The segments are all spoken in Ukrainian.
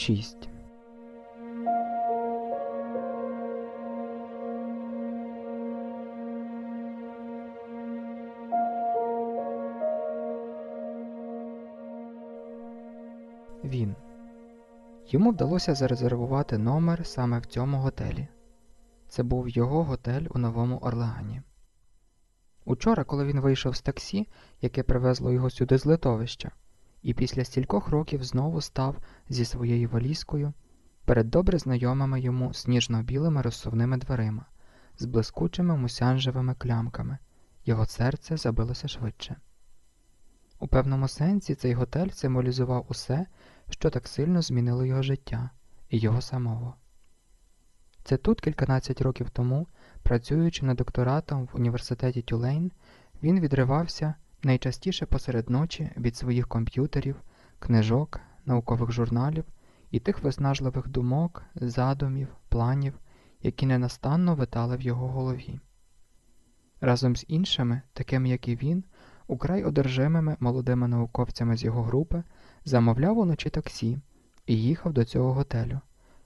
6. Він. Йому вдалося зарезервувати номер саме в цьому готелі. Це був його готель у Новому Орлеані. Учора, коли він вийшов з таксі, яке привезло його сюди з литовища, і після стількох років знову став зі своєю валізкою перед добре знайомими йому сніжно-білими розсувними дверима, з блискучими мусянжевими клямками, його серце забилося швидше. У певному сенсі цей готель символізував усе, що так сильно змінило його життя і його самого. Це тут кільканадцять років тому, працюючи над докторатом в університеті Тюлейн, він відривався найчастіше посеред ночі від своїх комп'ютерів, книжок, наукових журналів і тих виснажливих думок, задумів, планів, які ненастанно витали в його голові. Разом з іншими, такими як і він, украй одержимими молодими науковцями з його групи, замовляв уночі таксі і їхав до цього готелю,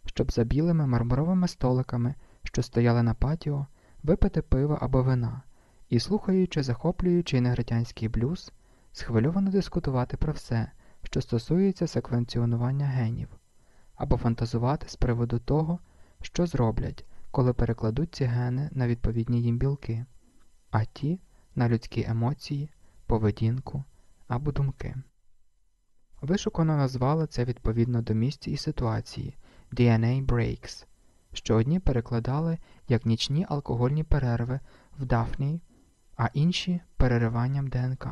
щоб за білими мармуровими столиками, що стояли на патіо, випити пива або вина і, слухаючи захоплюючий негритянський блюз, схвильовано дискутувати про все, що стосується секвенціонування генів, або фантазувати з приводу того, що зроблять, коли перекладуть ці гени на відповідні їм білки, а ті на людські емоції, поведінку або думки. Вишукано назвали це відповідно до місця і ситуації DNA Breaks, що одні перекладали як нічні алкогольні перерви в Дафнії, а інші перериванням ДНК.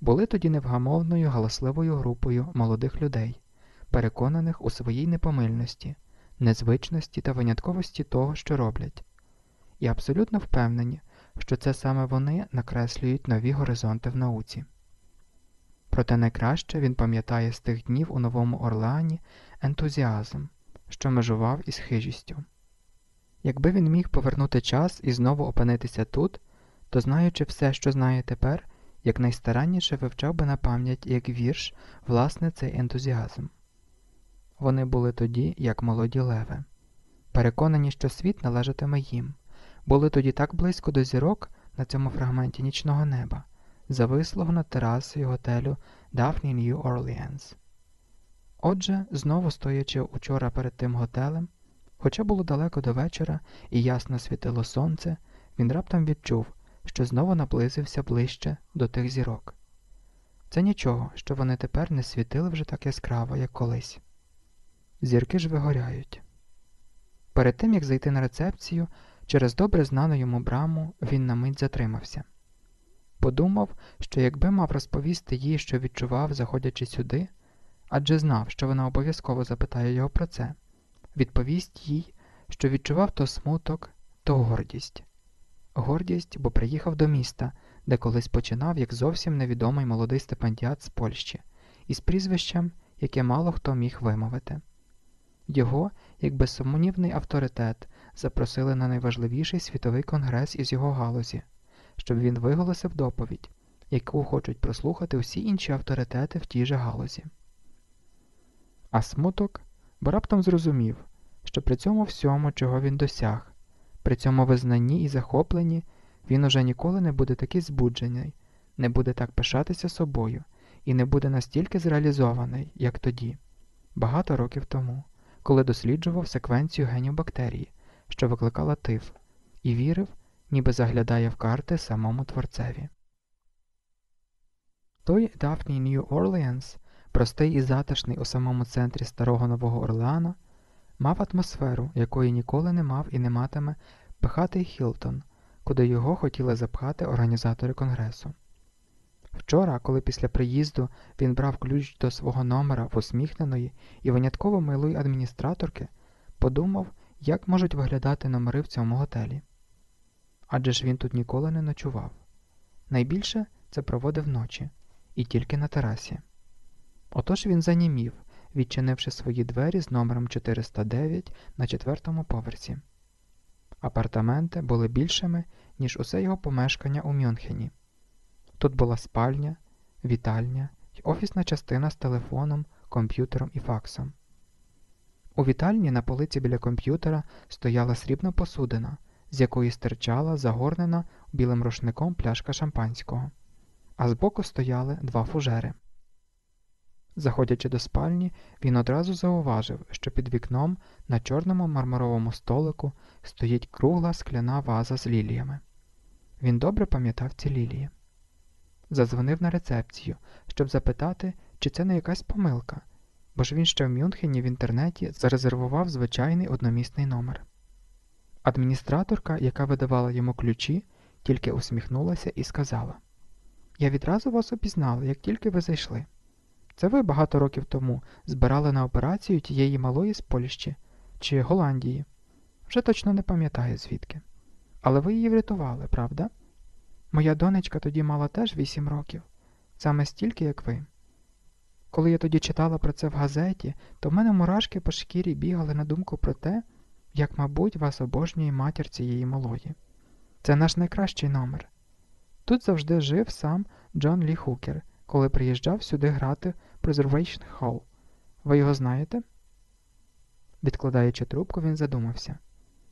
Були тоді невгамовною галасливою групою молодих людей, переконаних у своїй непомильності, незвичності та винятковості того, що роблять, і абсолютно впевнені, що це саме вони накреслюють нові горизонти в науці. Проте найкраще він пам'ятає з тих днів у Новому Орлеані ентузіазм, що межував із хижістю. Якби він міг повернути час і знову опинитися тут, то, знаючи все, що знає тепер, якнайстаранніше вивчав би на пам'ять як вірш, власне, цей ентузіазм. Вони були тоді, як молоді леви, переконані, що світ належатиме їм, були тоді так близько до зірок на цьому фрагменті нічного неба, завислого над терасою готелю Daphne New Orleans. Отже, знову стоячи учора перед тим готелем, хоча було далеко до вечора і ясно світило сонце, він раптом відчув, що знову наблизився ближче до тих зірок. Це нічого, що вони тепер не світили вже так яскраво, як колись. Зірки ж вигоряють. Перед тим, як зайти на рецепцію, через добре знану йому браму він на мить затримався. Подумав, що якби мав розповісти їй, що відчував, заходячи сюди, адже знав, що вона обов'язково запитає його про це, відповість їй, що відчував то смуток, то гордість. Гордість, бо приїхав до міста, де колись починав як зовсім невідомий молодий стипендіат з Польщі, із прізвищем, яке мало хто міг вимовити. Його, як безсумнівний авторитет, запросили на найважливіший світовий конгрес із його галузі, щоб він виголосив доповідь, яку хочуть прослухати всі інші авторитети в тій же галузі. А смуток, бо раптом зрозумів, що при цьому всьому, чого він досяг, при цьому визнанні і захопленні, він уже ніколи не буде такий збуджений, не буде так пишатися собою і не буде настільки зреалізований, як тоді, багато років тому, коли досліджував секвенцію генів бактерії, що викликала тиф, і вірив, ніби заглядає в карти самому творцеві. Той давній Нью Орлеанс, простий і затишний у самому центрі старого Нового Орлеана, мав атмосферу, якої ніколи не мав і не матиме пихатий Хілтон, куди його хотіли запхати організатори конгресу. Вчора, коли після приїзду він брав ключ до свого номера в усміхненої і винятково милої адміністраторки, подумав, як можуть виглядати номери в цьому готелі. Адже ж він тут ніколи не ночував. Найбільше це проводив ночі, і тільки на терасі. Отож він занімів, відчинивши свої двері з номером 409 на четвертому поверсі. Апартаменти були більшими, ніж усе його помешкання у Мюнхені. Тут була спальня, вітальня й офісна частина з телефоном, комп'ютером і факсом. У вітальні на полиці біля комп'ютера стояла срібна посудина, з якої стирчала загорнена білим рушником пляшка шампанського, а збоку стояли два фужери. Заходячи до спальні, він одразу зауважив, що під вікном на чорному мармуровому столику стоїть кругла скляна ваза з ліліями. Він добре пам'ятав ці лілії. Задзвонив на рецепцію, щоб запитати, чи це не якась помилка, бо ж він ще в Мюнхені в інтернеті зарезервував звичайний одномісний номер. Адміністраторка, яка видавала йому ключі, тільки усміхнулася і сказала: Я відразу вас опізнала, як тільки ви зайшли. Це ви багато років тому збирали на операцію тієї малої з Польщі чи Голландії. Вже точно не пам'ятаю звідки. Але ви її врятували, правда? Моя донечка тоді мала теж вісім років, саме стільки, як ви. Коли я тоді читала про це в газеті, то в мене мурашки по шкірі бігали на думку про те, як, мабуть, вас обожнює матір цієї малої. Це наш найкращий номер. Тут завжди жив сам Джон Лі Хукер, коли приїжджав сюди грати Preservation Hall. Ви його знаєте? Відкладаючи трубку, він задумався.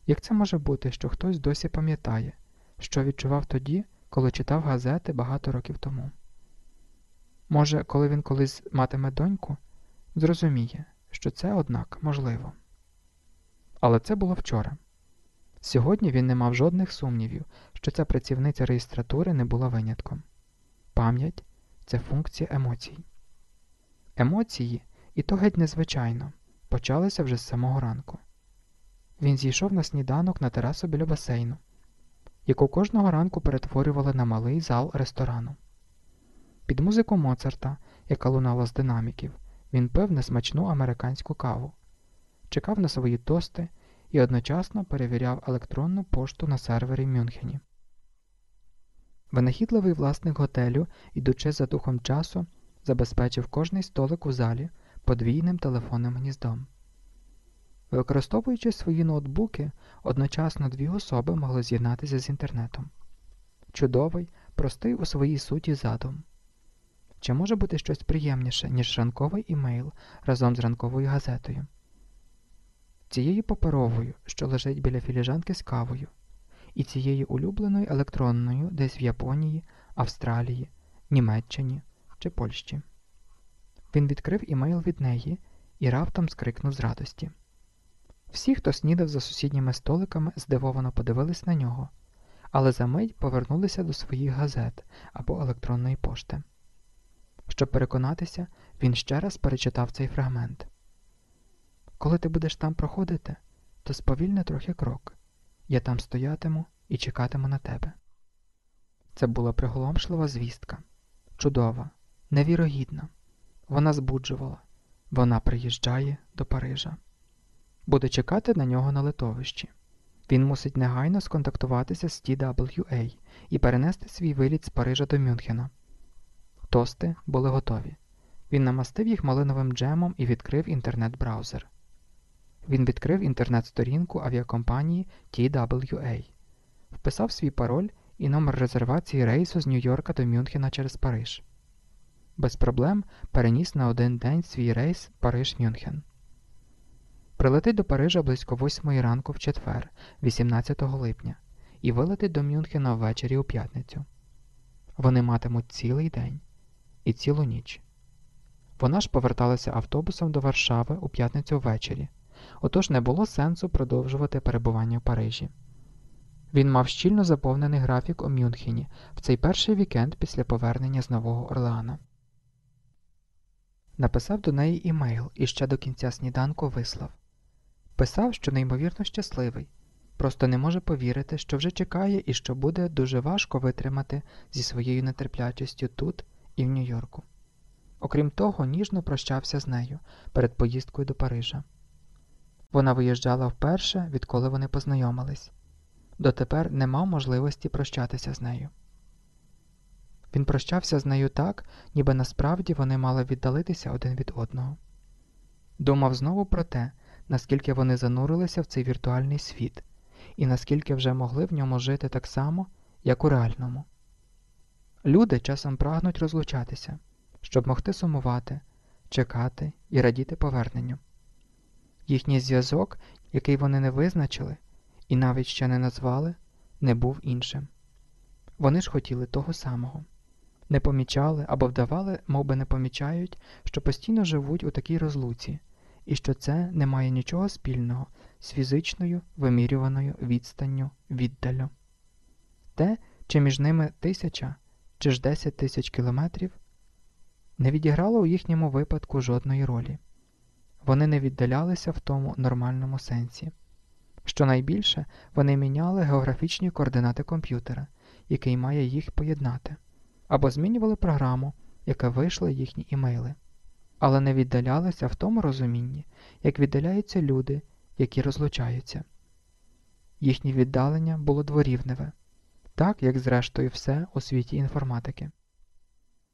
Як це може бути, що хтось досі пам'ятає, що відчував тоді, коли читав газети багато років тому? Може, коли він колись матиме доньку, зрозуміє, що це, однак, можливо. Але це було вчора. Сьогодні він не мав жодних сумнівів, що ця працівниця реєстратури не була винятком. Пам'ять це функція емоцій. Емоції, і то геть незвичайно, почалися вже з самого ранку. Він зійшов на сніданок на терасу біля басейну, яку кожного ранку перетворювали на малий зал ресторану. Під музику Моцарта, яка лунала з динаміків, він пив несмачну американську каву, чекав на свої тости і одночасно перевіряв електронну пошту на сервері Мюнхені. Винахідливий власник готелю, ідучи за духом часу, забезпечив кожний столик у залі подвійним телефонним гніздом. Використовуючи свої ноутбуки, одночасно дві особи могли з'єднатися з інтернетом. Чудовий, простий у своїй суті задум. Чи може бути щось приємніше, ніж ранковий імейл разом з ранковою газетою? Цією паперовою, що лежить біля філіжанки з кавою, і цією улюбленою електронною десь в Японії, Австралії, Німеччині чи Польщі. Він відкрив імейл від неї і раптом скрикнув з радості. Всі, хто снідав за сусідніми столиками, здивовано подивились на нього, але за мить повернулися до своїх газет або електронної пошти. Щоб переконатися, він ще раз перечитав цей фрагмент. Коли ти будеш там проходити, то сповільни трохи крок. Я там стоятиму і чекатиму на тебе. Це була приголомшлива звістка, чудова, невірогідна. Вона збуджувала. Вона приїжджає до Парижа. Буде чекати на нього на литовищі. Він мусить негайно сконтактуватися з TWA і перенести свій виліт з Парижа до Мюнхена. Тости були готові. Він намастив їх малиновим джемом і відкрив інтернет-браузер. Він відкрив інтернет-сторінку авіакомпанії TWA, вписав свій пароль і номер резервації рейсу з Нью-Йорка до Мюнхена через Париж. Без проблем переніс на один день свій рейс Париж-Мюнхен. Прилетить до Парижа близько 8 ранку в четвер, 18 липня, і вилетить до Мюнхена ввечері у п'ятницю. Вони матимуть цілий день і цілу ніч. Вона ж поверталася автобусом до Варшави у п'ятницю ввечері, отож не було сенсу продовжувати перебування в Парижі. Він мав щільно заповнений графік у Мюнхені в цей перший вікенд після повернення з Нового Орлеана. Написав до неї імейл і ще до кінця сніданку вислав. Писав, що неймовірно щасливий, просто не може повірити, що вже чекає і що буде дуже важко витримати зі своєю нетерплячістю тут і в Нью-Йорку. Окрім того, ніжно прощався з нею перед поїздкою до Парижа. Вона виїжджала вперше, відколи вони познайомились. Дотепер не мав можливості прощатися з нею. Він прощався з нею так, ніби насправді вони мали віддалитися один від одного. Думав знову про те, наскільки вони занурилися в цей віртуальний світ, і наскільки вже могли в ньому жити так само, як у реальному. Люди часом прагнуть розлучатися, щоб могти сумувати, чекати і радіти поверненню. Їхній зв'язок, який вони не визначили і навіть ще не назвали, не був іншим. Вони ж хотіли того самого, не помічали або вдавали, мов би не помічають, що постійно живуть у такій розлуці, і що це не має нічого спільного з фізичною вимірюваною відстанню віддалю. Те, чи між ними тисяча чи ж десять тисяч кілометрів, не відіграло у їхньому випадку жодної ролі. Вони не віддалялися в тому нормальному сенсі. Щонайбільше вони міняли географічні координати комп'ютера, який має їх поєднати, або змінювали програму, яка вийшла їхні імейли, але не віддалялися в тому розумінні, як віддаляються люди, які розлучаються. Їхнє віддалення було дворівневе, так як зрештою все у світі інформатики.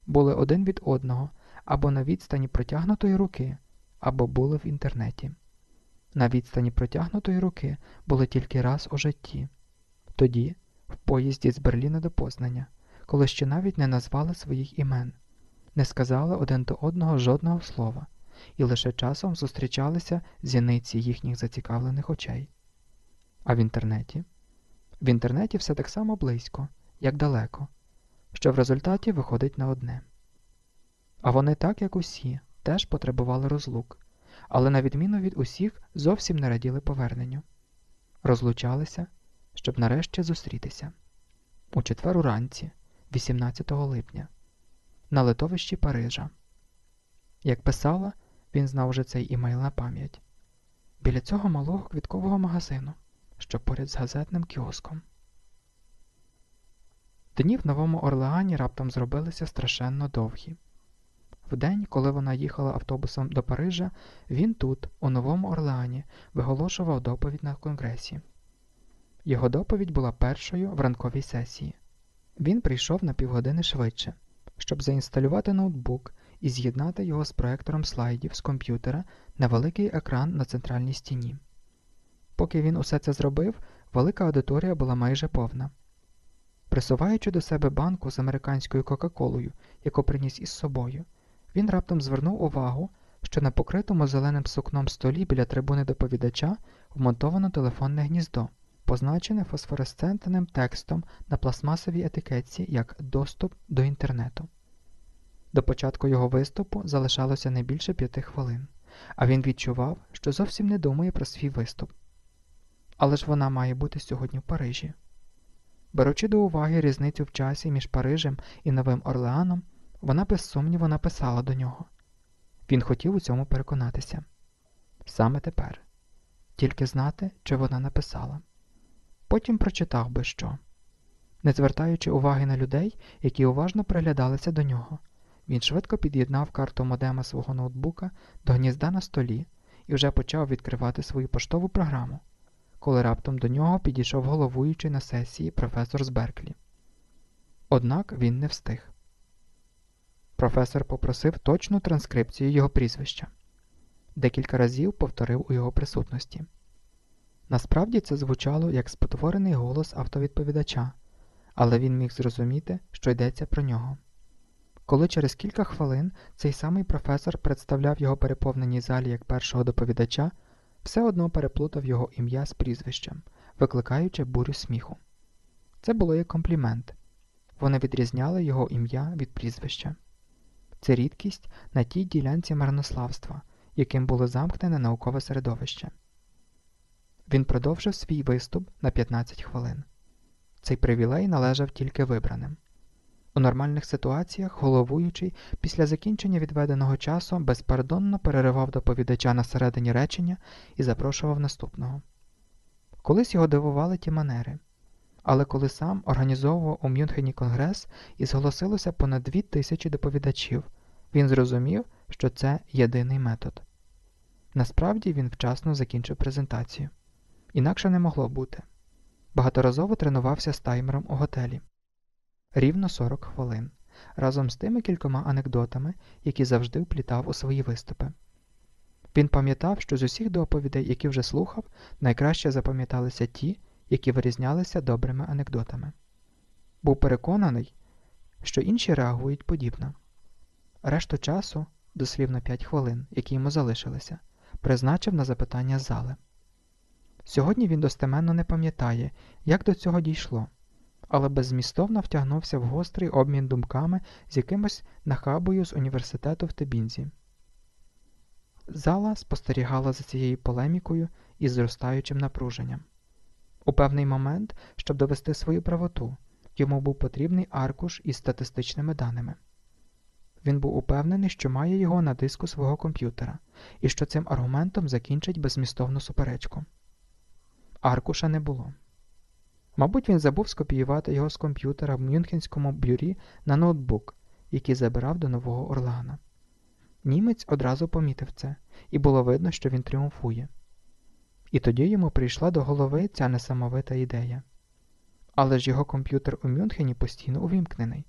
Були один від одного або на відстані протягнутої руки, або були в інтернеті. На відстані протягнутої руки були тільки раз у житті, тоді, в поїзді з Берліна до Познання, коли ще навіть не назвали своїх імен, не сказали один до одного жодного слова і лише часом зустрічалися зіниці їхніх зацікавлених очей. А в інтернеті? В інтернеті все так само близько, як далеко, що в результаті виходить на одне. А вони, так як усі, теж потребували розлук, але, на відміну від усіх, зовсім не раділи поверненню. Розлучалися, щоб нарешті зустрітися у четвер уранці, 18 липня, на литовищі Парижа. Як писала, він знав уже цей імейл на пам'ять біля цього малого квіткового магазину, що поряд з газетним кіоском. Дні в Новому Орлеані раптом зробилися страшенно довгі. Вдень, коли вона їхала автобусом до Парижа, він тут, у Новому Орлеані, виголошував доповідь на конгресі. Його доповідь була першою в ранковій сесії. Він прийшов на півгодини швидше, щоб заінсталювати ноутбук і з'єднати його з проектором слайдів з комп'ютера на великий екран на центральній стіні. Поки він усе це зробив, велика аудиторія була майже повна. Присуваючи до себе банку з американською Кока-Колою, яку приніс із собою, він раптом звернув увагу, що на покритому зеленим сукном столі біля трибуни доповідача вмонтовано телефонне гніздо, позначене фосфоресцентним текстом на пластмасовій етикетці як доступ до інтернету. До початку його виступу залишалося не більше п'яти хвилин, а він відчував, що зовсім не думає про свій виступ. Але ж вона має бути сьогодні в Парижі. Беручи до уваги різницю в часі між Парижем і Новим Орлеаном, вона без сумніву написала до нього. Він хотів у цьому переконатися. Саме тепер. Тільки знати, чи вона написала. Потім прочитав би що. Не звертаючи уваги на людей, які уважно приглядалися до нього, він швидко під'єднав карту модема свого ноутбука до гнізда на столі і вже почав відкривати свою поштову програму, коли раптом до нього підійшов головуючий на сесії професор з Берклі. Однак він не встиг. Професор попросив точну транскрипцію його прізвища. Декілька разів повторив у його присутності. Насправді це звучало як спотворений голос автовідповідача, але він міг зрозуміти, що йдеться про нього. Коли через кілька хвилин цей самий професор представляв його переповненій залі як першого доповідача, все одно переплутав його ім'я з прізвищем, викликаючи бурю сміху. Це було як комплімент. Вони відрізняли його ім'я від прізвища. Це рідкість на тій ділянці марнославства, яким було замкнене наукове середовище. Він продовжив свій виступ на 15 хвилин. Цей привілей належав тільки вибраним. У нормальних ситуаціях головуючий після закінчення відведеного часу безпардонно переривав доповідача на середині речення і запрошував наступного. Колись його дивували ті манери. Але коли сам організовував у Мюнхені конгрес і зголосилося понад дві тисячі доповідачів, він зрозумів, що це єдиний метод. Насправді він вчасно закінчив презентацію. Інакше не могло бути. Багаторазово тренувався з таймером у готелі. Рівно 40 хвилин, разом з тими кількома анекдотами, які завжди вплітав у свої виступи. Він пам'ятав, що з усіх доповідей, які вже слухав, найкраще запам'яталися ті, які вирізнялися добрими анекдотами. Був переконаний, що інші реагують подібно. Решту часу дослівно 5 хвилин, які йому залишилися, призначив на запитання зали. Сьогодні він достеменно не пам'ятає, як до цього дійшло, але беззмістовно втягнувся в гострий обмін думками з якимось нахабою з університету в Тебінзі. Зала спостерігала за цією полемікою із зростаючим напруженням. У певний момент, щоб довести свою правоту, йому був потрібний аркуш із статистичними даними. Він був упевнений, що має його на диску свого комп'ютера, і що цим аргументом закінчить безмістовну суперечку. Аркуша не було. Мабуть, він забув скопіювати його з комп'ютера в Мюнхенському бюрі на ноутбук, який забирав до Нового Орлеана. Німець одразу помітив це, і було видно, що він тріумфує. І тоді йому прийшла до голови ця несамовита ідея. Але ж його комп'ютер у Мюнхені постійно увімкнений.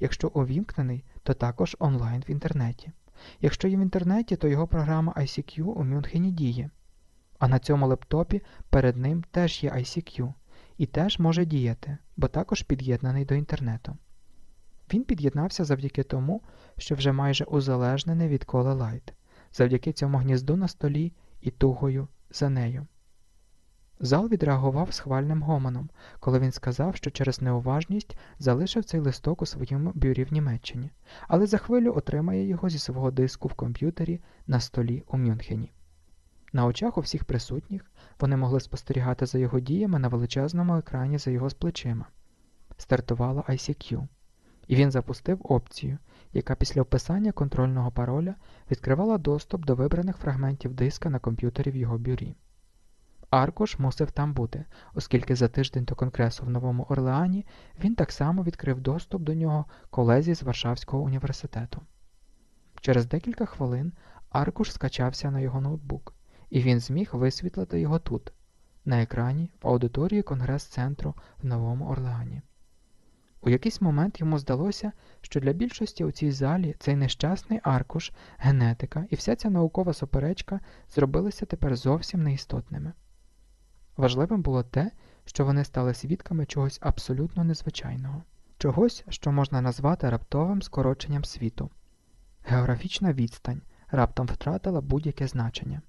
Якщо увімкнений, то також онлайн в інтернеті. Якщо є в інтернеті, то його програма ICQ у Мюнхені діє. А на цьому лептопі перед ним теж є ICQ і теж може діяти, бо також під'єднаний до інтернету. Він під'єднався завдяки тому, що вже майже узалежнений від Coca-Cola Light, завдяки цьому гнізду на столі і тугою за нею. Зал відреагував схвальним гомоном, коли він сказав, що через неуважність залишив цей листок у своєму бюрі в Німеччині, але за хвилю отримає його зі свого диску в комп'ютері на столі у Мюнхені. На очах у всіх присутніх вони могли спостерігати за його діями на величезному екрані за його плечима. Стартувала ICQ, і він запустив опцію, яка після вписання контрольного пароля відкривала доступ до вибраних фрагментів диска на комп'ютері в його бюрі. Аркуш мусив там бути, оскільки за тиждень до конгресу в Новому Орлеані він так само відкрив доступ до нього колезі з Варшавського університету. Через декілька хвилин аркуш скачався на його ноутбук, і він зміг висвітлити його тут, на екрані в аудиторії Конгрес-центру в Новому Орлеані. У якийсь момент йому здалося, що для більшості у цій залі цей нещасний аркуш, генетика і вся ця наукова суперечка зробилися тепер зовсім неістотними. Важливим було те, що вони стали свідками чогось абсолютно незвичайного, чогось, що можна назвати раптовим скороченням світу. Географічна відстань раптом втратила будь-яке значення.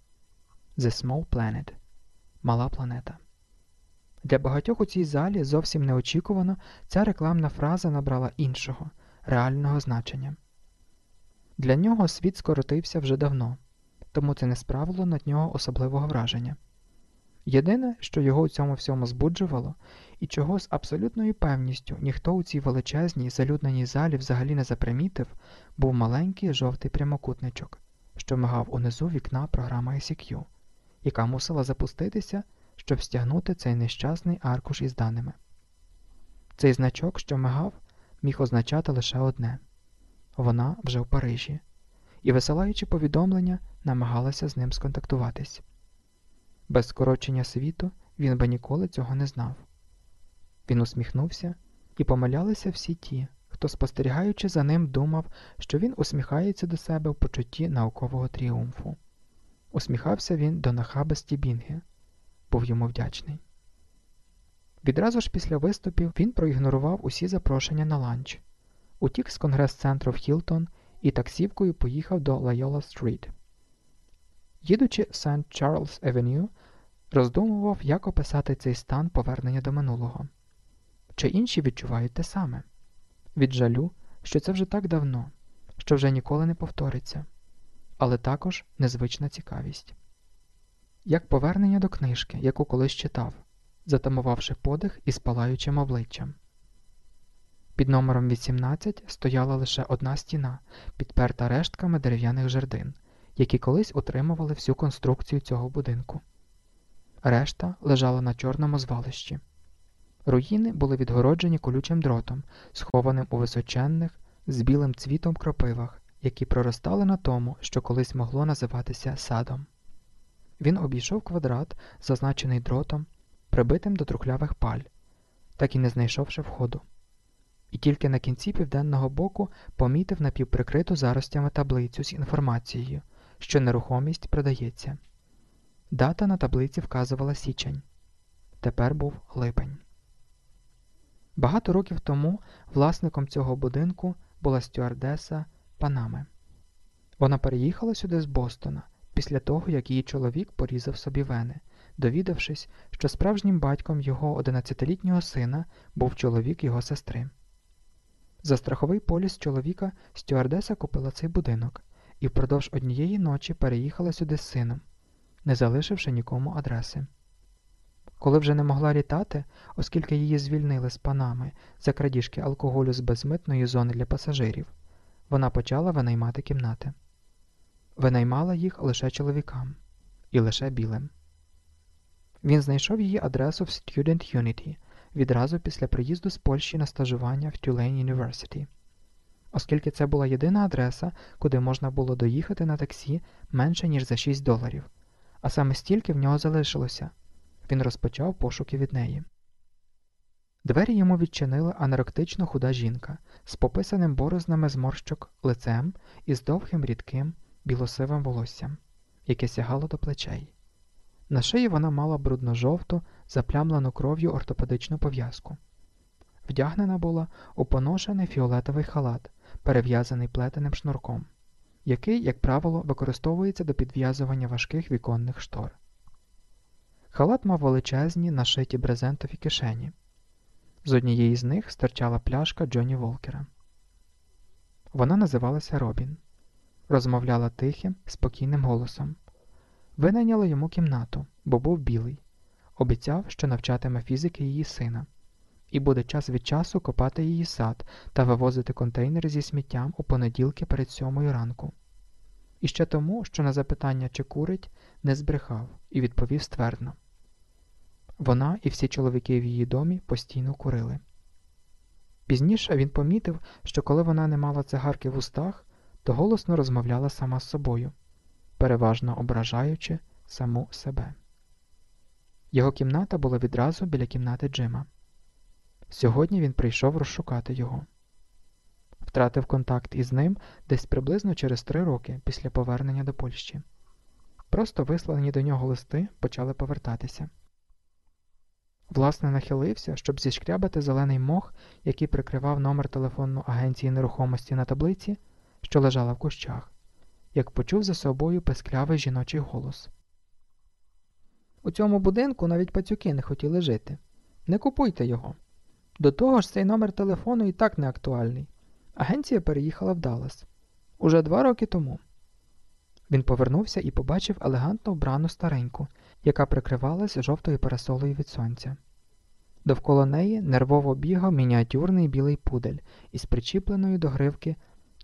The Small Planet Мала планета. Для багатьох у цій залі зовсім неочікувано ця рекламна фраза набрала іншого, реального значення. Для нього світ скоротився вже давно, тому це не справило над нього особливого враження. Єдине, що його у цьому всьому збуджувало, і чого з абсолютною певністю ніхто у цій величезній залюдненій залі взагалі не запримітив, був маленький жовтий прямокутничок, що мигав унизу вікна програми ICQ, яка мусила запуститися, щоб стягнути цей нещасний аркуш із даними. Цей значок, що мигав, міг означати лише одне вона вже в Парижі, і, висилаючи повідомлення, намагалася з ним сконтактуватись. Без скорочення світу він би ніколи цього не знав. Він усміхнувся, і помилялися всі ті, хто, спостерігаючи за ним, думав, що він усміхається до себе в почутті наукового тріумфу. Усміхався він до нахабисті Бінги, був йому вдячний. Відразу ж після виступів він проігнорував усі запрошення на ланч, утік з конгрес-центру в Хілтон і таксівкою поїхав до Лайола Стріт. Їдучи St. Charles Avenue, роздумував, як описати цей стан повернення до минулого. Чи інші відчувають те саме від жалю, що це вже так давно, що вже ніколи не повториться, але також незвична цікавість. Як повернення до книжки, яку колись читав, затамувавши подих і спалаючим обличчям. Під номером 18 стояла лише одна стіна, підперта рештками дерев'яних жердин які колись утримували всю конструкцію цього будинку. Решта лежала на чорному звалищі. Руїни були відгороджені колючим дротом, схованим у височенних, з білим цвітом кропивах, які проростали на тому, що колись могло називатися садом. Він обійшов квадрат, зазначений дротом, прибитим до трухлявих паль, так і не знайшовши входу. І тільки на кінці південного боку помітив напівприкриту заростями таблицю з інформацією, що нерухомість продається. Дата на таблиці вказувала січень. Тепер був липень. Багато років тому власником цього будинку була стюардеса Панами. Вона переїхала сюди з Бостона після того, як її чоловік порізав собі вени, довідавшись, що справжнім батьком його 11-літнього сина був чоловік його сестри. За страховий поліс чоловіка стюардеса купила цей будинок і впродовж однієї ночі переїхала сюди з сином, не залишивши нікому адреси. Коли вже не могла літати, оскільки її звільнили з панами за крадіжки алкоголю з безмитної зони для пасажирів, вона почала винаймати кімнати. Винаймала їх лише чоловікам і лише білим. Він знайшов її адресу в Student Unity відразу після приїзду з Польщі на стажування в Tulane University. Оскільки це була єдина адреса, куди можна було доїхати на таксі менше, ніж за 6 доларів, а саме стільки в нього залишилося, він розпочав пошуки від неї. Двері йому відчинила анаректично худа жінка з пописаним борознами зморщок лицем і з довгим рідким білосивим волоссям, яке сягало до плечей. На шиї вона мала брудно-жовту, заплямлену кров'ю ортопедичну пов'язку. Вдягнена була у поношений фіолетовий халат, перев'язаний плетеним шнурком, який, як правило, використовується до підв'язування важких віконних штор. Халат мав величезні, нашиті брезентові кишені. З однієї з них стирчала пляшка Джоні Волкера. Вона називалася Робін, розмовляла тихим, спокійним голосом. Винайняли йому кімнату, бо був білий, обіцяв, що навчатиме фізики її сина, і буде час від часу копати її сад та вивозити контейнери зі сміттям у понеділки перед сьомою ранку. І ще тому, що на запитання, чи курить, не збрехав і відповів ствердно. Вона і всі чоловіки в її домі постійно курили. Пізніше він помітив, що коли вона не мала цигарки в устах, то голосно розмовляла сама з собою, переважно ображаючи саму себе. Його кімната була відразу біля кімнати Джима. Сьогодні він прийшов розшукати його. Втратив контакт із ним десь приблизно через три роки після повернення до Польщі. Просто вислані до нього листи почали повертатися. Власне, нахилився, щоб зішкрябати зелений мох, який прикривав номер телефону агенції нерухомості на таблиці, що лежала в кущах, як почув за собою песклявий жіночий голос. У цьому будинку навіть пацюки не хотіли жити. Не купуйте його. До того ж, цей номер телефону і так не актуальний. Агенція переїхала в Даллас. Уже два роки тому. Він повернувся і побачив елегантно вбрану стареньку, яка прикривалась жовтою парасолою від сонця. Довкола неї нервово бігав мініатюрний білий пудель із причіпленою до гривки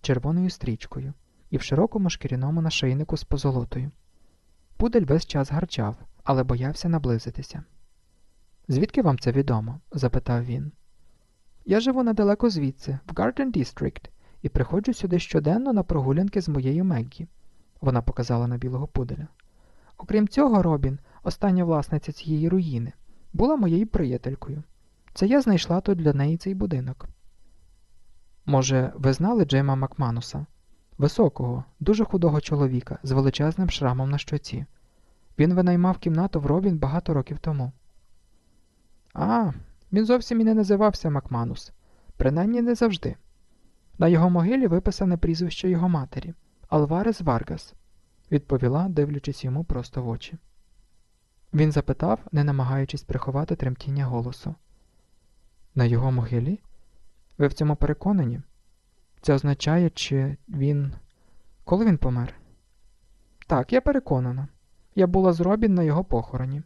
червоною стрічкою і в широкому шкіряному нашийнику з позолотою. Пудель весь час гарчав, але боявся наблизитися. Звідки вам це відомо? запитав він. Я живу недалеко звідси, в Garden District, і приходжу сюди щоденно на прогулянки з моєю Меггі. Вона показала на білого пуделя. Окрім цього, Робін, остання власниця цієї руїни, була моєю приятелькою. Це я знайшла тут для неї цей будинок. Може, ви знали Джейма Макмануса? Високого, дуже худого чоловіка з величезним шрамом на щоці. Він винаймав кімнату в Робін багато років тому. А, він зовсім і не називався Макманус, принаймні не завжди. На його могилі виписане прізвище його матері Алварес Варгас, відповіла, дивлячись йому просто в очі. Він запитав, не намагаючись приховати тремтіння голосу. На його могилі? Ви в цьому переконані? Це означає, чи він. Коли він помер? Так, я переконана. Я була з Робін на його похороні.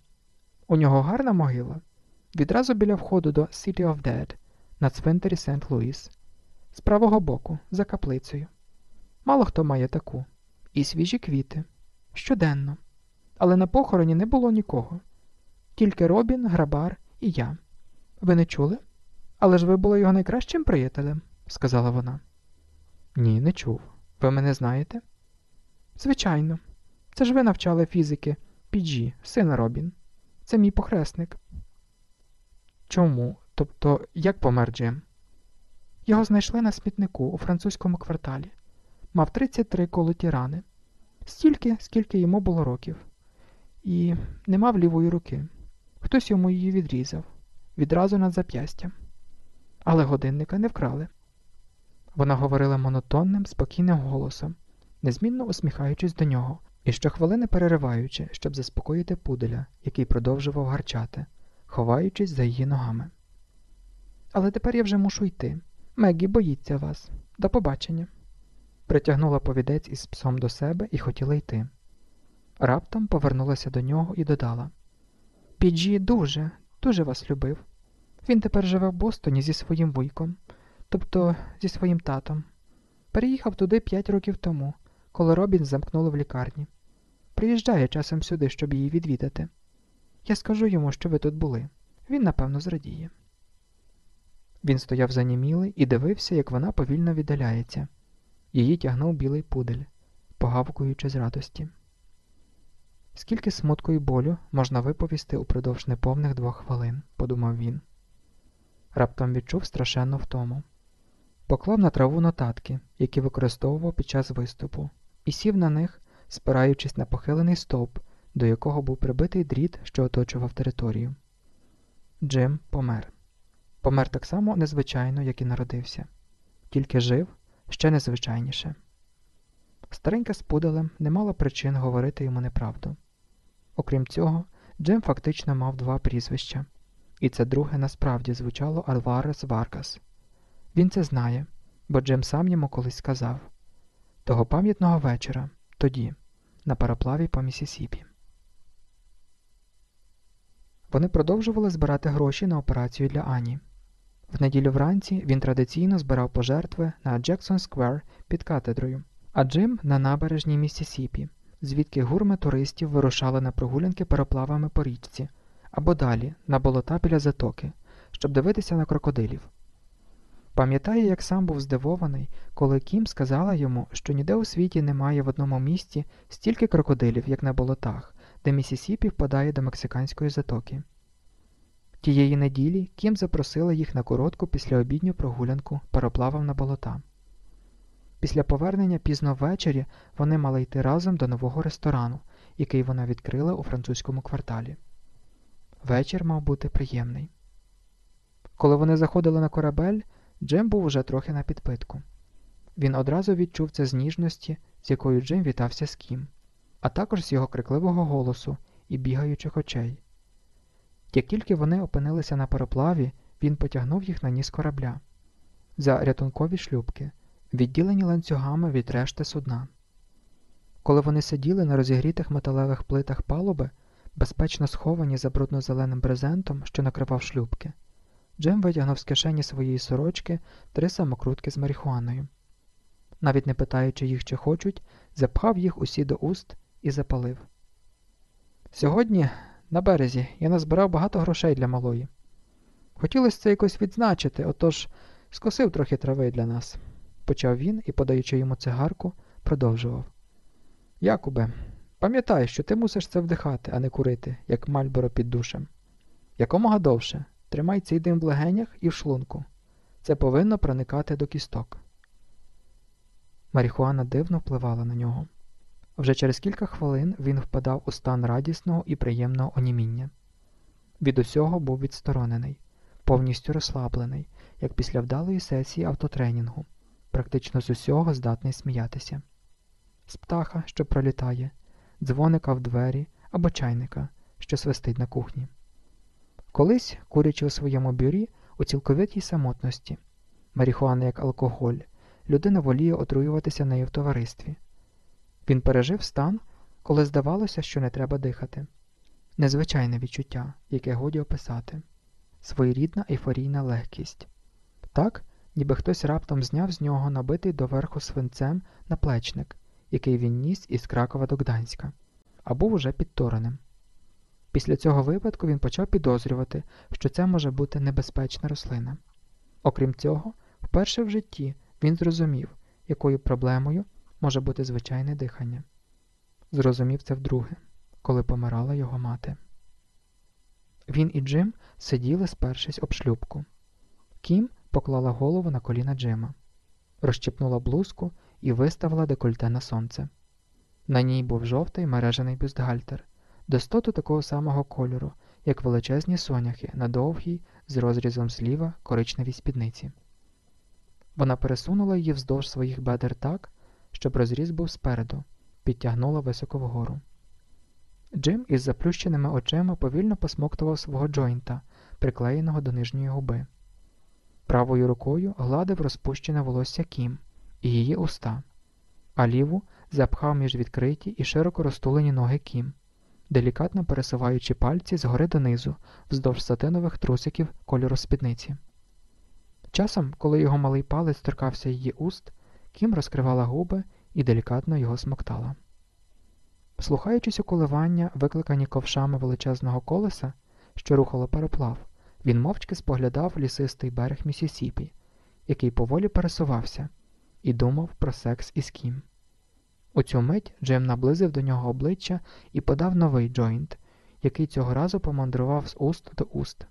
У нього гарна могила. Відразу біля входу до City of Dead на цвинтарі Сент Луїс, з правого боку, за каплицею. Мало хто має таку. І свіжі квіти. Щоденно. Але на похороні не було нікого. Тільки Робін, Грабар і я. Ви не чули? Але ж ви були його найкращим приятелем, сказала вона. Ні, не чув. Ви мене знаєте? Звичайно. Це ж ви навчали фізики Піджі, сина Робін. Це мій похресник. Чому? Тобто, як помер Джим? Його знайшли на смітнику у французькому кварталі. Мав 33 колоті рани. Стільки, скільки йому було років. І не мав лівої руки. Хтось йому її відрізав, відразу над зап'ястям. Але годинника не вкрали. Вона говорила монотонним, спокійним голосом, незмінно усміхаючись до нього і щохвилини перериваючи, щоб заспокоїти пуделя, який продовжував гарчати, ховаючись за її ногами. Але тепер я вже мушу йти. Мегі боїться вас. До побачення. Притягнула повідець із псом до себе і хотіла йти. Раптом повернулася до нього і додала Піджі дуже, дуже вас любив. Він тепер живе в Бостоні зі своїм вуйком, тобто зі своїм татом. Переїхав туди п'ять років тому, коли Робін замкнули в лікарні. Приїжджає часом сюди, щоб її відвідати. Я скажу йому, що ви тут були. Він, напевно, зрадіє. Він стояв занімілий і дивився, як вона повільно віддаляється. Її тягнув білий пудель, погавкуючи з радості. Скільки смутку і болю можна виповісти упродовж неповних двох хвилин, подумав він. Раптом відчув страшенну втому. Поклав на траву нотатки, які використовував під час виступу, і сів на них, спираючись на похилений стовп, до якого був прибитий дріт, що оточував територію. Джим помер. Помер так само незвичайно, як і народився, тільки жив ще незвичайніше. Старенька з пуделем не мала причин говорити йому неправду. Окрім цього, Джим фактично мав два прізвища, і це друге насправді звучало Альварес Варкас. Він це знає, бо Джим сам йому колись сказав того пам'ятного вечора, тоді, на пароплаві по Місісіпі. Вони продовжували збирати гроші на операцію для Ані. В неділю вранці він традиційно збирав пожертви на Jackson Square під катедрою, а Джим на набережній Міссісіпі, звідки гурми туристів вирушали на прогулянки пароплавами по річці або далі на болота біля затоки, щоб дивитися на крокодилів. Пам'ятає, як сам був здивований, коли Кім сказала йому, що ніде у світі немає в одному місці стільки крокодилів, як на болотах, де Місісіпі впадає до мексиканської затоки. Тієї неділі Кім запросила їх на коротку післяобідню прогулянку пароплавом на болота. Після повернення пізно ввечері вони мали йти разом до нового ресторану, який вона відкрила у французькому кварталі. Вечір мав бути приємний. Коли вони заходили на корабель, Джим був уже трохи на підпитку. Він одразу відчув це з ніжності, з якою Джим вітався з Кім, а також з його крикливого голосу і бігаючих очей. Як тільки вони опинилися на пароплаві, він потягнув їх на ніс корабля за рятункові шлюбки, відділені ланцюгами від решти судна. Коли вони сиділи на розігрітих металевих плитах палуби, безпечно сховані за брудно-зеленим брезентом, що накривав шлюбки, Джем витягнув з кишені своєї сорочки три самокрутки з марихуаною. Навіть не питаючи їх, чи хочуть, запхав їх усі до уст і запалив. Сьогодні на березі я назбирав багато грошей для малої. Хотілося це якось відзначити, отож скосив трохи трави для нас, почав він і, подаючи йому цигарку, продовжував. Якубе, пам'ятай, що ти мусиш це вдихати, а не курити, як мальборо під душем. Якомога довше тримай цей дим в легенях і в шлунку. Це повинно проникати до кісток. Маріхуана дивно впливала на нього. Вже через кілька хвилин він впадав у стан радісного і приємного оніміння. Від усього був відсторонений, повністю розслаблений, як після вдалої сесії автотренінгу, практично з усього здатний сміятися. З птаха, що пролітає, дзвоника в двері або чайника, що свистить на кухні. Колись, курячи у своєму бюрі у цілковитій самотності, марихуана як алкоголь, людина воліє отруюватися нею в товаристві. Він пережив стан, коли здавалося, що не треба дихати. Незвичайне відчуття, яке годі описати, своєрідна ейфорійна легкість. Так, ніби хтось раптом зняв з нього набитий доверху свинцем наплечник, який він ніс із Кракова до Гданська, а був уже підтореним. Після цього випадку він почав підозрювати, що це може бути небезпечна рослина. Окрім цього, вперше в житті він зрозумів, якою проблемою може бути звичайне дихання. Зрозумів це вдруге, коли помирала його мати. Він і Джим сиділи, спершись об шлюбку. Кім поклала голову на коліна Джима, розчепнула блузку і виставила декольте на сонце. На ній був жовтий мережений бюстгальтер, достоту такого самого кольору, як величезні соняхи на довгій, з розрізом зліва коричневій спідниці. Вона пересунула її вздовж своїх бедер так, щоб розріз був спереду, підтягнула високо вгору. Джим із заплющеними очима повільно посмоктував свого джойнта, приклеєного до нижньої губи. Правою рукою гладив розпущене волосся Кім і її уста, а ліву запхав між відкриті і широко розтулені ноги Кім, делікатно пересуваючи пальці згори донизу, вздовж сатинових трусиків кольору спідниці. Часом, коли його малий палець торкався її уст, Кім розкривала губи і делікатно його смоктала. Слухаючись у коливання, викликані ковшами величезного колеса, що рухало переплав, він мовчки споглядав лісистий берег Місісіпі, який поволі пересувався, і думав про секс із Кім. У цю мить Джем наблизив до нього обличчя і подав новий джойнт, який цього разу помандрував з уст до уст.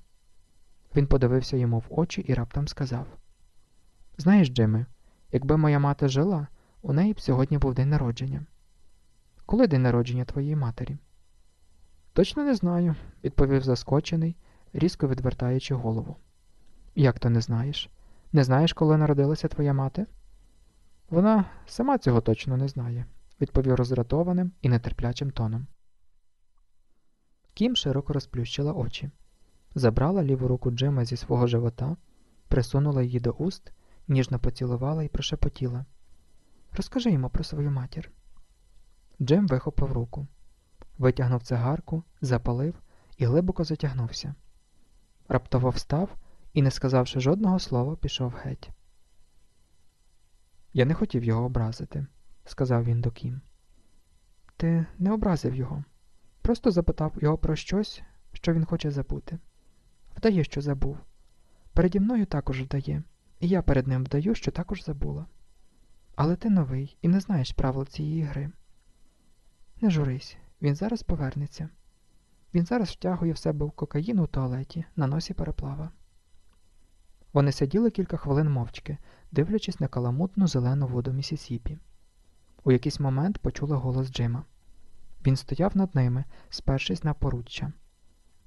Він подивився йому в очі і раптом сказав: Знаєш, Джиме, якби моя мати жила, у неї б сьогодні був день народження. Коли день народження твоєї матері? Точно не знаю, відповів заскочений, різко відвертаючи голову. Як то не знаєш? Не знаєш, коли народилася твоя мати? Вона сама цього точно не знає, відповів роздратованим і нетерплячим тоном. Кім широко розплющила очі, забрала ліву руку Джима зі свого живота, присунула її до уст, ніжно поцілувала і прошепотіла. Розкажи йому про свою матір. Джим вихопив руку, витягнув цигарку, запалив і глибоко затягнувся. Раптово встав і, не сказавши жодного слова, пішов геть. Я не хотів його образити, сказав він до Кім. Ти не образив його, просто запитав його про щось, що він хоче забути. Вдає, що забув. Переді мною також вдає, і я перед ним вдаю, що також забула. Але ти новий і не знаєш правил цієї гри. Не журись, він зараз повернеться. Він зараз втягує в себе кокаїн у туалеті на носі переплава. Вони сиділи кілька хвилин мовчки, дивлячись на каламутну зелену воду Місісіпі. У якийсь момент почули голос Джима. Він стояв над ними, спершись на поруччя.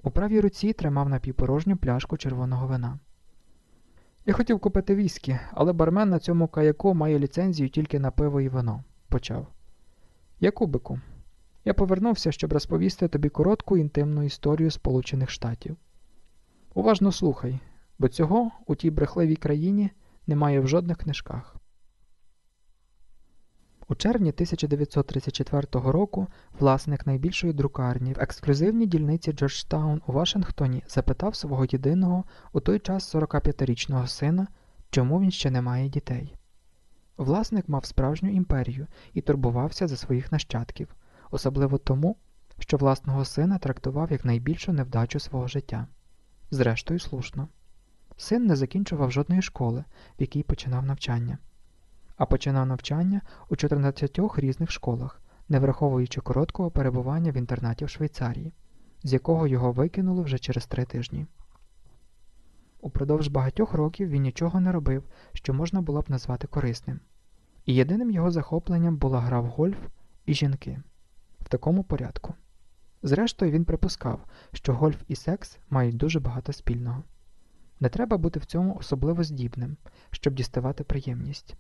У правій руці тримав напівпорожню пляшку червоного вина. Я хотів купити віскі, але бармен на цьому каяку має ліцензію тільки на пиво і вино, почав. Якубику, я повернувся, щоб розповісти тобі коротку інтимну історію Сполучених Штатів. Уважно слухай, бо цього у тій брехливій країні немає в жодних книжках. У червні 1934 року власник найбільшої друкарні в ексклюзивній дільниці Джорджтаун у Вашингтоні запитав свого єдиного у той час 45-річного сина, чому він ще не має дітей. Власник мав справжню імперію і турбувався за своїх нащадків, особливо тому, що власного сина трактував як найбільшу невдачу свого життя. Зрештою, слушно. Син не закінчував жодної школи, в якій починав навчання, а починав навчання у 14 різних школах, не враховуючи короткого перебування в інтернаті в Швейцарії, з якого його викинули вже через три тижні. Упродовж багатьох років він нічого не робив, що можна було б назвати корисним, і єдиним його захопленням була гра в гольф і жінки в такому порядку. Зрештою, він припускав, що гольф і секс мають дуже багато спільного. Не треба бути в цьому особливо здібним, щоб діставати приємність.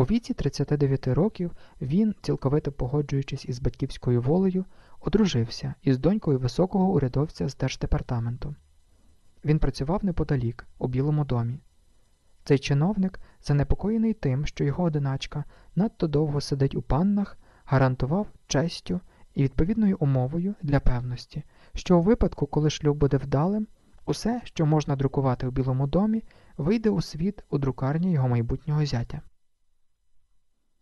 У віці 39 років він, цілковито погоджуючись із батьківською волею, одружився із донькою високого урядовця з держдепартаменту. Він працював неподалік, у Білому домі. Цей чиновник, занепокоєний тим, що його одиначка надто довго сидить у паннах, гарантував честю і відповідною умовою для певності, що у випадку, коли шлюб буде вдалим, усе, що можна друкувати у Білому домі, вийде у світ у друкарні його майбутнього зятя.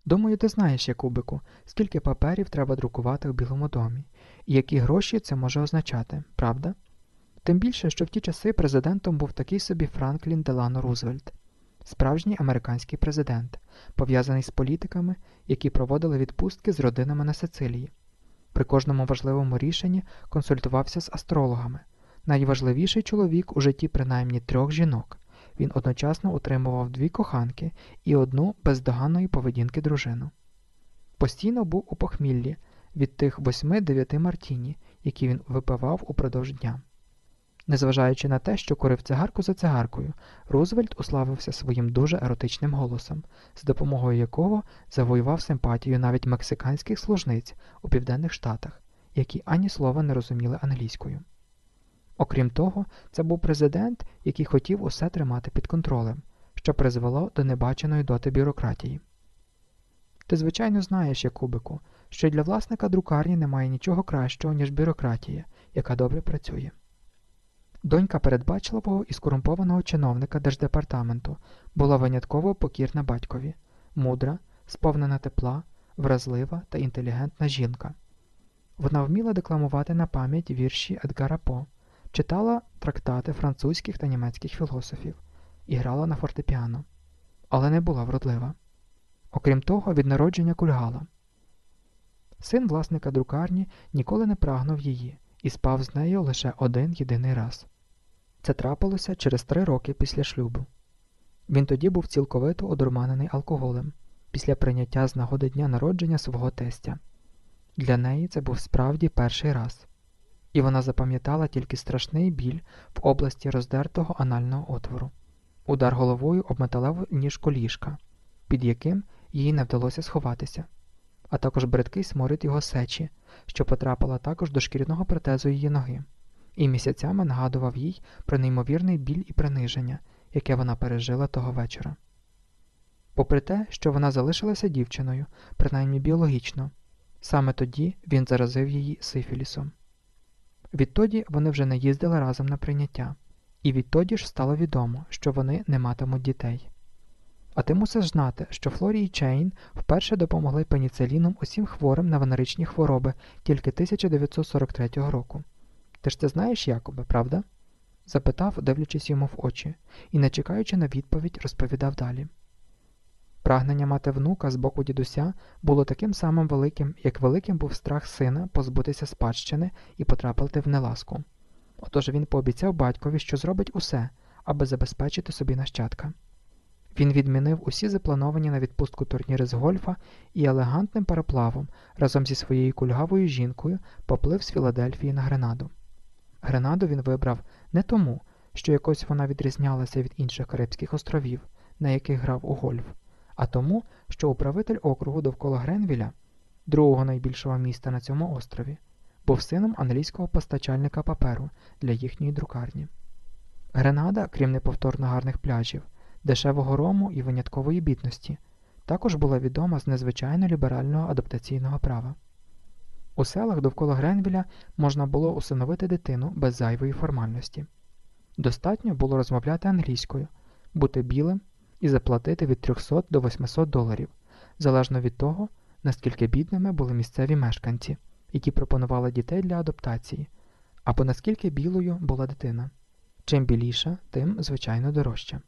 Думаю, ти знаєш, Якубику, скільки паперів треба друкувати у Білому домі, і які гроші це може означати, правда? Тим більше, що в ті часи президентом був такий собі Франклін Делано Рузвельт, справжній американський президент, пов'язаний з політиками, які проводили відпустки з родинами на Сицилії. При кожному важливому рішенні консультувався з астрологами. Найважливіший чоловік у житті принаймні трьох жінок. Він одночасно утримував дві коханки і одну бездоганної поведінки дружину. Постійно був у похміллі від тих восьми-дев'яти мартіні, які він випивав упродовж дня. Незважаючи на те, що курив цигарку за цигаркою, Рузвельт уславився своїм дуже еротичним голосом, з допомогою якого завоював симпатію навіть мексиканських служниць у Південних Штатах, які ані слова не розуміли англійською. Окрім того, це був президент, який хотів усе тримати під контролем, що призвело до небаченої доти бюрократії. Ти, звичайно, знаєш, Якубику, що для власника друкарні немає нічого кращого, ніж бюрократія, яка добре працює. Донька передбачливого і скорумпованого чиновника держдепартаменту була винятково покірна батькові, мудра, сповнена тепла, вразлива та інтелігентна жінка. Вона вміла декламувати на пам'ять вірші Едгара По, читала трактати французьких та німецьких філософів і грала на фортепіано, але не була вродлива. Окрім того, від народження кульгала. Син власника друкарні ніколи не прагнув її і спав з нею лише один єдиний раз. Це трапилося через три роки після шлюбу. Він тоді був цілковито одурманений алкоголем після прийняття з нагоди дня народження свого тестя. Для неї це був справді перший раз, і вона запам'ятала тільки страшний біль в області роздертого анального отвору, удар головою об металеву ніжку ліжка, під яким їй не вдалося сховатися, а також бридкий сморід його сечі, що потрапила також до шкіряного протезу її ноги, і місяцями нагадував їй про неймовірний біль і приниження, яке вона пережила того вечора. Попри те, що вона залишилася дівчиною, принаймні біологічно, саме тоді він заразив її сифілісом. Відтоді вони вже не їздили разом на прийняття, і відтоді ж стало відомо, що вони не матимуть дітей. А ти мусиш знати, що Флорі і Чейн вперше допомогли пеніциліном усім хворим на венеричні хвороби тільки 1943 року. Ти ж це знаєш, Якобе, правда? запитав, дивлячись йому в очі, і, не чекаючи на відповідь, розповідав далі. Прагнення мати внука з боку дідуся було таким самим великим, як великим був страх сина позбутися спадщини і потрапити в неласку. Отож він пообіцяв батькові, що зробить усе, аби забезпечити собі нащадка. Він відмінив усі заплановані на відпустку турніри з гольфа і елегантним пароплавом разом зі своєю кульгавою жінкою поплив з Філадельфії на Гренаду. Гренаду він вибрав не тому, що якось вона відрізнялася від інших Карибських островів, на яких грав у гольф, а тому, що управитель округу довкола Гренвіля, другого найбільшого міста на цьому острові, був сином англійського постачальника паперу для їхньої друкарні. Гренада, крім неповторно гарних пляжів, дешевого рому і виняткової бідності, також була відома з незвичайно ліберального адаптаційного права. У селах довкола Гренвіля можна було усиновити дитину без зайвої формальності. Достатньо було розмовляти англійською, бути білим і заплатити від 300 до 800 доларів, залежно від того, наскільки бідними були місцеві мешканці, які пропонували дітей для адаптації, або наскільки білою була дитина. Чим біліша, тим, звичайно, дорожча.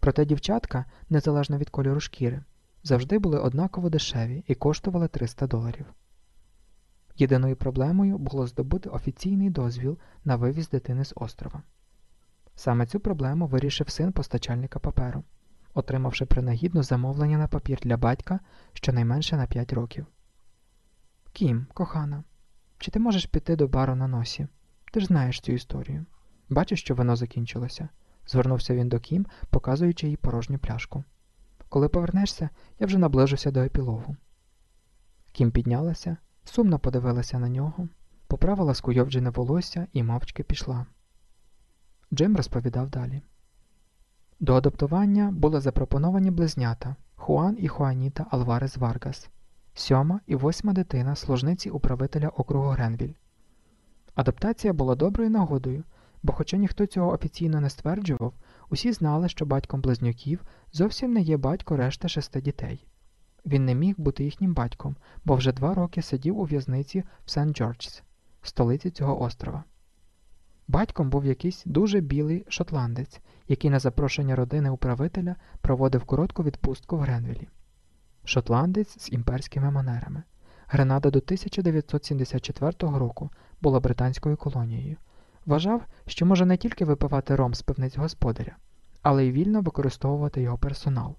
Проте дівчатка, незалежно від кольору шкіри, завжди були однаково дешеві і коштували 300 доларів. Єдиною проблемою було здобути офіційний дозвіл на вивіз дитини з острова. Саме цю проблему вирішив син постачальника паперу, отримавши принагідно замовлення на папір для батька щонайменше на 5 років. Кім, кохана, чи ти можеш піти до бару на носі? Ти ж знаєш цю історію. Бачиш, що воно закінчилося звернувся він до Кім, показуючи їй порожню пляшку. Коли повернешся, я вже наближуся до епілогу. Кім піднялася, сумно подивилася на нього, поправила скуйовджене волосся і мовчки пішла. Джим розповідав далі. До адаптування були запропоновані близнята Хуан і Хуаніта Алварес Варгас, сьома і восьма дитина служниці управителя округу Гренвіль. Адаптація була доброю нагодою, бо, хоча ніхто цього офіційно не стверджував, усі знали, що батьком близнюків зовсім не є батько решта шести дітей. Він не міг бути їхнім батьком, бо вже два роки сидів у в'язниці в Сент Джорджс, столиці цього острова. Батьком був якийсь дуже білий шотландець, який на запрошення родини управителя проводив коротку відпустку в Гренвілі. Шотландець з імперськими манерами. Гренада до 1974 року була британською колонією, Вважав, що може не тільки випивати ром з пивниць господаря, але й вільно використовувати його персонал.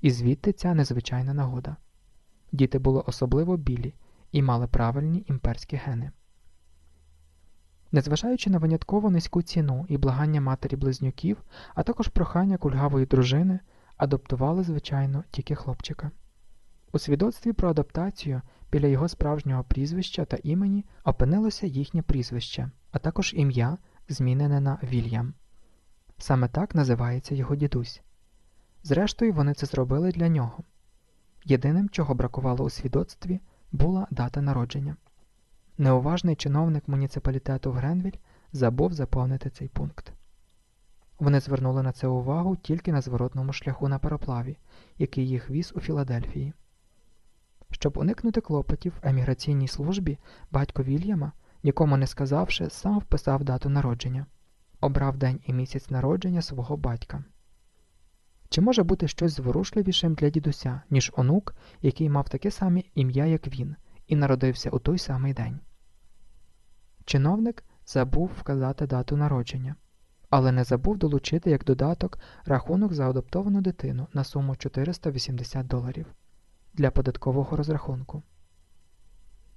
І звідти ця незвичайна нагода. Діти були особливо білі і мали правильні імперські гени. Незважаючи на винятково низьку ціну і благання матері близнюків, а також прохання кульгавої дружини, адаптували, звичайно, тільки хлопчика. У свідоцтві про адаптацію біля його справжнього прізвища та імені опинилося їхнє прізвище, а також ім'я, змінене на Вільям. Саме так називається його дідусь. Зрештою, вони це зробили для нього. Єдиним, чого бракувало у свідоцтві, була дата народження. Неуважний чиновник муніципалітету Гренвіль забув заповнити цей пункт. Вони звернули на це увагу тільки на зворотному шляху на пароплаві, який їх віз у Філадельфії. Щоб уникнути клопотів в еміграційній службі, батько Вільяма, нікому не сказавши, сам вписав дату народження, обрав день і місяць народження свого батька. Чи може бути щось зворушливішим для дідуся, ніж онук, який мав таке саме ім'я, як він, і народився у той самий день? Чиновник забув вказати дату народження, але не забув долучити як додаток рахунок за адаптовану дитину на суму 480 доларів для податкового розрахунку.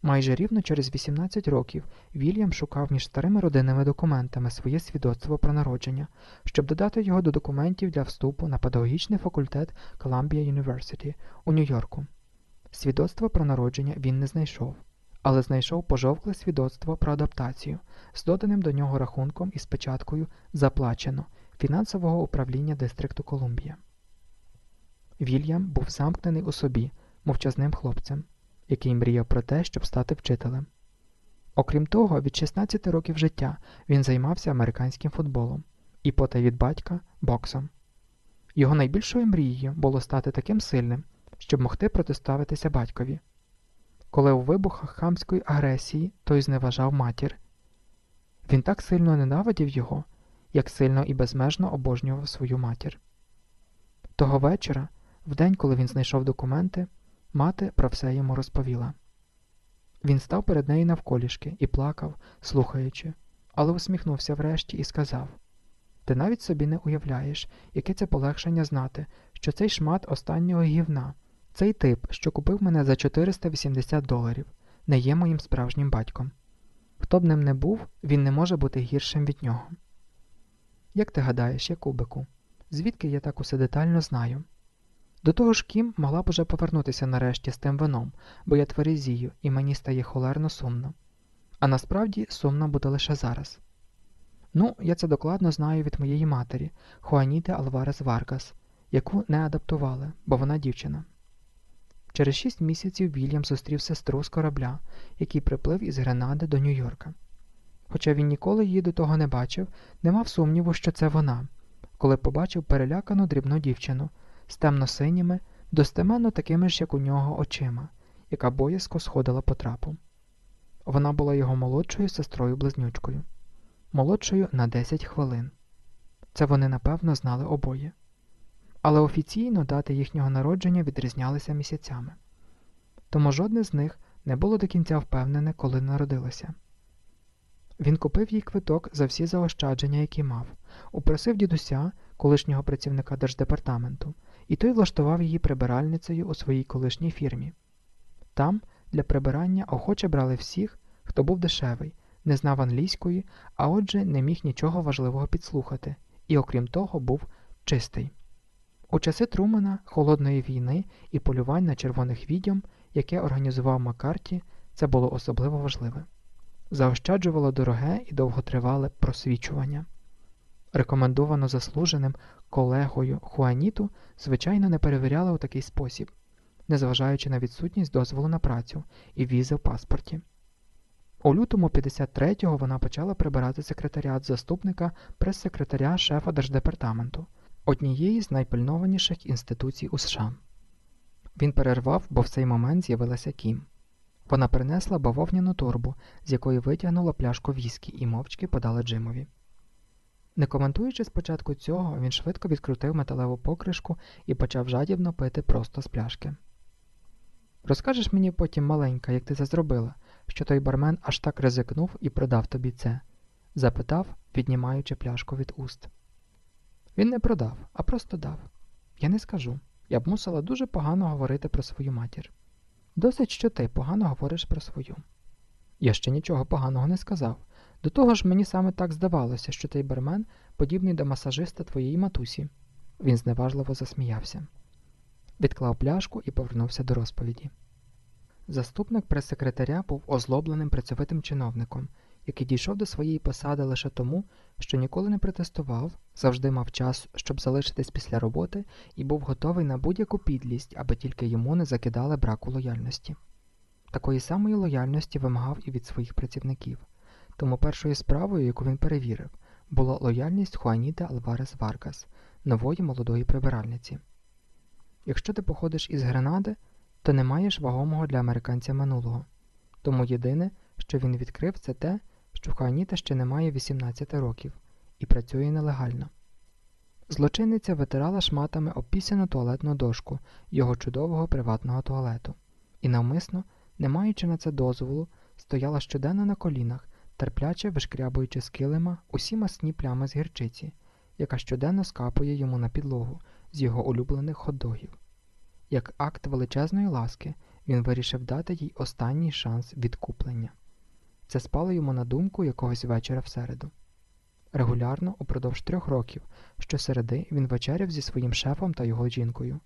Майже рівно через 18 років Вільям шукав між старими родинними документами своє свідоцтво про народження, щоб додати його до документів для вступу на педагогічний факультет Columbia University у Нью-Йорку. Свідоцтво про народження він не знайшов, але знайшов пожовкле свідоцтво про адаптацію з доданим до нього рахунком із печаткою Заплачено фінансового управління Дистрикту Колумбія. Вільям був замкнений у собі мовчазним хлопцем який мріяв про те, щоб стати вчителем. Окрім того, від 16 років життя він займався американським футболом і потай від батька боксом. Його найбільшою мрією було стати таким сильним, щоб могти протиставитися батькові. Коли у вибухах хамської агресії той зневажав матір, він так сильно ненавидів його, як сильно і безмежно обожнював свою матір. Того вечора, в день, коли він знайшов документи, Мати про все йому розповіла. Він став перед нею навколішки і плакав, слухаючи, але усміхнувся врешті і сказав Ти навіть собі не уявляєш, яке це полегшення знати, що цей шмат останнього гівна, цей тип, що купив мене за 480 доларів, не є моїм справжнім батьком. Хто б ним не був, він не може бути гіршим від нього. Як ти гадаєш, Якубику, звідки я так усе детально знаю? До того ж Кім могла б уже повернутися нарешті з тим вином, бо я тверезію, і мені стає холерно сумно. А насправді сумно буде лише зараз. Ну, я це докладно знаю від моєї матері, Хуаніти Алварес Варгас, яку не адаптували, бо вона дівчина. Через шість місяців Вільям зустрів сестру з корабля, який приплив із Гренади до Нью-Йорка. Хоча він ніколи її до того не бачив, не мав сумніву, що це вона, коли побачив перелякану дрібну дівчину з темно-синіми, достеменно такими ж, як у нього, очима, яка боязко сходила по трапу. Вона була його молодшою сестрою близнючкою, молодшою на 10 хвилин. Це вони напевно знали обоє. Але офіційно дати їхнього народження відрізнялися місяцями. Тому жодне з них не було до кінця впевнене, коли народилося. Він купив їй квиток за всі заощадження, які мав, упросив дідуся, колишнього працівника держдепартаменту, і той влаштував її прибиральницею у своїй колишній фірмі. Там для прибирання охоче брали всіх, хто був дешевий, не знав англійської, а отже, не міг нічого важливого підслухати, і, окрім того, був чистий. У часи Трумана, холодної війни і полювань на червоних відьом, яке організував Маккарті, це було особливо важливе. Заощаджувало дороге і довготривале просвічування. Рекомендовану заслуженим колегою Хуаніту, звичайно, не перевіряли у такий спосіб, незважаючи на відсутність дозволу на працю і візи в паспорті. У лютому 53-го вона почала прибирати секретаріат заступника прес-секретаря шефа держдепартаменту, однієї з найпильнованіших інституцій у США. Він перервав, бо в цей момент з'явилася Кім. Вона принесла бавовняну торбу, з якої витягнула пляшку віскі і мовчки подала Джимові. Не коментуючи спочатку цього, він швидко відкрутив металеву покришку і почав жадібно пити просто з пляшки. Розкажеш мені потім, маленька, як ти це зробила, що той бармен аж так ризикнув і продав тобі це? запитав, віднімаючи пляшку від уст. Він не продав, а просто дав. Я не скажу. Я б мусила дуже погано говорити про свою матір. Досить, що ти погано говориш про свою. Я ще нічого поганого не сказав. До того ж, мені саме так здавалося, що цей бармен подібний до масажиста твоєї матусі. Він зневажливо засміявся, відклав пляшку і повернувся до розповіді. Заступник прес-секретаря був озлобленим працьовитим чиновником, який дійшов до своєї посади лише тому, що ніколи не протестував, завжди мав час, щоб залишитись після роботи, і був готовий на будь-яку підлість, аби тільки йому не закидали браку лояльності. Такої самої лояльності вимагав і від своїх працівників. Тому першою справою, яку він перевірив, була лояльність Хуаніти Алварес Варкас, нової молодої прибиральниці. Якщо ти походиш із Гренади, то не маєш вагомого для американця минулого. Тому єдине, що він відкрив, це те, що Хуаніта ще не має 18 років і працює нелегально. Злочинниця витирала шматами обпісяну туалетну дошку його чудового приватного туалету і навмисно, не маючи на це дозволу, стояла щоденно на колінах, терпляче вишкрябуючи з килима усі масні плями з гірчиці, яка щоденно скапує йому на підлогу з його улюблених хот-догів. Як акт величезної ласки, він вирішив дати їй останній шанс відкуплення. Це спало йому на думку якогось вечора в середу. Регулярно, упродовж трьох років, щосереди він вечеряв зі своїм шефом та його жінкою.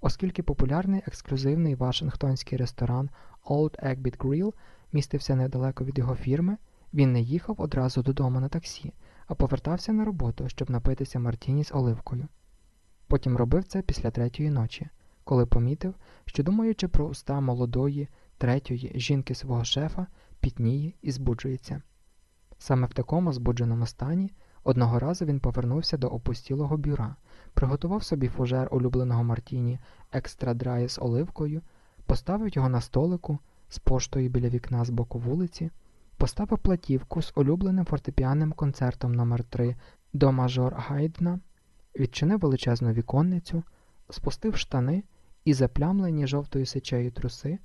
Оскільки популярний ексклюзивний вашингтонський ресторан Old Eggbit Grill містився недалеко від його фірми, він не їхав одразу додому на таксі, а повертався на роботу, щоб напитися Мартіні з оливкою. Потім робив це після третьої ночі, коли помітив, що, думаючи про уста молодої, третьої жінки свого шефа, пітніє і збуджується. Саме в такому збудженому стані одного разу він повернувся до опустілого бюра, приготував собі фужер улюбленого Мартіні екстра драй з оливкою, поставив його на столику з поштою біля вікна з боку вулиці, поставив платівку з улюбленим фортепіанним концертом номер 3 до мажор Гайдна, відчинив величезну віконницю, спустив штани і заплямлені жовтою сечею труси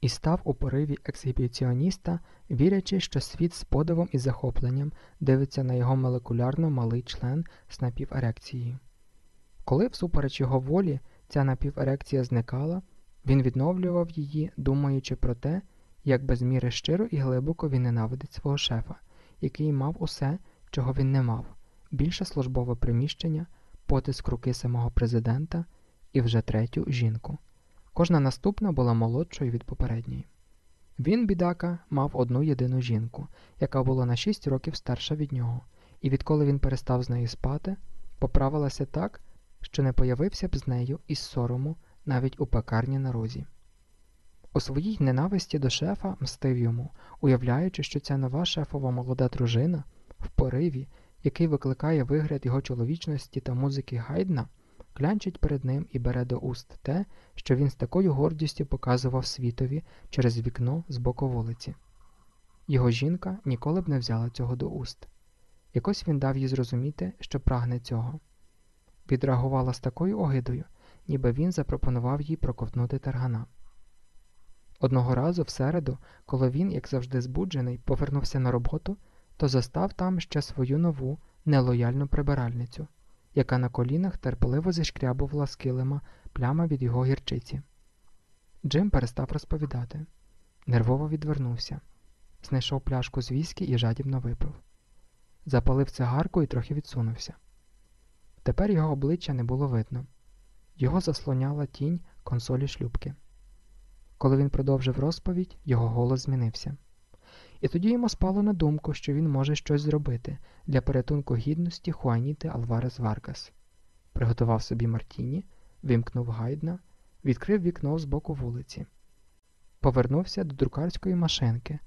і став у пориві ексгібіціоніста, вірячи, що світ з подивом і захопленням дивиться на його молекулярно малий член з напіверекцією. Коли, всупереч його волі, ця напіверекція зникала, він відновлював її, думаючи про те, як без міри щиро і глибоко він ненавидить свого шефа, який мав усе, чого він не мав, більше службове приміщення, потиск руки самого президента і вже третю жінку. Кожна наступна була молодшою від попередньої. Він, бідака, мав одну єдину жінку, яка була на шість років старша від нього, і відколи він перестав з нею спати, поправилася так, що не появився б з нею із сорому навіть у пекарні на розі. У своїй ненависті до шефа мстив йому, уявляючи, що ця нова шефова молода дружина в пориві, який викликає вигляд його чоловічності та музики Гайдна, клянчить перед ним і бере до уст те, що він з такою гордістю показував світові через вікно з боку вулиці. Його жінка ніколи б не взяла цього до уст. Якось він дав їй зрозуміти, що прагне цього. Відреагувала з такою огидою, ніби він запропонував їй проковтнути таргана. Одного разу в середу, коли він, як завжди збуджений, повернувся на роботу, то застав там ще свою нову нелояльну прибиральницю яка на колінах терпеливо зішкрябувала з килима пляма від його гірчиці. Джим перестав розповідати. Нервово відвернувся, знайшов пляшку з віскі і жадібно випив. Запалив цигарку і трохи відсунувся. Тепер його обличчя не було видно. Його заслоняла тінь консолі шлюбки. Коли він продовжив розповідь, його голос змінився. І тоді йому спало на думку, що він може щось зробити для порятунку гідності Хуаніти Алварес Варгас. Приготував собі Мартіні, вимкнув гайдна, відкрив вікно з боку вулиці, повернувся до друкарської машинки,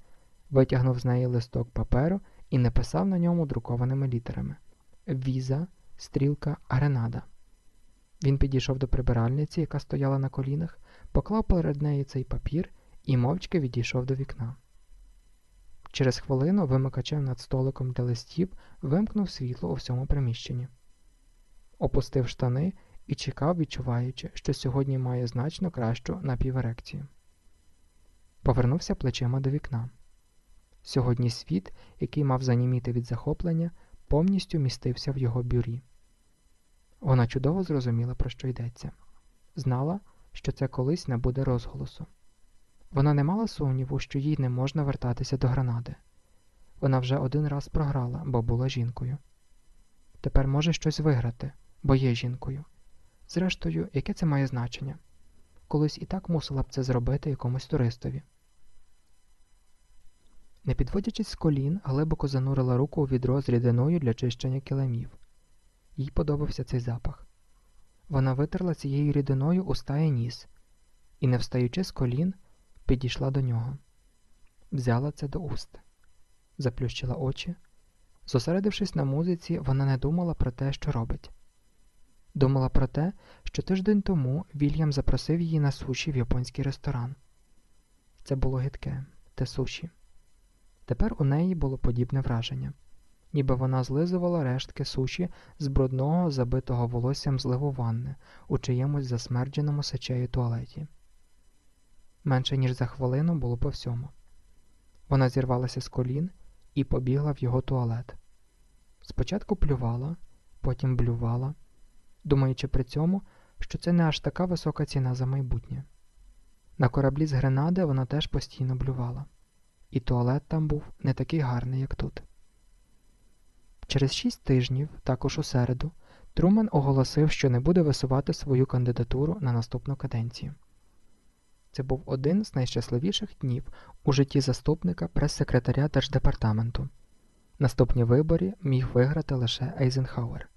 витягнув з неї листок паперу і написав на ньому друкованими літерами Віза, стрілка, Гренада. Він підійшов до прибиральниці, яка стояла на колінах, поклав перед нею цей папір і мовчки відійшов до вікна. Через хвилину вимикачем над столиком для листів вимкнув світло у всьому приміщенні. Опустив штани і чекав, відчуваючи, що сьогодні має значно кращу напіверекцію. Повернувся плечима до вікна. Сьогодні світ, який мав заніміти від захоплення, повністю містився в його бюрі. Вона чудово зрозуміла, про що йдеться, знала, що це колись не буде розголосу. Вона не мала сумніву, що їй не можна вертатися до Гранади. Вона вже один раз програла, бо була жінкою. Тепер може щось виграти, бо є жінкою. Зрештою, яке це має значення? Колись і так мусила б це зробити якомусь туристові. Не підводячись з колін, глибоко занурила руку у відро з рідиною для чищення килимів. Їй подобався цей запах. Вона витерла цією рідиною уста і ніс і, не встаючи з колін, підійшла до нього. Взяла це до уст, заплющила очі. Зосередившись на музиці, вона не думала про те, що робить. Думала про те, що тиждень тому Вільям запросив її на суші в японський ресторан. Це було гидке, те суші. Тепер у неї було подібне враження, ніби вона злизувала рештки суші з брудного, забитого волоссям зливу ванни у чиємусь засмердженому сечею туалеті. Менше ніж за хвилину було по всьому. Вона зірвалася з колін і побігла в його туалет. Спочатку плювала, потім блювала, думаючи при цьому, що це не аж така висока ціна за майбутнє. На кораблі з Гренади вона теж постійно блювала, і туалет там був не такий гарний, як тут. Через шість тижнів, також у середу, Трумен оголосив, що не буде висувати свою кандидатуру на наступну каденцію. Це був один з найщасливіших днів у житті заступника прес-секретаря Держдепартаменту. Наступні вибори міг виграти лише Ейзенхауер.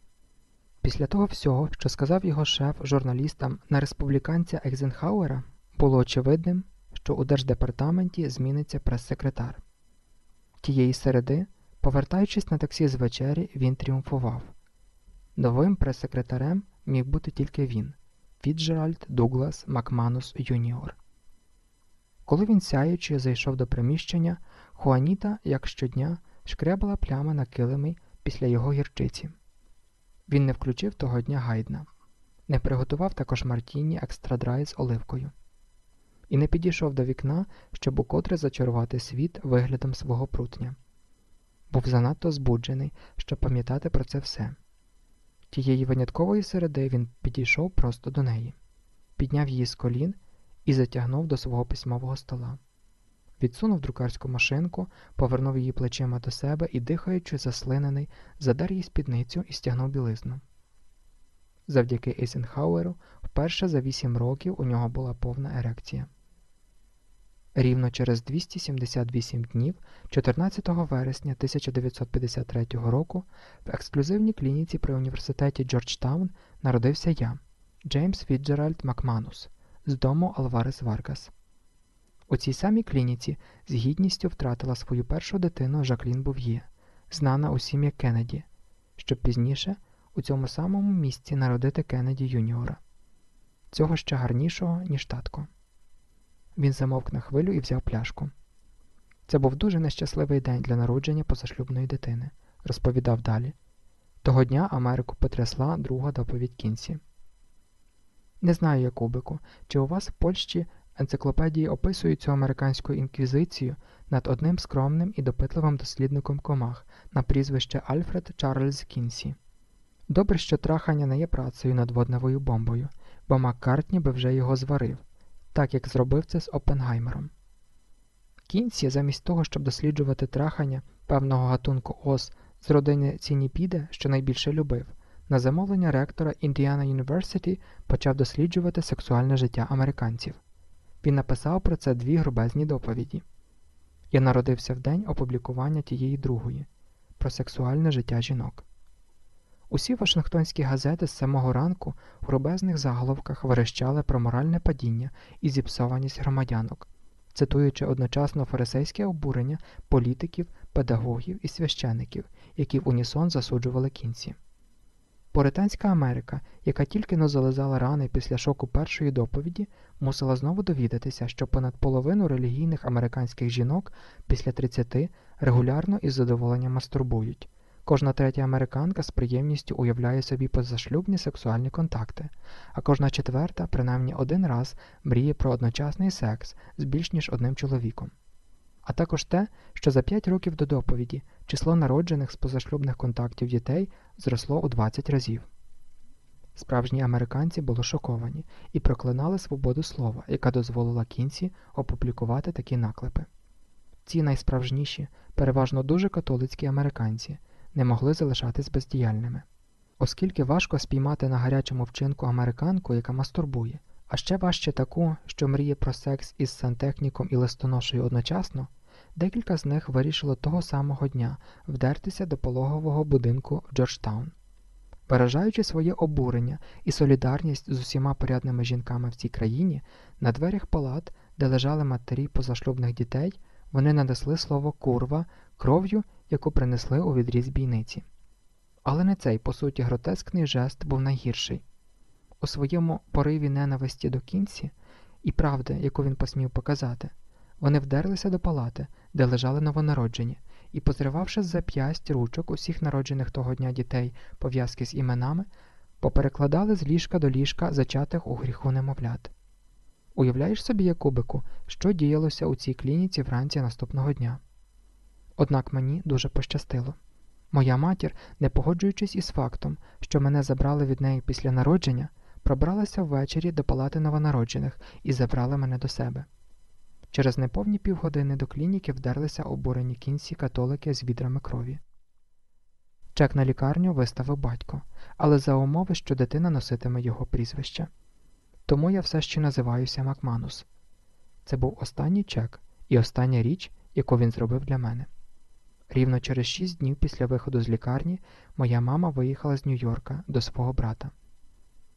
Після того всього, що сказав його шеф журналістам на республіканця Ейзенхауера, було очевидним, що у Держдепартаменті зміниться прес-секретар. Тієї середи, повертаючись на таксі з вечері, він тріумфував. Новим прес-секретарем міг бути тільки він Фіцджеральд Дуглас Макманус Юніор. Коли він сяючи зайшов до приміщення, Хуаніта, як щодня, шкрябала плями на килимі після його гірчиці. Він не включив того дня гайдна, не приготував також Мартіні екстрадрай з оливкою, і не підійшов до вікна, щоб укотре зачарувати світ виглядом свого прутня. Був занадто збуджений, щоб пам'ятати про це все. Тієї виняткової середи він підійшов просто до неї, підняв її з колін і затягнув до свого письмового стола. Відсунув друкарську машинку, повернув її плечима до себе і, дихаючи, заслинений, задар їй спідницю і стягнув білизну. Завдяки Ейсенхауеру, вперше за вісім років у нього була повна ерекція. Рівно через 278 днів, 14 вересня 1953 року, в ексклюзивній клініці при університеті Джорджтаун народився я, Джеймс Фіджеральд Макманус, з дому Алварес Варгас. У цій самій клініці з гідністю втратила свою першу дитину Жаклін Був'є, знана усім як Кеннеді, щоб пізніше у цьому самому місці народити Кеннеді Юніора, цього ще гарнішого, ніж татко. Він замовк на хвилю і взяв пляшку. Це був дуже нещасливий день для народження позашлюбної дитини, розповідав далі. Того дня Америку потрясла друга доповідь кінці. Не знаю, Якубику, чи у вас в Польщі енциклопедії описують цю американську інквізицію над одним скромним і допитливим дослідником комах на прізвище Альфред Чарльз Кінсі. Добре, що трахання не є працею над водневою бомбою, бо Маккартні би вже його зварив, так як зробив це з Оппенгаймером. Кінсі, замість того, щоб досліджувати трахання певного гатунку ос з родини Цініпіде, що найбільше любив, на замовлення ректора Індіана Юніверситі почав досліджувати сексуальне життя американців. Він написав про це дві грубезні доповіді. Я народився в день опублікування тієї другої про сексуальне життя жінок. Усі Вашингтонські газети з самого ранку в грубезних заголовках верещали про моральне падіння і зіпсованість громадянок, цитуючи одночасно фарисейське обурення політиків, педагогів і священиків, які в унісон засуджували кінці. Поританська Америка, яка тільки но зализала рани після шоку першої доповіді, мусила знову довідатися, що понад половину релігійних американських жінок після 30 регулярно із задоволенням мастурбують. Кожна третя американка з приємністю уявляє собі позашлюбні сексуальні контакти, а кожна четверта, принаймні один раз, мріє про одночасний секс з більш ніж одним чоловіком. А також те, що за 5 років до доповіді число народжених з позашлюбних контактів дітей зросло у 20 разів. Справжні американці були шоковані і проклинали свободу слова, яка дозволила кінці опублікувати такі наклепи. ці найсправжніші, переважно дуже католицькі американці, не могли залишатись бездіяльними. Оскільки важко спіймати на гарячому вчинку американку, яка мастурбує, а ще важче таку, що мріє про секс із сантехніком і листоношею одночасно, декілька з них вирішило того самого дня вдертися до пологового будинку Джорджтаун. Виражаючи своє обурення і солідарність з усіма порядними жінками в цій країні, на дверях палат, де лежали матері позашлюбних дітей, вони надесли слово курва кров'ю, яку принесли у відріз бійниці. Але не цей, по суті, гротескний жест був найгірший. У своєму пориві ненависті до кінці і правди, яку він посмів показати, вони вдерлися до палати, де лежали новонароджені, і, позривавши з зап'ясть ручок усіх народжених того дня дітей пов'язки з іменами, поперекладали з ліжка до ліжка зачатих у гріху немовлят. Уявляєш собі, Якубику, що діялося у цій клініці вранці наступного дня? Однак мені дуже пощастило. Моя матір, не погоджуючись із фактом, що мене забрали від неї після народження, пробралася ввечері до палати новонароджених і забрала мене до себе. Через неповні півгодини до клініки вдерлися обурені кінці католики з відрами крові. Чек на лікарню виставив батько, але за умови, що дитина носитиме його прізвище. Тому я все ще називаюся Макманус. Це був останній чек і остання річ, яку він зробив для мене. Рівно через шість днів після виходу з лікарні моя мама виїхала з Нью-Йорка до свого брата.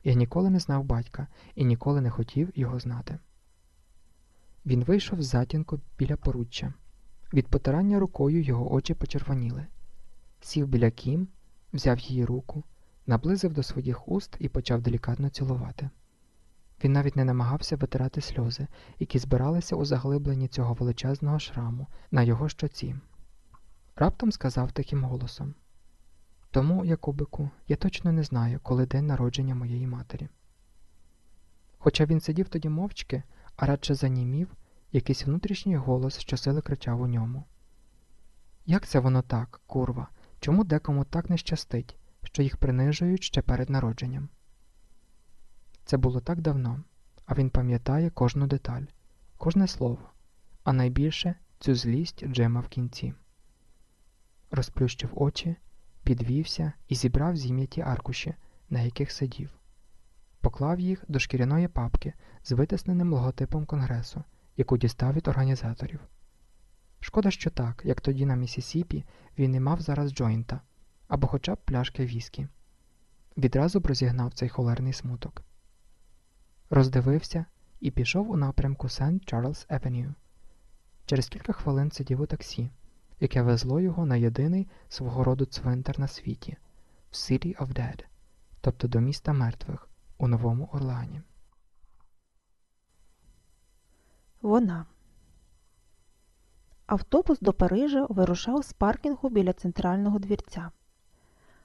Я ніколи не знав батька і ніколи не хотів його знати. Він вийшов з затінку біля поруччя. Від потирання рукою його очі почервоніли. Сів біля Кім, взяв її руку, наблизив до своїх уст і почав делікатно цілувати. Він навіть не намагався витирати сльози, які збиралися у заглибленні цього величезного шраму на його щоці. Раптом сказав таким голосом Тому, Якубику, я точно не знаю, коли день народження моєї матері. Хоча він сидів тоді мовчки, а радше занімів, якийсь внутрішній голос щосили кричав у ньому. Як це воно так, курва? Чому декому так не щастить, що їх принижують ще перед народженням? Це було так давно, а він пам'ятає кожну деталь, кожне слово, а найбільше цю злість Джема в кінці. Розплющив очі, підвівся і зібрав зім'яті аркуші, на яких сидів поклав їх до шкіряної папки з витисненим логотипом конгресу, яку дістав від організаторів. Шкода, що так, як тоді на Місісіпі, він не мав зараз джойнта або хоча б пляшки віскі. Відразу б розігнав цей холерний смуток. Роздивився і пішов у напрямку Сент Чарльз Евеню. Через кілька хвилин сидів у таксі, яке везло його на єдиний свого роду цвинтар на світі в City of Dead, тобто до міста мертвих, у Новому Орлеані. Вона. Автобус до Парижа вирушав з паркінгу біля центрального двірця.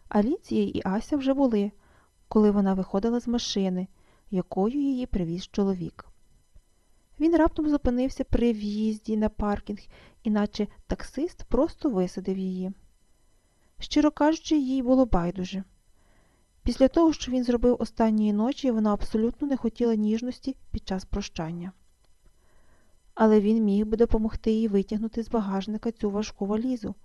Аліція і Ася вже були, коли вона виходила з машини, якою її привіз чоловік. Він раптом зупинився при в'їзді на паркінг, іначе таксист просто висадив її. Щиро кажучи, їй було байдуже. Після того, що він зробив останньої ночі, вона абсолютно не хотіла ніжності під час прощання. Але він міг би допомогти їй витягнути з багажника цю важку валізу.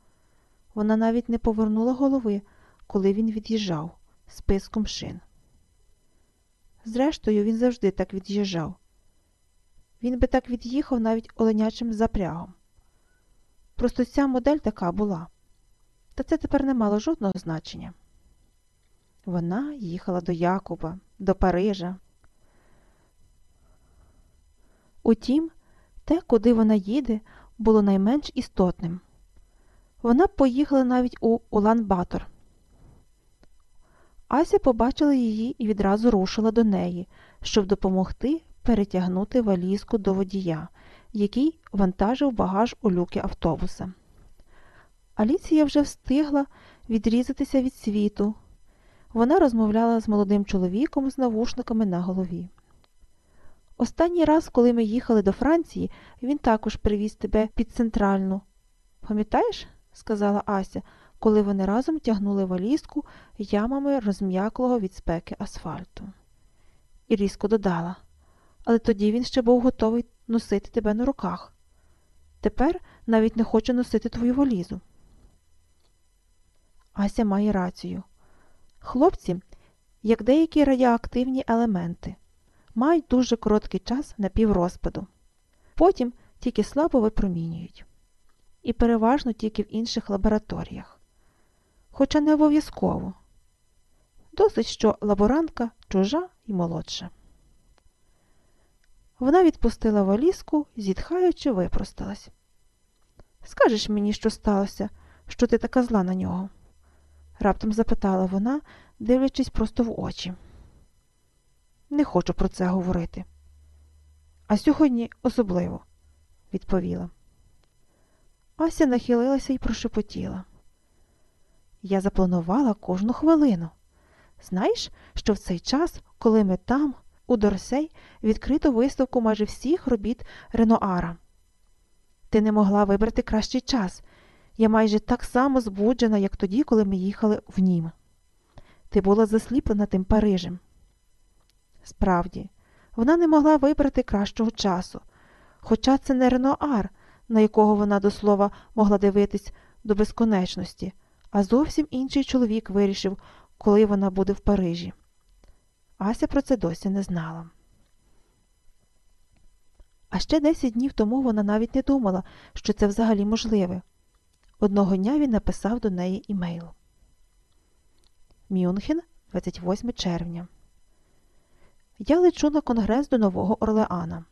Вона навіть не повернула голови, коли він від'їжджав списком шин. Зрештою, він завжди так від'їжджав. Він би так від'їхав навіть оленячим запрягом. Просто ця модель така була. Та це тепер не мало жодного значення. Вона їхала до Якуба, до Парижа. Утім, те, куди вона їде, було найменш істотним. Вона поїхала навіть у Улан-Батор. Ася побачила її і відразу рушила до неї, щоб допомогти перетягнути валізку до водія, який вантажив багаж у люки автобуса. Аліція вже встигла відрізатися від світу. Вона розмовляла з молодим чоловіком з навушниками на голові. Останній раз, коли ми їхали до Франції, він також привіз тебе під центральну. Пам'ятаєш? сказала Ася, коли вони разом тягнули валізку ямами розм'яклого від спеки асфальту. І різко додала, але тоді він ще був готовий носити тебе на руках. Тепер навіть не хочу носити твою валізу. Ася має рацію. Хлопці, як деякі радіоактивні елементи, мають дуже короткий час на піврозпаду. Потім тільки слабо випромінюють. І переважно тільки в інших лабораторіях. Хоча не обов'язково. Досить, що лаборантка чужа і молодша. Вона відпустила валізку, зітхаючи, випросталась. Скажеш мені, що сталося, що ти така зла на нього? раптом запитала вона, дивлячись просто в очі. Не хочу про це говорити. А сьогодні особливо, відповіла. Ася нахилилася і прошепотіла. Я запланувала кожну хвилину. Знаєш, що в цей час, коли ми там, у Дорсей, відкрито виставку майже всіх робіт Ренуара. Ти не могла вибрати кращий час. Я майже так само збуджена, як тоді, коли ми їхали в нім. Ти була засліплена тим Парижем. Справді, вона не могла вибрати кращого часу, хоча це не Ренуар, на якого вона до слова могла дивитись до безконечності, а зовсім інший чоловік вирішив, коли вона буде в Парижі. Ася про це досі не знала. А ще 10 днів тому вона навіть не думала, що це взагалі можливе. Одного дня він написав до неї імейл. Мюнхен, 28 червня. Я лечу на конгрес до Нового Орлеана.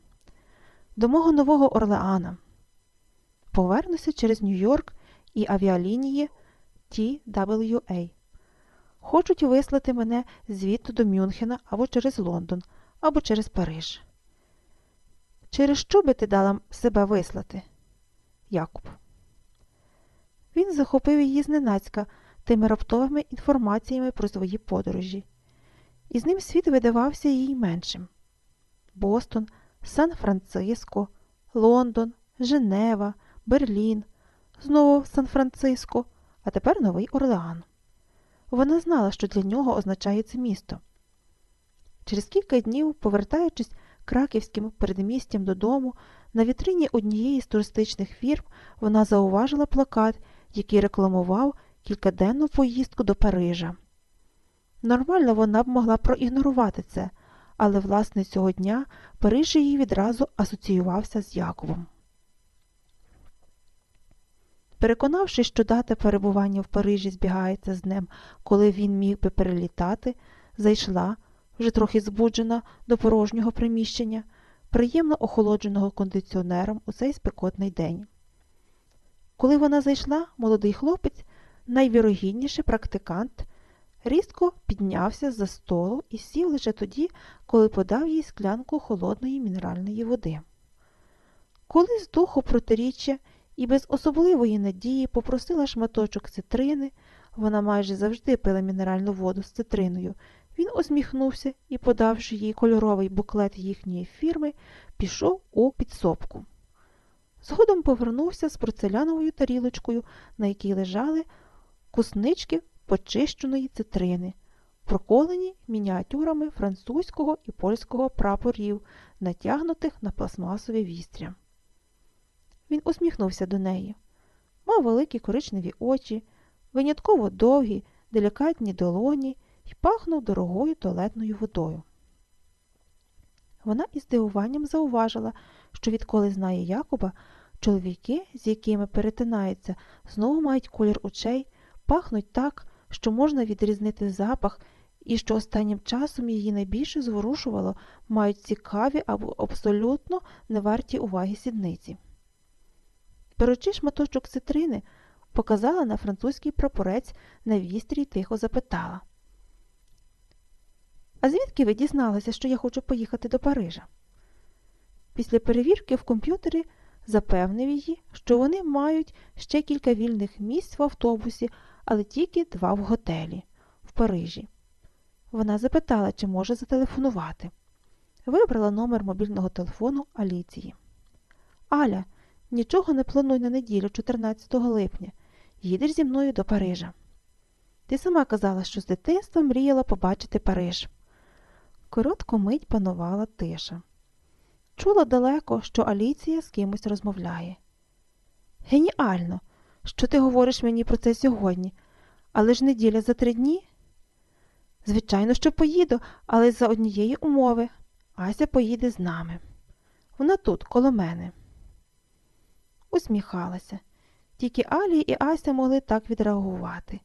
До мого Нового Орлеана. Повернуся через Нью-Йорк і авіалінії TWA. Хочуть вислати мене звідти до Мюнхена або через Лондон, або через Париж. Через що би ти дала себе вислати? Якуб. Він захопив її зненацька тими раптовими інформаціями про свої подорожі. І з ним світ видавався їй меншим. Бостон, Сан-Франциско, Лондон, Женева, Берлін, знову Сан-Франциско, а тепер Новий Орлеан. Вона знала, що для нього означає це місто. Через кілька днів, повертаючись краківським передмістям додому, на вітрині однієї з туристичних фірм вона зауважила плакат, який рекламував кількаденну поїздку до Парижа. Нормально вона б могла проігнорувати це, але, власне, цього дня Париж її відразу асоціювався з Яковом. Переконавшись, що дата перебування в Парижі збігається з днем, коли він міг би перелітати, зайшла, вже трохи збуджена до порожнього приміщення, приємно охолодженого кондиціонером у цей спекотний день. Коли вона зайшла, молодий хлопець, найвірогідніше практикант, різко піднявся за столу і сів лише тоді, коли подав їй склянку холодної мінеральної води. Коли з духу протиріччя і без особливої надії попросила шматочок цитрини, вона майже завжди пила мінеральну воду з цитриною. Він усміхнувся і, подавши їй кольоровий буклет їхньої фірми, пішов у підсобку. Згодом повернувся з порцеляновою тарілочкою, на якій лежали куснички почищеної цитрини, проколені мініатюрами французького і польського прапорів, натягнутих на пластмасові вістря. Він усміхнувся до неї. Мав великі коричневі очі, винятково довгі, делікатні долоні і пахнув дорогою туалетною водою. Вона із здивуванням зауважила, що відколи знає Якуба, чоловіки, з якими перетинається, знову мають колір очей, пахнуть так, що можна відрізнити запах, і що останнім часом її найбільше зворушувало, мають цікаві або абсолютно неварті уваги сідниці. Беручи шматочок цитрини, показала на французький прапорець на вістрі й тихо запитала. А звідки ви дізналися, що я хочу поїхати до Парижа? Після перевірки в комп'ютері запевнив її, що вони мають ще кілька вільних місць в автобусі, але тільки два в готелі в Парижі. Вона запитала, чи може зателефонувати. Вибрала номер мобільного телефону Аліції. Аля, нічого не плануй на неділю, 14 липня. Їдеш зі мною до Парижа. Ти сама казала, що з дитинства мріяла побачити Париж. Коротку мить панувала тиша. Чула далеко, що Аліція з кимось розмовляє. Геніально! Що ти говориш мені про це сьогодні? Але ж неділя за три дні? Звичайно, що поїду, але за однієї умови. Ася поїде з нами. Вона тут, коло мене. Усміхалася. Тільки Алі і Ася могли так відреагувати.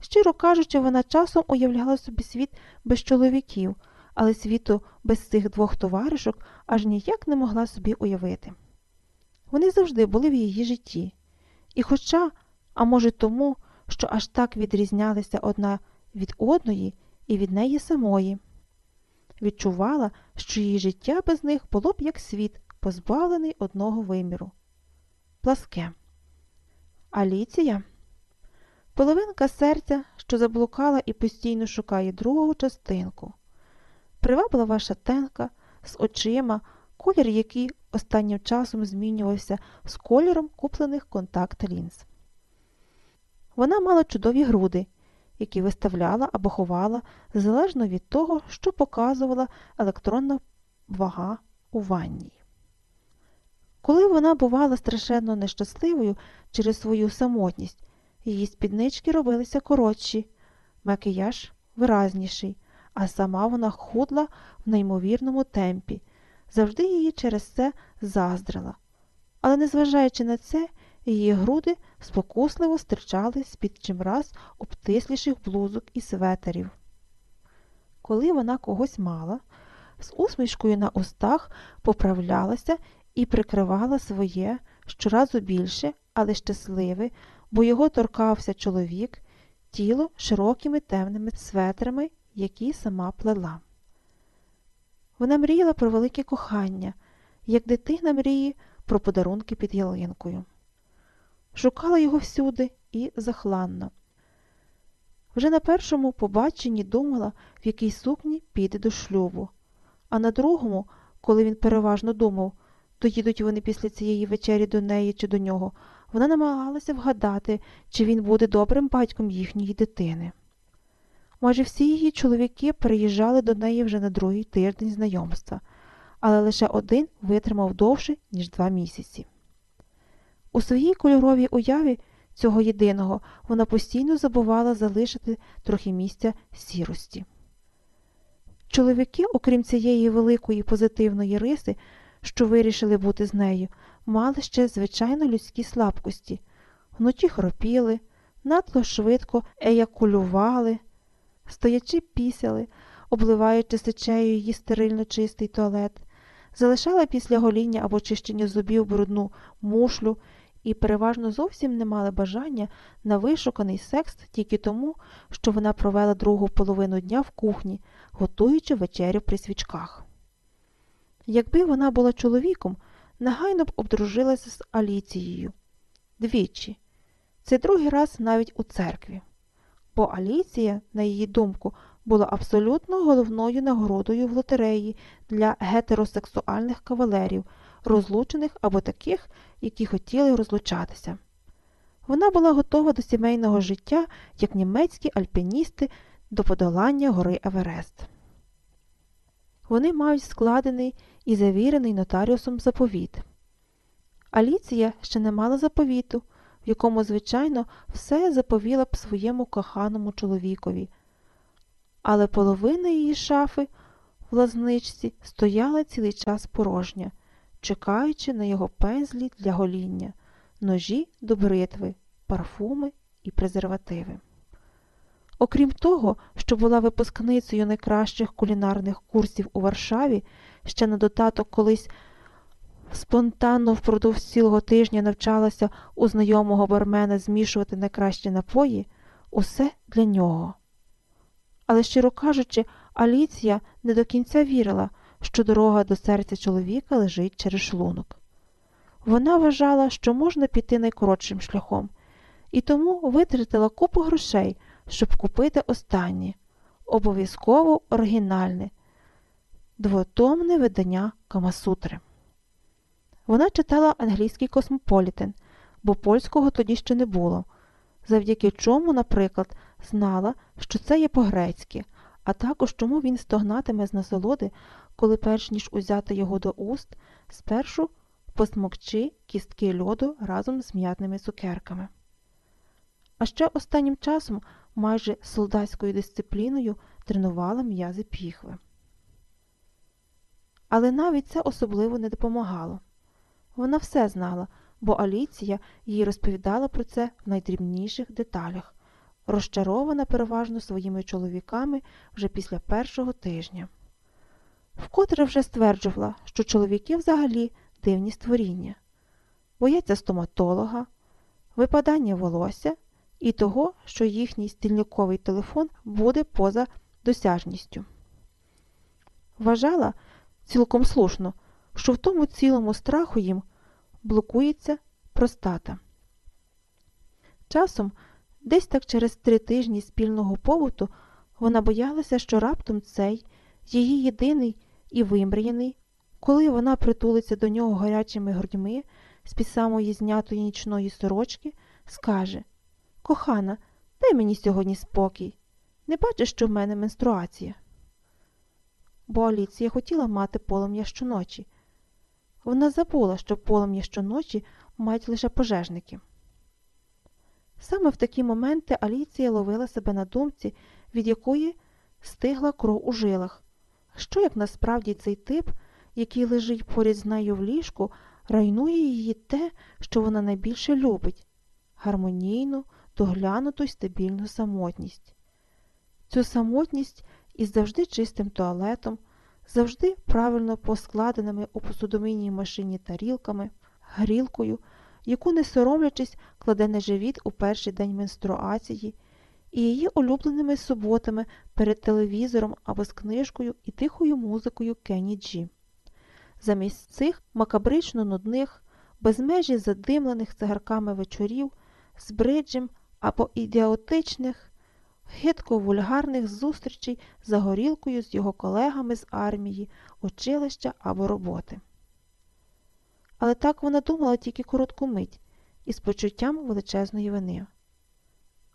Щиро кажучи, вона часом уявляла собі світ без чоловіків, але світу без цих двох товаришок аж ніяк не могла собі уявити. Вони завжди були в її житті. І хоча, а може тому, що аж так відрізнялися одна від одної і від неї самої, відчувала, що її життя без них було б як світ, позбавлений одного виміру. Пласке. Аліція? Половинка серця, що заблукала і постійно шукає другу частинку. Приваблива шатенка з очима, колір який останнім часом змінювався з кольором куплених контакт лінз. Вона мала чудові груди, які виставляла або ховала залежно від того, що показувала електронна вага у ванній. Коли вона бувала страшенно нещасливою через свою самотність, її спіднички робилися коротші, макіяж виразніший, а сама вона худла в неймовірному темпі, завжди її через це заздрила. Але, незважаючи на це, її груди спокусливо стирчали з-під чимраз обтисліших блузок і светерів. Коли вона когось мала, з усмішкою на устах поправлялася і прикривала своє щоразу більше, але щасливе, бо його торкався чоловік, тіло широкими темними светрами, які сама плела. Вона мріяла про велике кохання, як дитина мріє про подарунки під ялинкою. Шукала його всюди і захланно. Вже на першому побаченні думала, в якій сукні піде до шлюбу, а на другому, коли він переважно думав, доїдуть вони після цієї вечері до неї чи до нього, вона намагалася вгадати, чи він буде добрим батьком їхньої дитини. Майже всі її чоловіки приїжджали до неї вже на другий тиждень знайомства, але лише один витримав довше, ніж два місяці. У своїй кольоровій уяві цього єдиного вона постійно забувала залишити трохи місця сірості. Чоловіки, окрім цієї великої позитивної риси, що вирішили бути з нею, мали ще звичайно людські слабкості, вночі хропіли, надло швидко еякулювали, стоячи пісяли, обливаючи сечею її стерильно чистий туалет, залишали після гоління або чищення зубів брудну мушлю і переважно зовсім не мали бажання на вишуканий секс тільки тому, що вона провела другу половину дня в кухні, готуючи вечерю при свічках. Якби вона була чоловіком, негайно б обдружилася з Аліцією. Двічі. Це другий раз навіть у церкві. Бо Аліція, на її думку, була абсолютно головною нагородою в лотереї для гетеросексуальних кавалерів, розлучених або таких, які хотіли розлучатися. Вона була готова до сімейного життя, як німецькі альпіністи до подолання гори Еверест. Вони мають складений і завірений нотаріусом заповіт. Аліція ще не мала заповіту, в якому, звичайно, все заповіла б своєму коханому чоловікові, але половина її шафи в лазничці стояла цілий час порожня, чекаючи на його пензлі для гоління, ножі до бритви, парфуми і презервативи. Окрім того, що була випускницею найкращих кулінарних курсів у Варшаві, ще на додаток колись спонтанно впродовж цілого тижня навчалася у знайомого бармена змішувати найкращі напої, усе для нього. Але, щиро кажучи, Аліція не до кінця вірила, що дорога до серця чоловіка лежить через шлунок. Вона вважала, що можна піти найкоротшим шляхом, і тому витратила купу грошей, щоб купити останнє, обов'язково оригінальне, двотомне видання Камасутри. Вона читала англійський космополітен, бо польського тоді ще не було, завдяки чому, наприклад, знала, що це є по-грецьки, а також чому він стогнатиме з насолоди, коли, перш ніж узяти його до уст, спершу посмокчи кістки льоду разом з м'ятними цукерками. А ще останнім часом майже солдатською дисципліною тренувала м'язи піхви. Але навіть це особливо не допомагало. Вона все знала, бо Аліція їй розповідала про це в найдрібніших деталях, розчарована переважно своїми чоловіками вже після першого тижня. Вкотре вже стверджувала, що чоловіки взагалі дивні створіння, бояться стоматолога, випадання волосся і того, що їхній стільниковий телефон буде поза досяжністю. Вважала цілком слушно, що в тому цілому страху їм блокується простата. Часом, десь так через три тижні спільного побуту, вона боялася, що раптом цей, її єдиний і вимріяний, коли вона притулиться до нього гарячими грудьми з під самої знятої нічної сорочки, скаже Кохана, дай мені сьогодні спокій. Не бачиш, що в мене менструація. Бо Аліція хотіла мати полум'я щоночі. Вона забула, що полум'я щоночі мають лише пожежники. Саме в такі моменти Аліція ловила себе на думці, від якої стигла кров у жилах. Що як насправді цей тип, який лежить поряд з нею в ліжку, райнує її те, що вона найбільше любить гармонійну, доглянуту й стабільну самотність. Цю самотність із завжди чистим туалетом, завжди правильно поскладеними у посудомийній машині тарілками, грілкою, яку, не соромлячись, кладе на живіт у перший день менструації, і її улюбленими суботами перед телевізором або з книжкою і тихою музикою Кенні Джі. Замість цих макабрично нудних, безмежі задимлених цигарками вечорів, з або ідіотичних, гидко вульгарних зустрічей за горілкою з його колегами з армії, училища або роботи. Але так вона думала тільки коротку мить із почуттям величезної вини.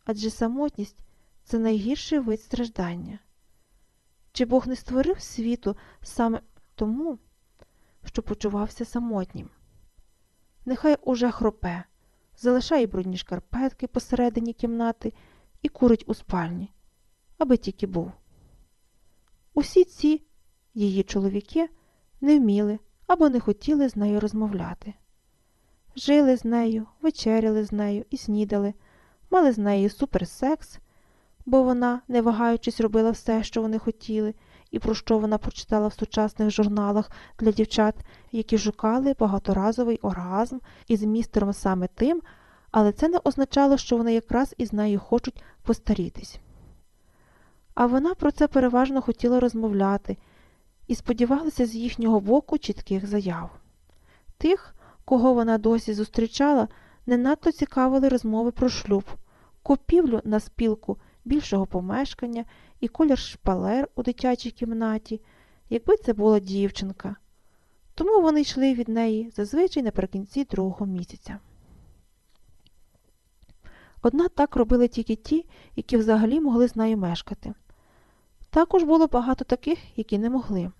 Адже самотність це найгірший вид страждання. Чи Бог не створив світу саме тому, що почувався самотнім? Нехай уже хропе, залишає брудні шкарпетки посередині кімнати і курить у спальні, аби тільки був. Усі ці її чоловіки не вміли або не хотіли з нею розмовляти. Жили з нею, вечеряли з нею і снідали, мали з нею суперсекс, бо вона, не вагаючись, робила все, що вони хотіли, і про що вона прочитала в сучасних журналах для дівчат, які шукали багаторазовий оргазм із містером саме тим, але це не означало, що вони якраз із нею хочуть постарітись. А вона про це переважно хотіла розмовляти і сподівалася з їхнього боку чітких заяв. Тих, кого вона досі зустрічала, не надто цікавили розмови про шлюб, купівлю на спілку більшого помешкання і колір шпалер у дитячій кімнаті, якби це була дівчинка. Тому вони йшли від неї зазвичай наприкінці другого місяця. Однак так робили тільки ті, які взагалі могли з нею мешкати. Також було багато таких, які не могли.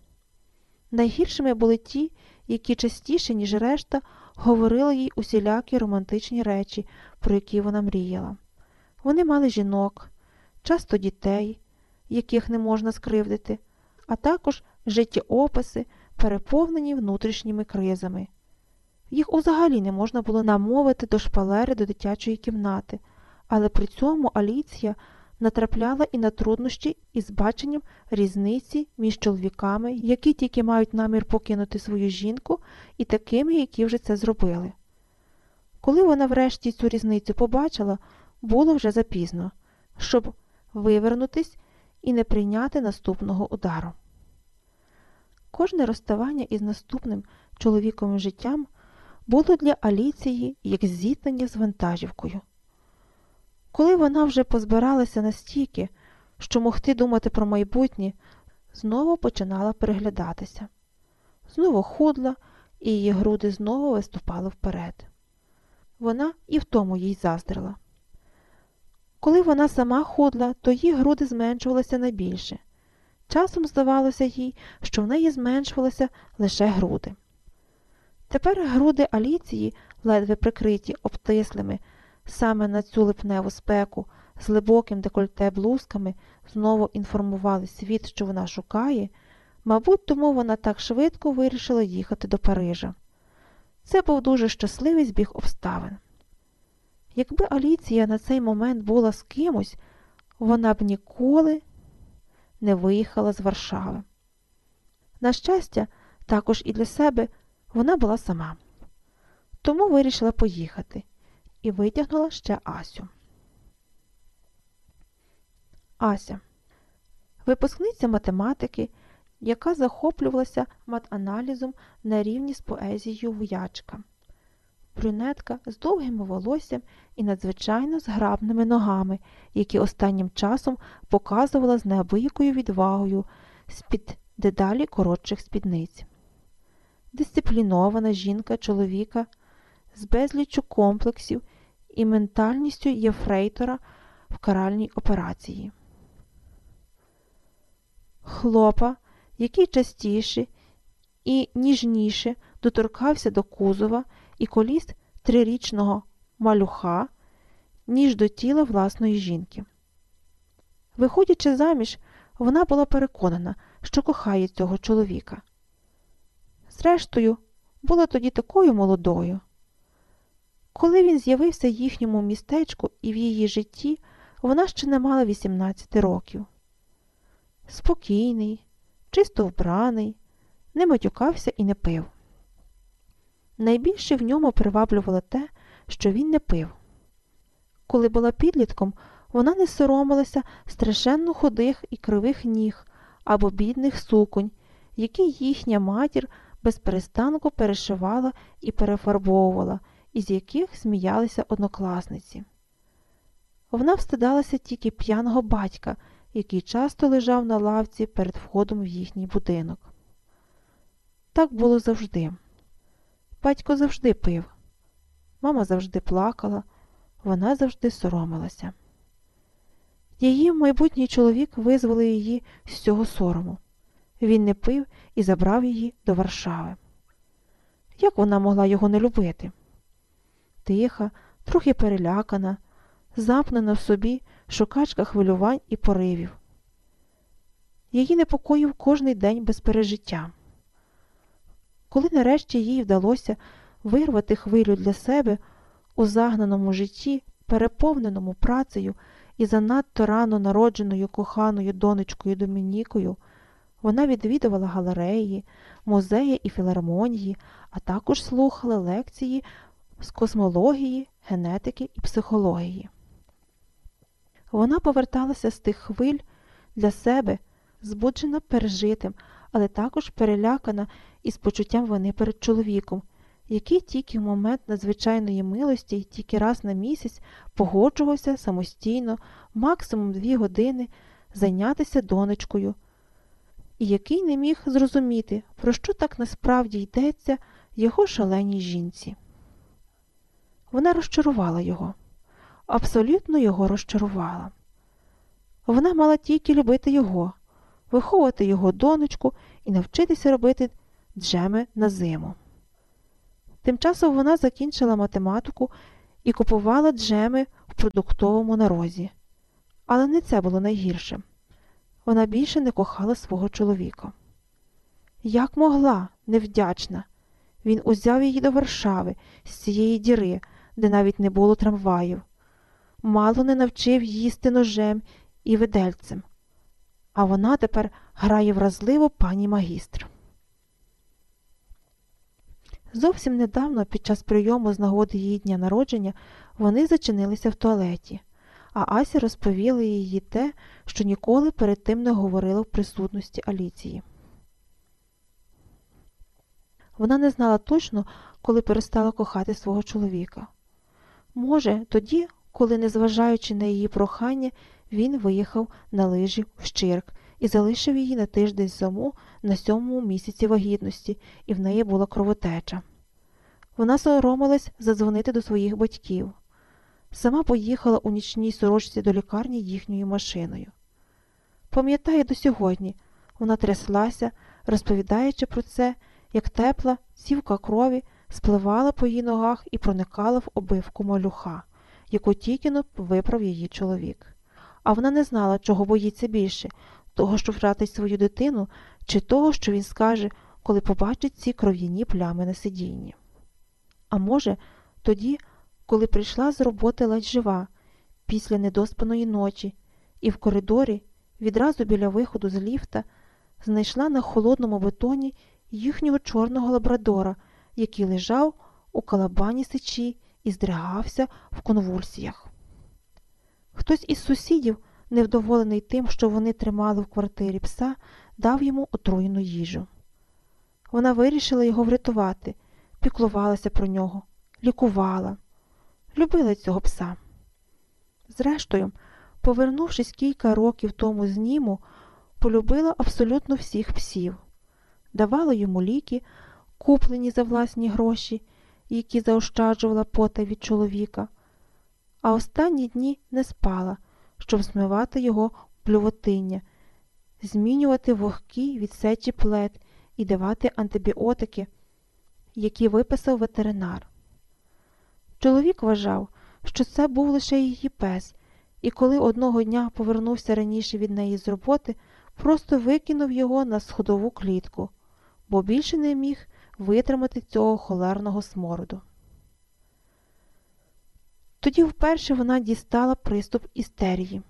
Найгіршими були ті, які частіше, ніж решта, говорили їй усілякі романтичні речі, про які вона мріяла. Вони мали жінок, часто дітей, яких не можна скривдити, а також життєописи, переповнені внутрішніми кризами. Їх взагалі не можна було намовити до шпалери до дитячої кімнати, але при цьому Аліція натрапляла і на труднощі із баченням різниці між чоловіками, які тільки мають намір покинути свою жінку, і такими, які вже це зробили. Коли вона врешті цю різницю побачила, було вже запізно, щоб вивернутись і не прийняти наступного удару. Кожне розставання із наступним чоловіковим життям було для Аліції як зіткнення з вантажівкою. Коли вона вже позбиралася настільки, що могти думати про майбутнє, знову починала переглядатися. Знову худла, і її груди знову виступали вперед. Вона і в тому їй заздрила. Коли вона сама худла, то її груди зменшувалися найбільше. Часом здавалося їй, що в неї зменшувалися лише груди. Тепер груди Аліції, ледве прикриті обтислими, саме на цю липневу спеку, з глибоким декольте блузками, знову інформували світ, що вона шукає, мабуть, тому вона так швидко вирішила їхати до Парижа. Це був дуже щасливий збіг обставин. Якби Аліція на цей момент була з кимось, вона б ніколи не виїхала з Варшави. На щастя, також і для себе вона була сама. Тому вирішила поїхати і витягнула ще Асю. Ася випускниця математики, яка захоплювалася матаналізом на рівні з поезією воячка. Брюнетка з довгим волоссям і надзвичайно зграбними ногами, які останнім часом показувала з неабиякою відвагою з-під дедалі коротших спідниць. Дисциплінована жінка чоловіка з безліччю комплексів і ментальністю єфрейтора в каральній операції. Хлопа, який частіше і ніжніше доторкався до кузова і коліс трирічного малюха, ніж до тіла власної жінки. Виходячи заміж, вона була переконана, що кохає цього чоловіка. Зрештою, була тоді такою молодою. Коли він з'явився в їхньому містечку і в її житті, вона ще не мала 18 років. Спокійний, чисто вбраний, не матюкався і не пив. Найбільше в ньому приваблювало те, що він не пив. Коли була підлітком, вона не соромилася страшенно худих і кривих ніг або бідних суконь, які їхня матір безперестанку перешивала і перефарбовувала, із яких сміялися однокласниці. Вона встидалася тільки п'яного батька, який часто лежав на лавці перед входом в їхній будинок. Так було завжди. Батько завжди пив, мама завжди плакала, вона завжди соромилася. Її майбутній чоловік визволив її з цього сорому. Він не пив і забрав її до Варшави. Як вона могла його не любити? Тиха, трохи перелякана, замкнена в собі шукачка хвилювань і поривів. Її непокоїв кожний день без пережиття. Коли нарешті їй вдалося вирвати хвилю для себе у загнаному житті, переповненому працею і занадто рано народженою коханою донечкою Домінікою, вона відвідувала галереї, музеї і філармонії, а також слухала лекції з космології, генетики і психології. Вона поверталася з тих хвиль для себе, збуджена пережитим, але також перелякана і з почуттям вини перед чоловіком, який тільки в момент надзвичайної милості і тільки раз на місяць погоджувався самостійно, максимум дві години зайнятися донечкою, і який не міг зрозуміти, про що так насправді йдеться його шаленій жінці. Вона розчарувала його, абсолютно його розчарувала. Вона мала тільки любити його, виховувати його донечку і навчитися робити джеми на зиму. Тим часом вона закінчила математику і купувала джеми в продуктовому нарозі. Але не це було найгірше. Вона більше не кохала свого чоловіка. Як могла, невдячна, він узяв її до Варшави з цієї діри, де навіть не було трамваїв. Мало не навчив їсти ножем і видельцем, а вона тепер грає вразливо пані магістр. Зовсім недавно, під час прийому з нагоди її дня народження, вони зачинилися в туалеті, а Ася розповіла їй те, що ніколи перед тим не говорила в присутності Аліції. Вона не знала точно, коли перестала кохати свого чоловіка. Може, тоді, коли, незважаючи на її прохання, він виїхав на лижі в Щирк і залишив її на тиждень саму на сьомому місяці вагітності, і в неї була кровотеча. Вона соромилась задзвонити до своїх батьків. Сама поїхала у нічній сорочці до лікарні їхньою машиною. Пам'ятає до сьогодні, вона тряслася, розповідаючи про це, як тепла цівка крові спливала по її ногах і проникала в обивку малюха, яку тільки виправ її чоловік. А вона не знала, чого боїться більше того, що втратить свою дитину, чи того, що він скаже, коли побачить ці кров'яні плями на сидінні. А може, тоді, коли прийшла з роботи ледь жива, після недоспаної ночі, і в коридорі, відразу біля виходу з ліфта, знайшла на холодному бетоні їхнього чорного лабрадора, який лежав у калабані сечі і здригався в конвульсіях. Хтось із сусідів, невдоволений тим, що вони тримали в квартирі пса, дав йому отруєну їжу. Вона вирішила його врятувати, піклувалася про нього, лікувала, любила цього пса. Зрештою, повернувшись кілька років тому з Німу, полюбила абсолютно всіх псів, давала йому ліки, куплені за власні гроші, які заощаджувала пота від чоловіка, а останні дні не спала, щоб змивати його блювотиння, змінювати вогкі від сечі плет і давати антибіотики, які виписав ветеринар. Чоловік вважав, що це був лише її пес, і коли одного дня повернувся раніше від неї з роботи, просто викинув його на сходову клітку, бо більше не міг витримати цього холерного смороду. Тоді вперше вона дістала приступ істерії,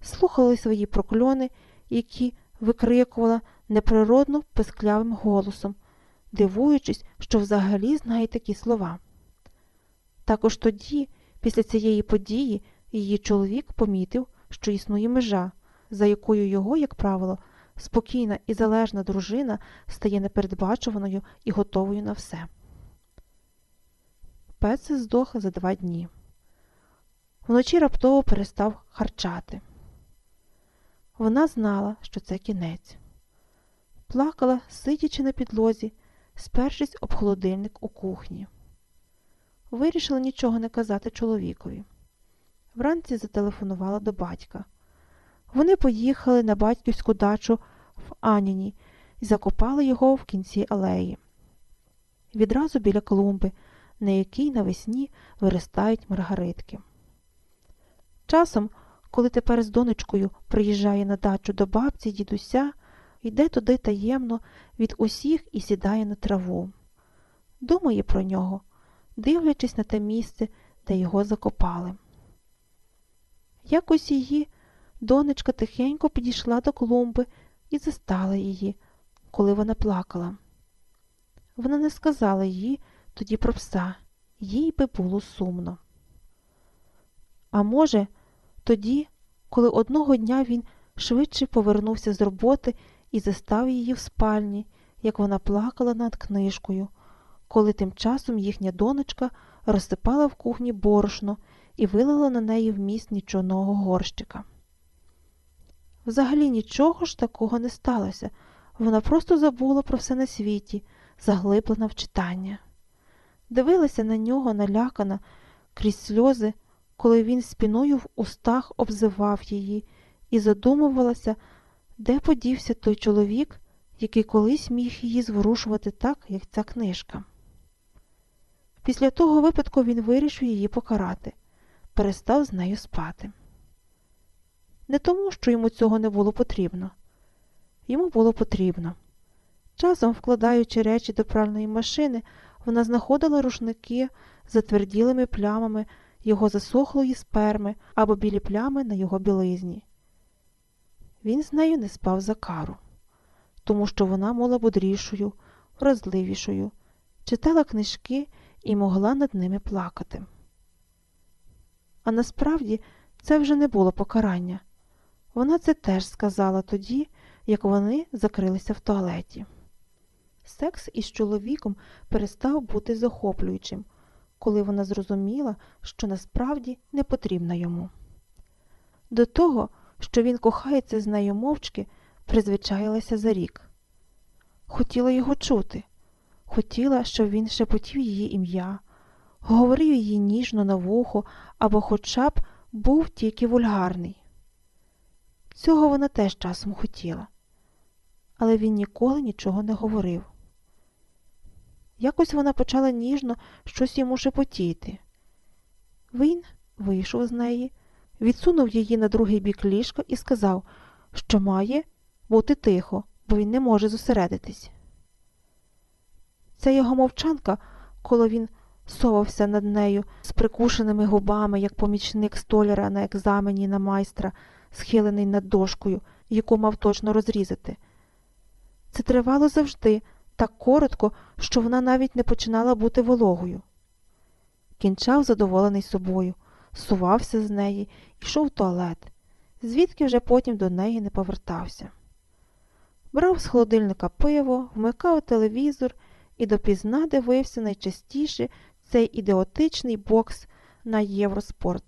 слухала свої прокльони, які викрикувала неприродно писклявим голосом, дивуючись, що взагалі знає такі слова. Також тоді, після цієї події, її чоловік помітив, що існує межа, за якою його, як правило, спокійна і залежна дружина стає непередбачуваною і готовою на все. Пес здох за два дні. Вночі раптово перестав харчати. Вона знала, що це кінець. Плакала, сидячи на підлозі, спершись об холодильник у кухні. Вирішила нічого не казати чоловікові. Вранці зателефонувала до батька. Вони поїхали на батьківську дачу в Аніні і закопали його в кінці алеї. Відразу біля клумби, на якій навесні виростають маргаритки. Часом, коли тепер з донечкою приїжджає на дачу до бабці дідуся, йде туди таємно від усіх і сідає на траву. Думає про нього, дивлячись на те місце, де його закопали. Якось її донечка тихенько підійшла до клумби і застала її, коли вона плакала. Вона не сказала їй тоді про пса, їй би було сумно. А може, тоді, коли одного дня він швидше повернувся з роботи і застав її в спальні, як вона плакала над книжкою, коли тим часом їхня донечка розсипала в кухні борошно і вилила на неї вміст нічого горщика. Взагалі нічого ж такого не сталося. Вона просто забула про все на світі, заглиблена в читання. Дивилася на нього налякана крізь сльози, коли він спіною в устах обзивав її, і задумувалася, де подівся той чоловік, який колись міг її зворушувати так, як ця книжка. Після того випадку він вирішив її покарати, перестав з нею спати. Не тому, що йому цього не було потрібно. Йому було потрібно. Часом, вкладаючи речі до пральної машини, вона знаходила рушники з затверділими плямами його засохлої сперми або білі плями на його білизні. Він з нею не спав за кару, тому що вона була бодрішою, вразливішою, читала книжки і могла над ними плакати. А насправді це вже не було покарання. Вона це теж сказала тоді, як вони закрилися в туалеті. Секс із чоловіком перестав бути захоплюючим, коли вона зрозуміла, що насправді не потрібна йому. До того, що він кохається з нею мовчки, призвичаїлася за рік. Хотіла його чути, хотіла, щоб він шепотів її ім'я, говорив її ніжно на вухо або хоча б був тільки вульгарний. Цього вона теж часом хотіла, але він ніколи нічого не говорив. Якось вона почала ніжно щось йому шепотіти. Він вийшов з неї, відсунув її на другий бік ліжка і сказав, що має бути тихо, бо він не може зосередитись. Ця його мовчанка, коли він совався над нею з прикушеними губами, як помічник столяра на екзамені на майстра, схилений над дошкою, яку мав точно розрізати. Це тривало завжди, так коротко, що вона навіть не починала бути вологою. Кінчав задоволений собою, сувався з неї, йшов в туалет, звідки вже потім до неї не повертався. Брав з холодильника пиво, вмикав телевізор і допізна дивився найчастіше цей ідеотичний бокс на Євроспорт,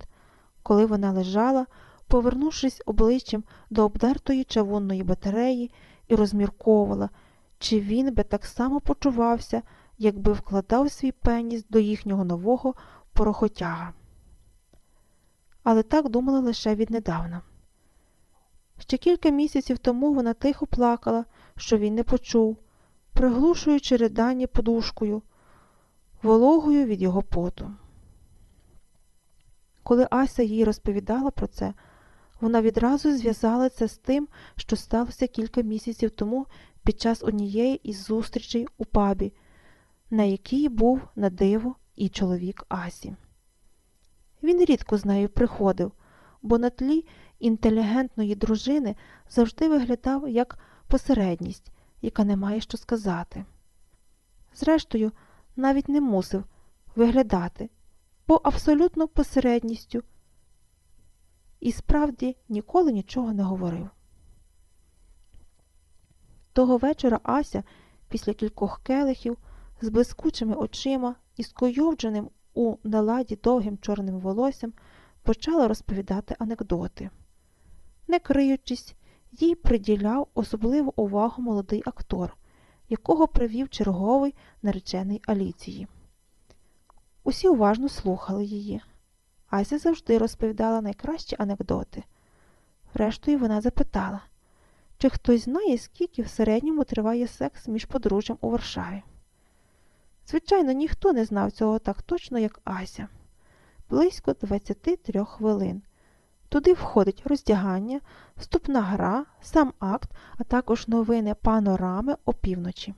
коли вона лежала, повернувшись обличчям до обдертої чавунної батареї і розмірковувала, чи він би так само почувався, якби вкладав свій пеніс до їхнього нового порохотяга. Але так думала лише віднедавна. Ще кілька місяців тому вона тихо плакала, що він не почув, приглушуючи ридання подушкою, вологою від його поту. Коли Ася їй розповідала про це, вона відразу зв'язала це з тим, що сталося кілька місяців тому під час однієї із зустрічей у пабі, на якій був на диво і чоловік Асі. Він рідко з нею приходив, бо на тлі інтелігентної дружини завжди виглядав як посередність, яка не має що сказати. Зрештою, навіть не мусив виглядати, бо абсолютно посередністю і справді ніколи нічого не говорив. Того вечора Ася, після кількох келихів, з блискучими очима і скойовдженим у наладі довгим чорним волоссям, почала розповідати анекдоти. Не криючись, їй приділяв особливу увагу молодий актор, якого привів черговий наречений Аліції. Усі уважно слухали її. Ася завжди розповідала найкращі анекдоти. Врештою, вона запитала, чи хтось знає, скільки в середньому триває секс між подружжям у Варшаві. Звичайно, ніхто не знав цього так точно, як Ася. Близько 23 хвилин. Туди входить роздягання, вступна гра, сам акт, а також новини панорами опівночі.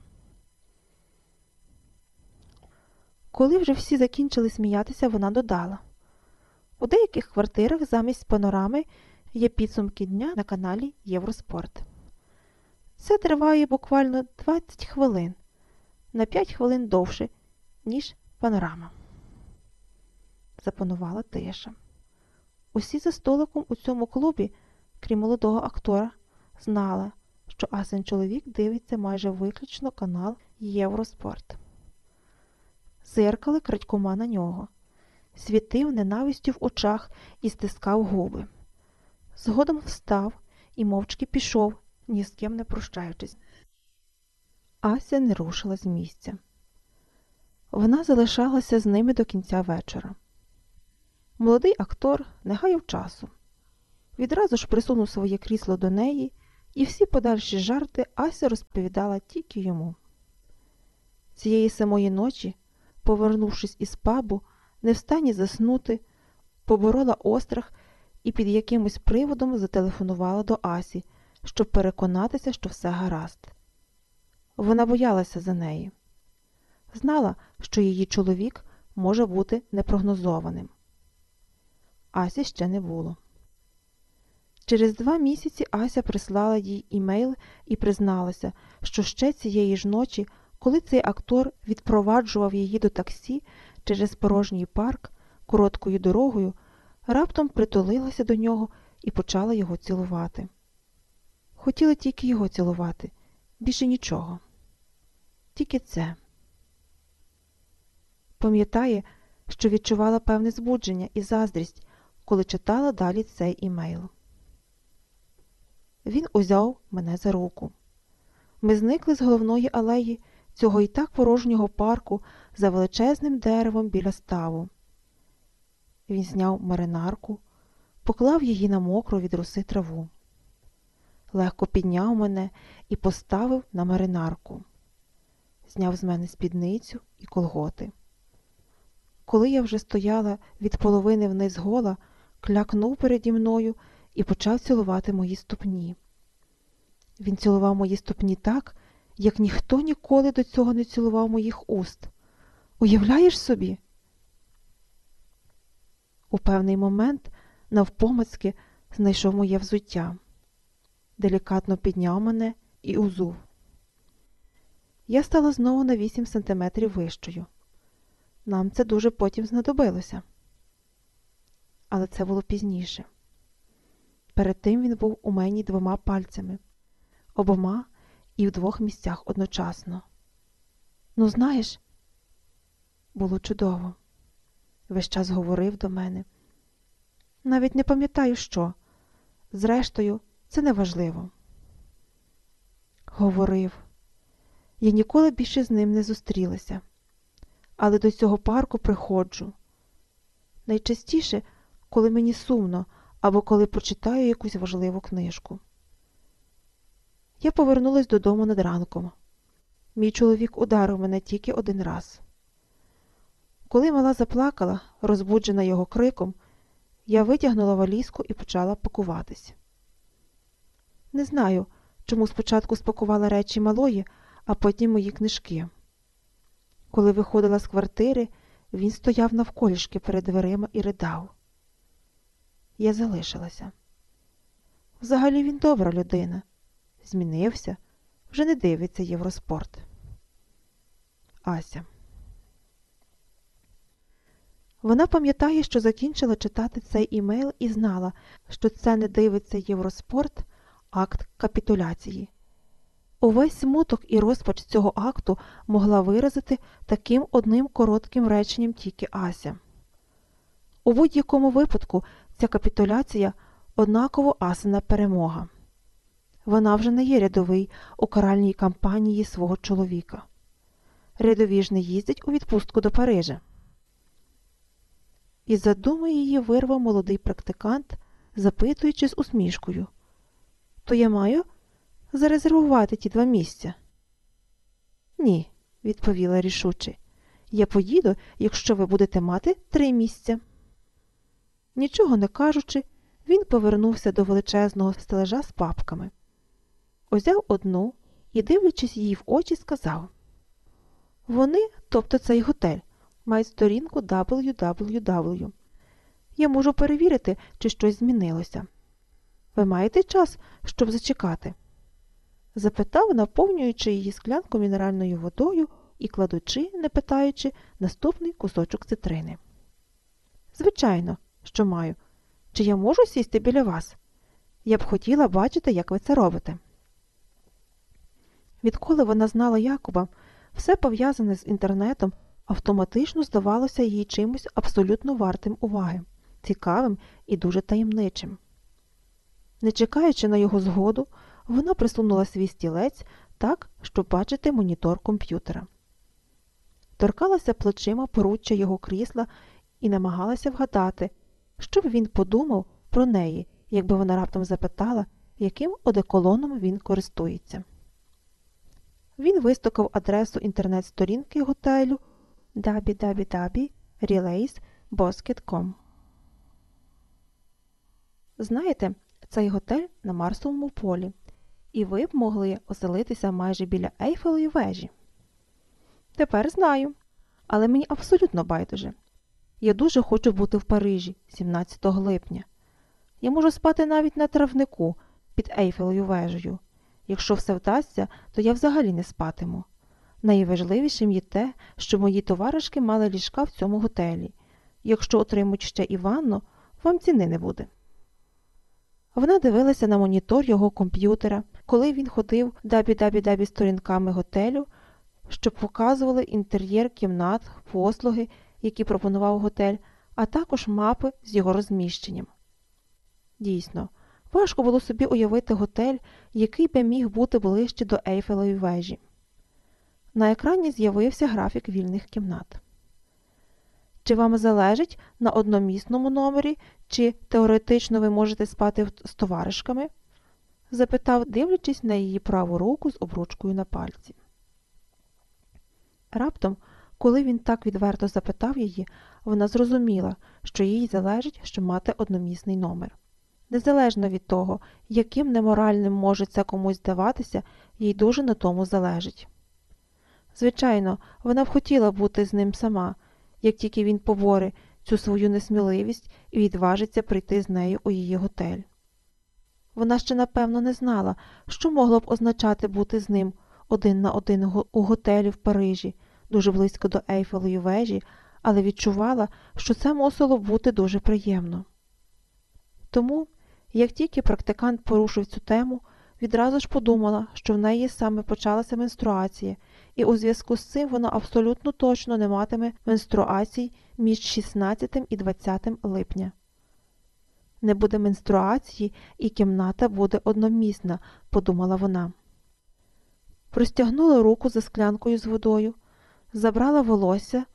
Коли вже всі закінчили сміятися, вона додала. У деяких квартирах замість панорами є підсумки дня на каналі Євроспорт. Це триває буквально 20 хвилин, на 5 хвилин довше, ніж панорама. Запанувала тиша. Усі за столиком у цьому клубі, крім молодого актора, знали, що Асен чоловік дивиться майже виключно канал Євроспорт. Зиркали крадькома на нього, світив ненавистю в очах і стискав губи. Згодом встав і мовчки пішов, ні з ким не прощаючись. Ася не рушила з місця. Вона залишалася з ними до кінця вечора. Молодий актор не гаяв часу. Відразу ж присунув своє крісло до неї, і всі подальші жарти Ася розповідала тільки йому. Цієї самої ночі, повернувшись із пабу, не в стані заснути, поборола острах і під якимось приводом зателефонувала до Асі, щоб переконатися, що все гаразд. Вона боялася за неї. Знала, що її чоловік може бути непрогнозованим. Асі ще не було. Через два місяці Ася прислала їй імейл і призналася, що ще цієї ж ночі, коли цей актор відпроваджував її до таксі через порожній парк короткою дорогою, раптом притулилася до нього і почала його цілувати. Хотіла тільки його цілувати, більше нічого. Тільки це. Пам'ятає, що відчувала певне збудження і заздрість, коли читала далі цей імейл. Він узяв мене за руку. Ми зникли з головної алеї цього і так порожнього парку за величезним деревом біля ставу. Він зняв маринарку, поклав її на мокру від роси траву. Легко підняв мене і поставив на маринарку. зняв з мене спідницю і колготи. Коли я вже стояла від половини вниз гола, клякнув переді мною і почав цілувати мої ступні. Він цілував мої ступні так, як ніхто ніколи до цього не цілував моїх уст. Уявляєш собі? У певний момент навпомацьки знайшов моє взуття, делікатно підняв мене і узув. Я стала знову на 8 сантиметрів вищою. Нам це дуже потім знадобилося. Але це було пізніше. Перед тим він був у мені двома пальцями, обома і в двох місцях одночасно. Ну, знаєш, було чудово. Весь час говорив до мене. Навіть не пам'ятаю, що. Зрештою, це не важливо. Говорив. Я ніколи більше з ним не зустрілася, але до цього парку приходжу. Найчастіше, коли мені сумно або коли прочитаю якусь важливу книжку. Я повернулась додому над ранком. Мій чоловік ударив мене тільки один раз. Коли мала заплакала, розбуджена його криком, я витягнула валізку і почала пакуватись. Не знаю, чому спочатку спакувала речі малої, а потім мої книжки. Коли виходила з квартири, він стояв навколішки перед дверима і ридав. Я залишилася. Взагалі він добра людина. Змінився, вже не дивиться Євроспорт. Ася. Вона пам'ятає, що закінчила читати цей імейл і знала, що це не дивиться Євроспорт, акт капітуляції. Увесь смуток і розпач цього акту могла виразити таким одним коротким реченням тільки Ася. У будь-якому випадку ця капітуляція однаково Асина перемога. Вона вже не є рядовий у каральній кампанії свого чоловіка. Рядові не їздять у відпустку до Парижа. Із задуми її вирвав молодий практикант, запитуючи з усмішкою То я маю зарезервувати ті два місця? Ні, відповіла рішуче. Я поїду, якщо ви будете мати три місця. Нічого не кажучи, він повернувся до величезного стележа з папками. Узяв одну і, дивлячись їй в очі, сказав Вони, тобто цей готель, мають сторінку www. Я можу перевірити, чи щось змінилося. Ви маєте час, щоб зачекати? запитав, наповнюючи її склянку мінеральною водою і кладучи, не питаючи, наступний кусочок цитрини. Звичайно, що маю. Чи я можу сісти біля вас? Я б хотіла бачити, як ви це робите. Відколи вона знала Якуба, все пов'язане з інтернетом автоматично здавалося їй чимось абсолютно вартим уваги, цікавим і дуже таємничим. Не чекаючи на його згоду, вона присунула свій стілець так, щоб бачити монітор комп'ютера. Торкалася плечима поруччя його крісла і намагалася вгадати, що б він подумав про неї, якби вона раптом запитала, яким одеколоном він користується. Він вистукав адресу інтернет-сторінки готелю www.relays.bosket.com. Знаєте, цей готель на Марсовому полі, і ви б могли оселитися майже біля Ейфелої вежі. Тепер знаю, але мені абсолютно байдуже. Я дуже хочу бути в Парижі 17 липня. Я можу спати навіть на травнику під Ейфелою вежею. Якщо все вдасться, то я взагалі не спатиму. Найважливішим є те, що мої товаришки мали ліжка в цьому готелі. Якщо отримуть ще і ванну, вам ціни не буде. Вона дивилася на монітор його комп'ютера, коли він ходив дабі-дабі-дабі сторінками готелю, що показували інтер'єр кімнат, послуги, які пропонував готель, а також мапи з його розміщенням. Дійсно, важко було собі уявити готель, який би міг бути ближче до Ейфелої вежі. На екрані з'явився графік вільних кімнат. Чи вам залежить на одномісному номері, чи теоретично ви можете спати з товаришками? запитав, дивлячись на її праву руку з обручкою на пальці. Раптом, коли він так відверто запитав її, вона зрозуміла, що їй залежить, щоб мати одномісний номер. Незалежно від того, яким неморальним може це комусь здаватися, їй дуже на тому залежить. Звичайно, вона б хотіла бути з ним сама, як тільки він побори цю свою несміливість і відважиться прийти з нею у її готель. Вона ще напевно не знала, що могло б означати бути з ним один на один у готелі в Парижі, дуже близько до Ейфелої вежі, але відчувала, що це мусило бути дуже приємно. Тому, як тільки практикант порушив цю тему, відразу ж подумала, що в неї саме почалася менструація, і у зв'язку з цим вона абсолютно точно не матиме менструацій між 16 і 20 липня. Не буде менструації, і кімната буде одномісна, подумала вона. Простягнула руку за склянкою з водою, забрала волосся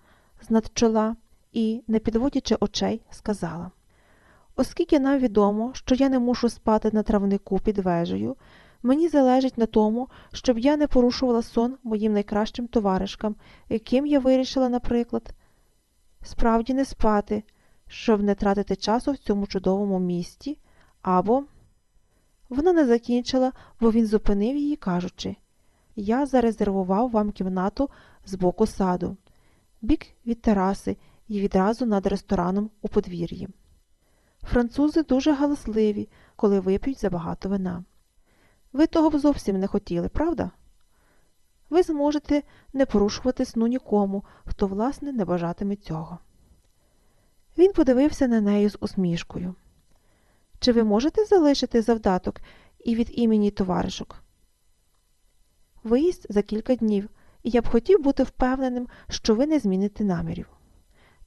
з над чола і, не підводячи очей, сказала Оскільки нам відомо, що я не мушу спати на травнику під вежею, мені залежить на тому, щоб я не порушувала сон моїм найкращим товаришкам, яким я вирішила, наприклад, справді не спати, щоб не тратити часу в цьому чудовому місті, або вона не закінчила, бо він зупинив її, кажучи Я зарезервував вам кімнату з боку саду, бік від тераси і відразу над рестораном у подвір'ї. Французи дуже галасливі, коли вип'ють забагато вина. Ви того б зовсім не хотіли, правда? Ви зможете не порушувати сну нікому, хто, власне, не бажатиме цього. Він подивився на неї з усмішкою. Чи ви можете залишити завдаток і від імені товаришок? Виїзд за кілька днів, і я б хотів бути впевненим, що ви не зміните намірів.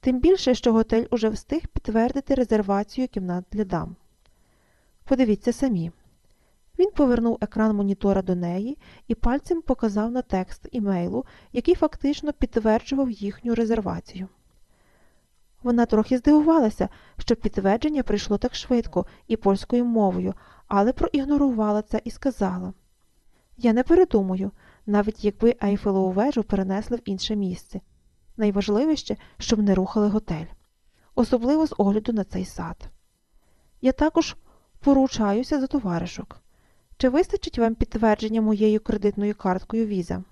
Тим більше, що готель уже встиг підтвердити резервацію кімнат для дам. Подивіться самі. Він повернув екран монітора до неї і пальцем показав на текст імейлу, який фактично підтверджував їхню резервацію. Вона трохи здивувалася, що підтвердження прийшло так швидко і польською мовою, але проігнорувала це і сказала Я не передумаю, навіть якби Ейфелову вежу перенесли в інше місце. Найважливіше, щоб не рухали готель, особливо з огляду на цей сад. Я також поручаюся за товаришок. Чи вистачить вам підтвердження моєю кредитною карткою віза?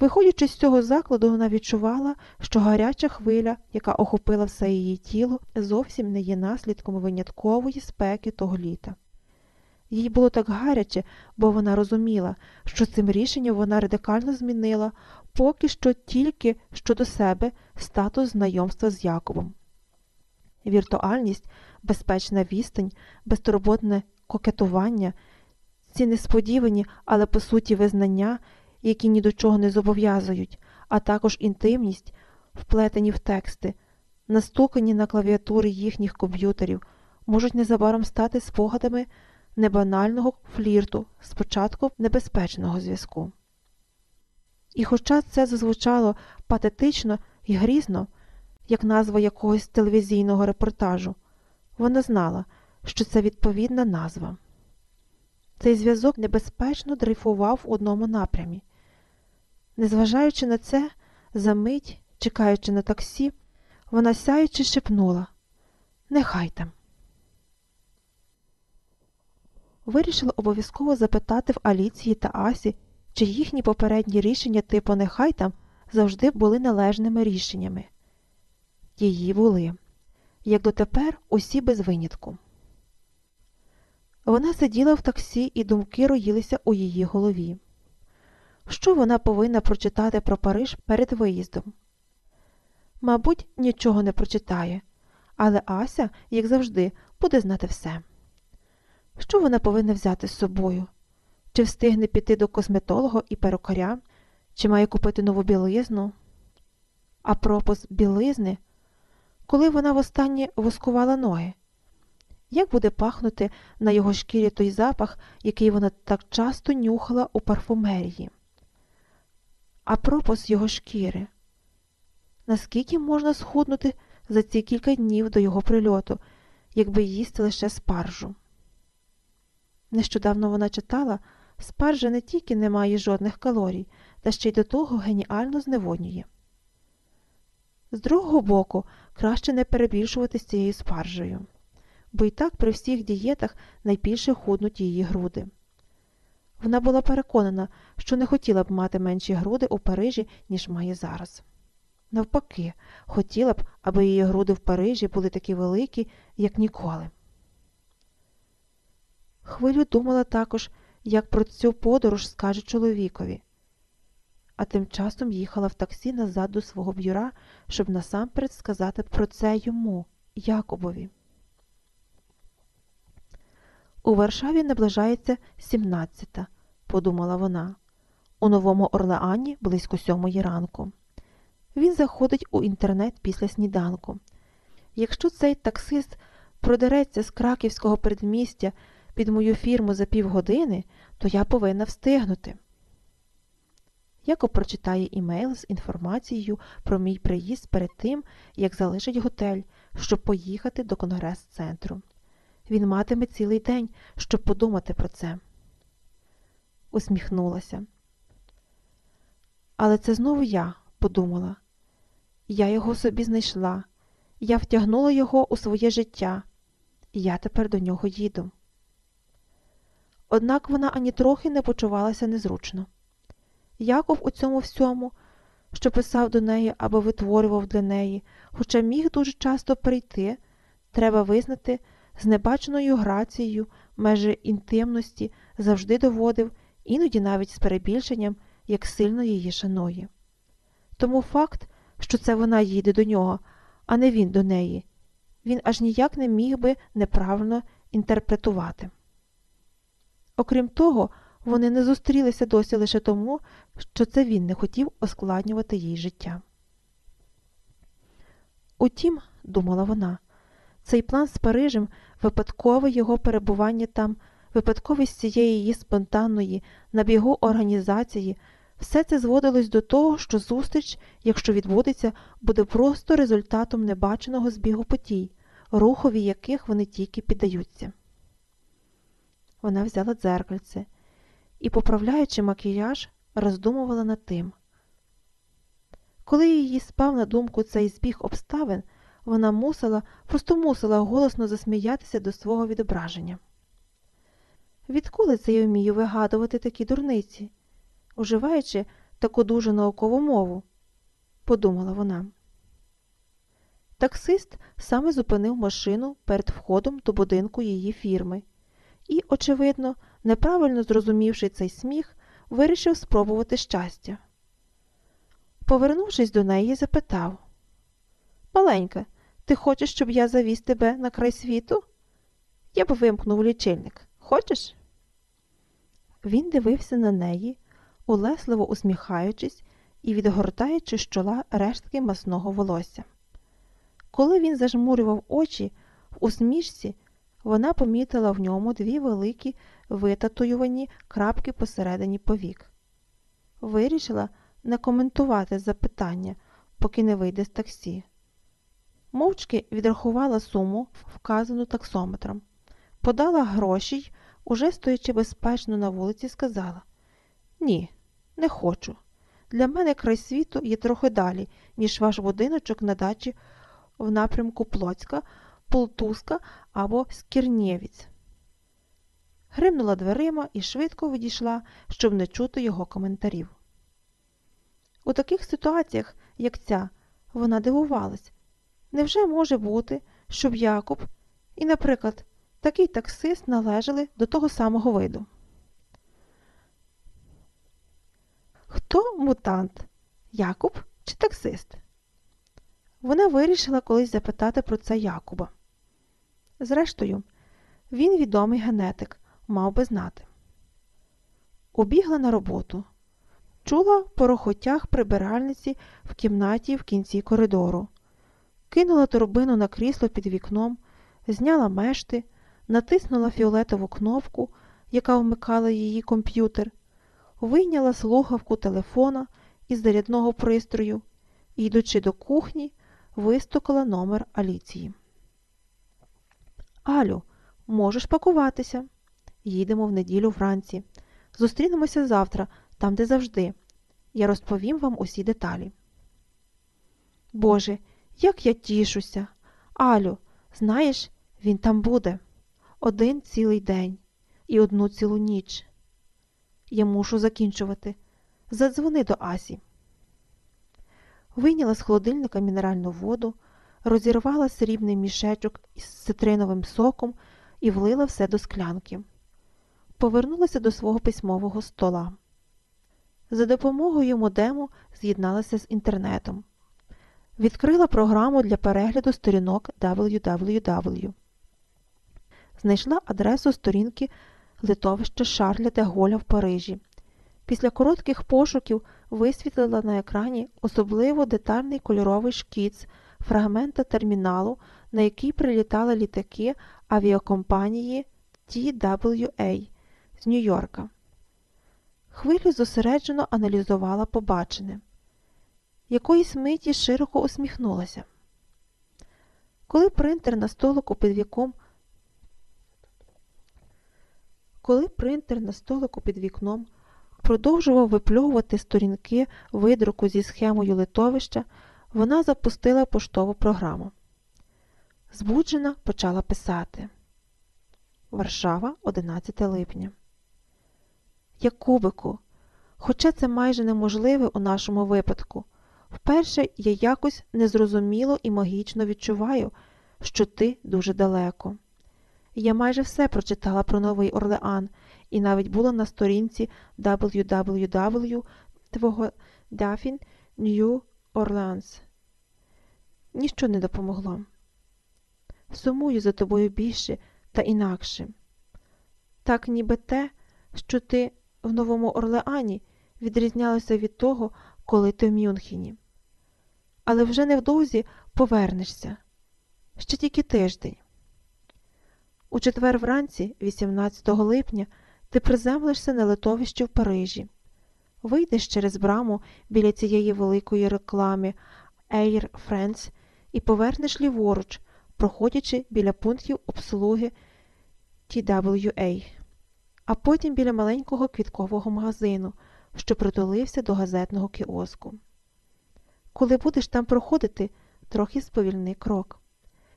Виходячи з цього закладу, вона відчувала, що гаряча хвиля, яка охопила все її тіло, зовсім не є наслідком виняткової спеки того літа. Їй було так гаряче, бо вона розуміла, що цим рішенням вона радикально змінила поки що тільки щодо себе статус знайомства з Яковом. Віртуальність, безпечна відстань, безтурботне кокетування, ці несподівані, але по суті визнання, які ні до чого не зобов'язують, а також інтимність, вплетені в тексти, настукані на клавіатури їхніх комп'ютерів, можуть незабаром стати спогадами небанального флірту, спочатку небезпечного зв'язку. І хоча це зазвучало патетично і грізно, як назва якогось телевізійного репортажу, вона знала, що це відповідна назва. Цей зв'язок небезпечно дрейфував в одному напрямі. Незважаючи на це, за мить, чекаючи на таксі, вона сяючи шепнула Нехай там. Вирішила обов'язково запитати в Аліції та Асі, чи їхні попередні рішення типу нехай там завжди були належними рішеннями. Її були, як дотепер усі без винятку. Вона сиділа в таксі, і думки роїлися у її голові. Що вона повинна прочитати про Париж перед виїздом? Мабуть, нічого не прочитає, але Ася, як завжди, буде знати все. Що вона повинна взяти з собою? Чи встигне піти до косметолога і перукаря, чи має купити нову білизну? А пропус білизни, коли вона востаннє воскувала ноги? Як буде пахнути на його шкірі той запах, який вона так часто нюхала у парфумерії? А пропус його шкіри? Наскільки можна схуднути за ці кілька днів до його прильоту, якби їсти лише спаржу? Нещодавно вона читала, спаржа не тільки не має жодних калорій, та ще й до того геніально зневоднює. З другого боку, краще не перебільшувати з цією спаржею, бо і так при всіх дієтах найбільше худнуть її груди. Вона була переконана, що не хотіла б мати менші груди у Парижі, ніж має зараз. Навпаки, хотіла б, аби її груди в Парижі були такі великі, як ніколи. Хвилю думала також, як про цю подорож скаже чоловікові, а тим часом їхала в таксі назад до свого бюра, щоб насамперед сказати про це йому, Якобові. У Варшаві наближається 17-та, подумала вона. У Новому Орлеані близько сьомої ранку. Він заходить у інтернет після сніданку. Якщо цей таксист продереться з краківського передмістя під мою фірму за півгодини, то я повинна встигнути. Яко прочитає імейл з інформацією про мій приїзд перед тим, як залишить готель, щоб поїхати до конгрес-центру. Він матиме цілий день, щоб подумати про це. Усміхнулася. Але це знову я подумала. Я його собі знайшла, я втягнула його у своє життя, я тепер до нього їду. Однак вона ані трохи не почувалася незручно. Яков у цьому всьому, що писав до неї або витворював для неї, хоча міг дуже часто прийти, треба визнати, з небаченою грацією межі інтимності завжди доводив, іноді навіть з перебільшенням, як сильно її шанує. Тому факт, що це вона їде до нього, а не він до неї, він аж ніяк не міг би неправильно інтерпретувати. Окрім того, вони не зустрілися досі лише тому, що це він не хотів оскладнювати їй життя. Утім, думала вона, цей план з Парижем, випадкове його перебування там, випадковість цієї її спонтанної на бігу організації, все це зводилось до того, що зустріч, якщо відбудеться, буде просто результатом небаченого збігу подій, рухові яких вони тільки піддаються. Вона взяла дзеркальце і, поправляючи макіяж, роздумувала над тим. Коли її спав на думку цей збіг обставин, вона мусила, просто мусила голосно засміятися до свого відображення. Відколи це я вмію вигадувати такі дурниці, уживаючи таку дуже наукову мову, подумала вона. Таксист саме зупинив машину перед входом до будинку її фірми і, очевидно, неправильно зрозумівши цей сміх, вирішив спробувати щастя. Повернувшись до неї, запитав Маленька, ти хочеш, щоб я завіз тебе на край світу? Я б вимкнув лічильник. Хочеш? Він дивився на неї, улесливо усміхаючись і відгортаючи з чола рештки масного волосся. Коли він зажмурював очі в усмішці, вона помітила в ньому дві великі витатуювані крапки посередині повік. Вирішила не коментувати запитання, поки не вийде з таксі. Мовчки відрахувала суму, вказану таксометром, подала гроші й, уже стоячи безпечно на вулиці, сказала Ні, не хочу. Для мене край світу є трохи далі, ніж ваш будиночок на дачі в напрямку Плоцька, Полтуска або Скірнєвіць. Гримнула дверима і швидко відійшла, щоб не чути його коментарів. У таких ситуаціях, як ця, вона дивувалась. Невже може бути, щоб Якоб і, наприклад, такий таксист належали до того самого виду? Хто мутант? Якуб чи таксист? Вона вирішила колись запитати про це Якуба. Зрештою, він відомий генетик, мав би знати. Убігла на роботу. Чула по рохотях прибиральниці в кімнаті в кінці коридору. Кинула торбину на крісло під вікном, зняла мешти, натиснула фіолетову кнопку, яка вмикала її комп'ютер, вийняла слухавку телефона із зарядного пристрою і, йдучи до кухні, вистукала номер Аліції. Алю, можеш пакуватися. Їдемо в неділю вранці. Зустрінемося завтра, там, де завжди. Я розповім вам усі деталі. Боже, як я тішуся. Алю, знаєш, він там буде один цілий день і одну цілу ніч. Я мушу закінчувати. Задзвони до Асі. Вийняла з холодильника мінеральну воду, розірвала срібний мішечок із цитриновим соком і влила все до склянки. Повернулася до свого письмового стола. За допомогою модему з'єдналася з інтернетом. Відкрила програму для перегляду сторінок www. Знайшла адресу сторінки литовища Шарля де Голя в Парижі. Після коротких пошуків висвітлила на екрані особливо детальний кольоровий шкіц фрагмента терміналу, на який прилітали літаки авіакомпанії TWA з Нью-Йорка. Хвилю зосереджено аналізувала побачене. Якоїсь миті широко усміхнулася. Коли принтер на столику під віком коли принтер на столику під вікном продовжував випльовувати сторінки видруку зі схемою литовища, вона запустила поштову програму. Збуджена почала писати. Варшава, 11 липня. Якубику, хоча це майже неможливе у нашому випадку, вперше я якось незрозуміло і магічно відчуваю, що ти дуже далеко. Я майже все прочитала про Новий Орлеан і навіть була на сторінці www твого Daffin New Orleans. Ніщо не допомогло. Сумую за тобою більше та інакше. Так ніби те, що ти в Новому Орлеані відрізнялося від того, коли ти в Мюнхені. Але вже невдовзі повернешся. Ще тільки тиждень. У четвер вранці, 18 липня, ти приземлишся на литовищі в Парижі. Вийдеш через браму біля цієї великої реклами Air France і повернеш ліворуч, проходячи біля пунктів обслуги TWA, а потім біля маленького квіткового магазину, що притулився до газетного кіоску. Коли будеш там проходити, трохи сповільни крок.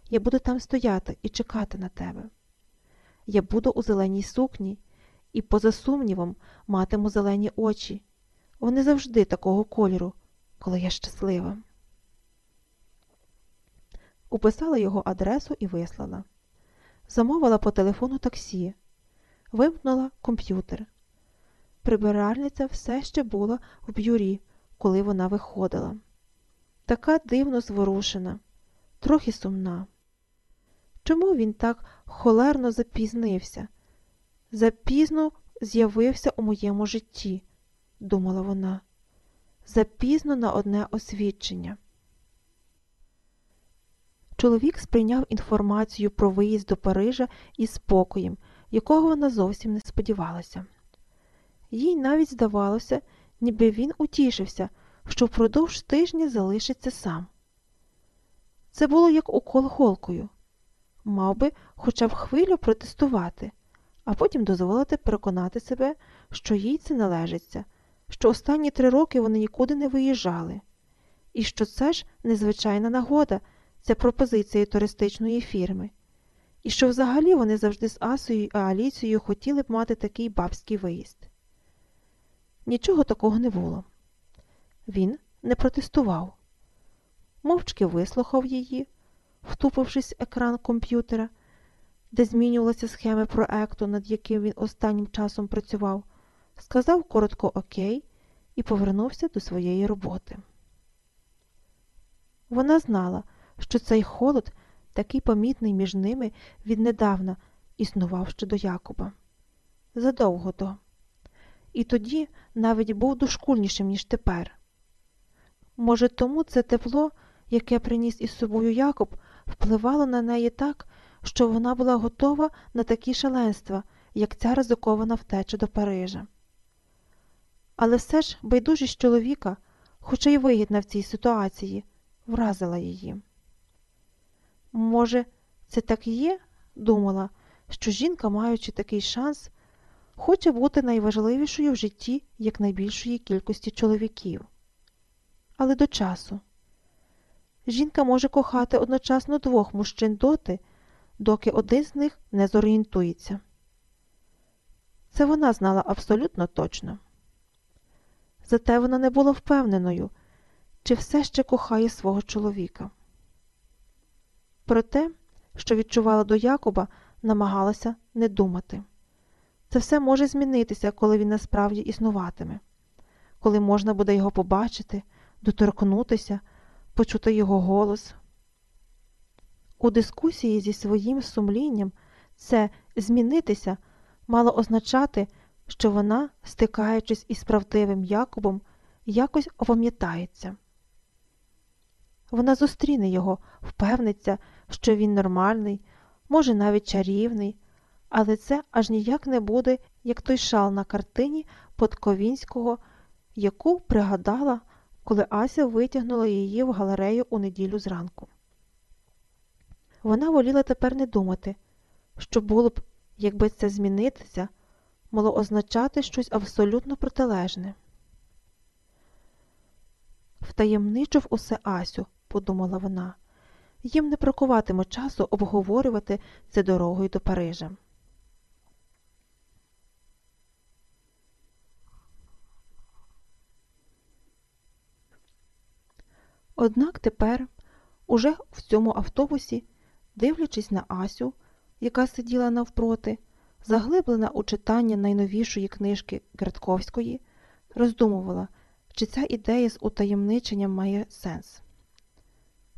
Я буду там стояти і чекати на тебе. Я буду у зеленій сукні і, поза сумнівом, матиму зелені очі. Вони завжди такого кольору, коли я щаслива. Уписала його адресу і вислала. Замовила по телефону таксі, вимкнула комп'ютер. Прибиральниця все ще була в бюрі, коли вона виходила. Така дивно зворушена, трохи сумна. Чому він так холерно запізнився? Запізно з'явився у моєму житті, думала вона, запізно на одне освідчення. Чоловік сприйняв інформацію про виїзд до Парижа із спокоєм, якого вона зовсім не сподівалася. Їй навіть здавалося, ніби він утішився, що впродовж тижня залишиться сам. Це було як укол голкою мав би хоча б хвилю протестувати, а потім дозволити переконати себе, що їй це належиться, що останні три роки вони нікуди не виїжджали, і що це ж незвичайна нагода, ця пропозиція туристичної фірми, і що взагалі вони завжди з Асою і Аліцією хотіли б мати такий бабський виїзд. Нічого такого не було. Він не протестував, мовчки вислухав її, втупившись в екран комп'ютера, де змінювалися схеми проекту, над яким він останнім часом працював, сказав коротко Окей і повернувся до своєї роботи. Вона знала, що цей холод, такий помітний між ними, віднедавна існував ще до Якуба. Задовго до. І тоді навіть був дошкульнішим, ніж тепер. Може, тому це тепло, яке приніс із собою Якуб, впливало на неї так, що вона була готова на такі шаленства, як ця ризикована втеча до Парижа. Але все ж байдужість чоловіка, хоча й вигідна в цій ситуації, вразила її. Може, це так є? думала, що жінка, маючи такий шанс, хоче бути найважливішою в житті якнайбільшої кількості чоловіків. Але до часу. Жінка може кохати одночасно двох мужчин доти, доки один з них не зорієнтується. Це вона знала абсолютно точно. Зате вона не була впевненою, чи все ще кохає свого чоловіка. Про те, що відчувала до Якоба, намагалася не думати. Це все може змінитися, коли він насправді існуватиме, коли можна буде його побачити, доторкнутися, почути його голос. У дискусії зі своїм сумлінням це змінитися мало означати, що вона, стикаючись із правдивим Якобом, якось опам'ятається. Вона зустріне його, впевниться, що він нормальний, може навіть чарівний, але це аж ніяк не буде, як той шал на картині Подковінського, яку пригадала, коли Ася витягнула її в галерею у неділю зранку. Вона воліла тепер не думати, що було б, якби це змінитися, мало означати щось абсолютно протилежне. Втаємничив усе Асю, подумала вона. Їм не бракуватиме часу обговорювати це дорогою до Парижа. Однак тепер, уже в цьому автобусі, дивлячись на Асю, яка сиділа навпроти, заглиблена у читання найновішої книжки Гертковської, роздумувала, чи ця ідея з утаємниченням має сенс.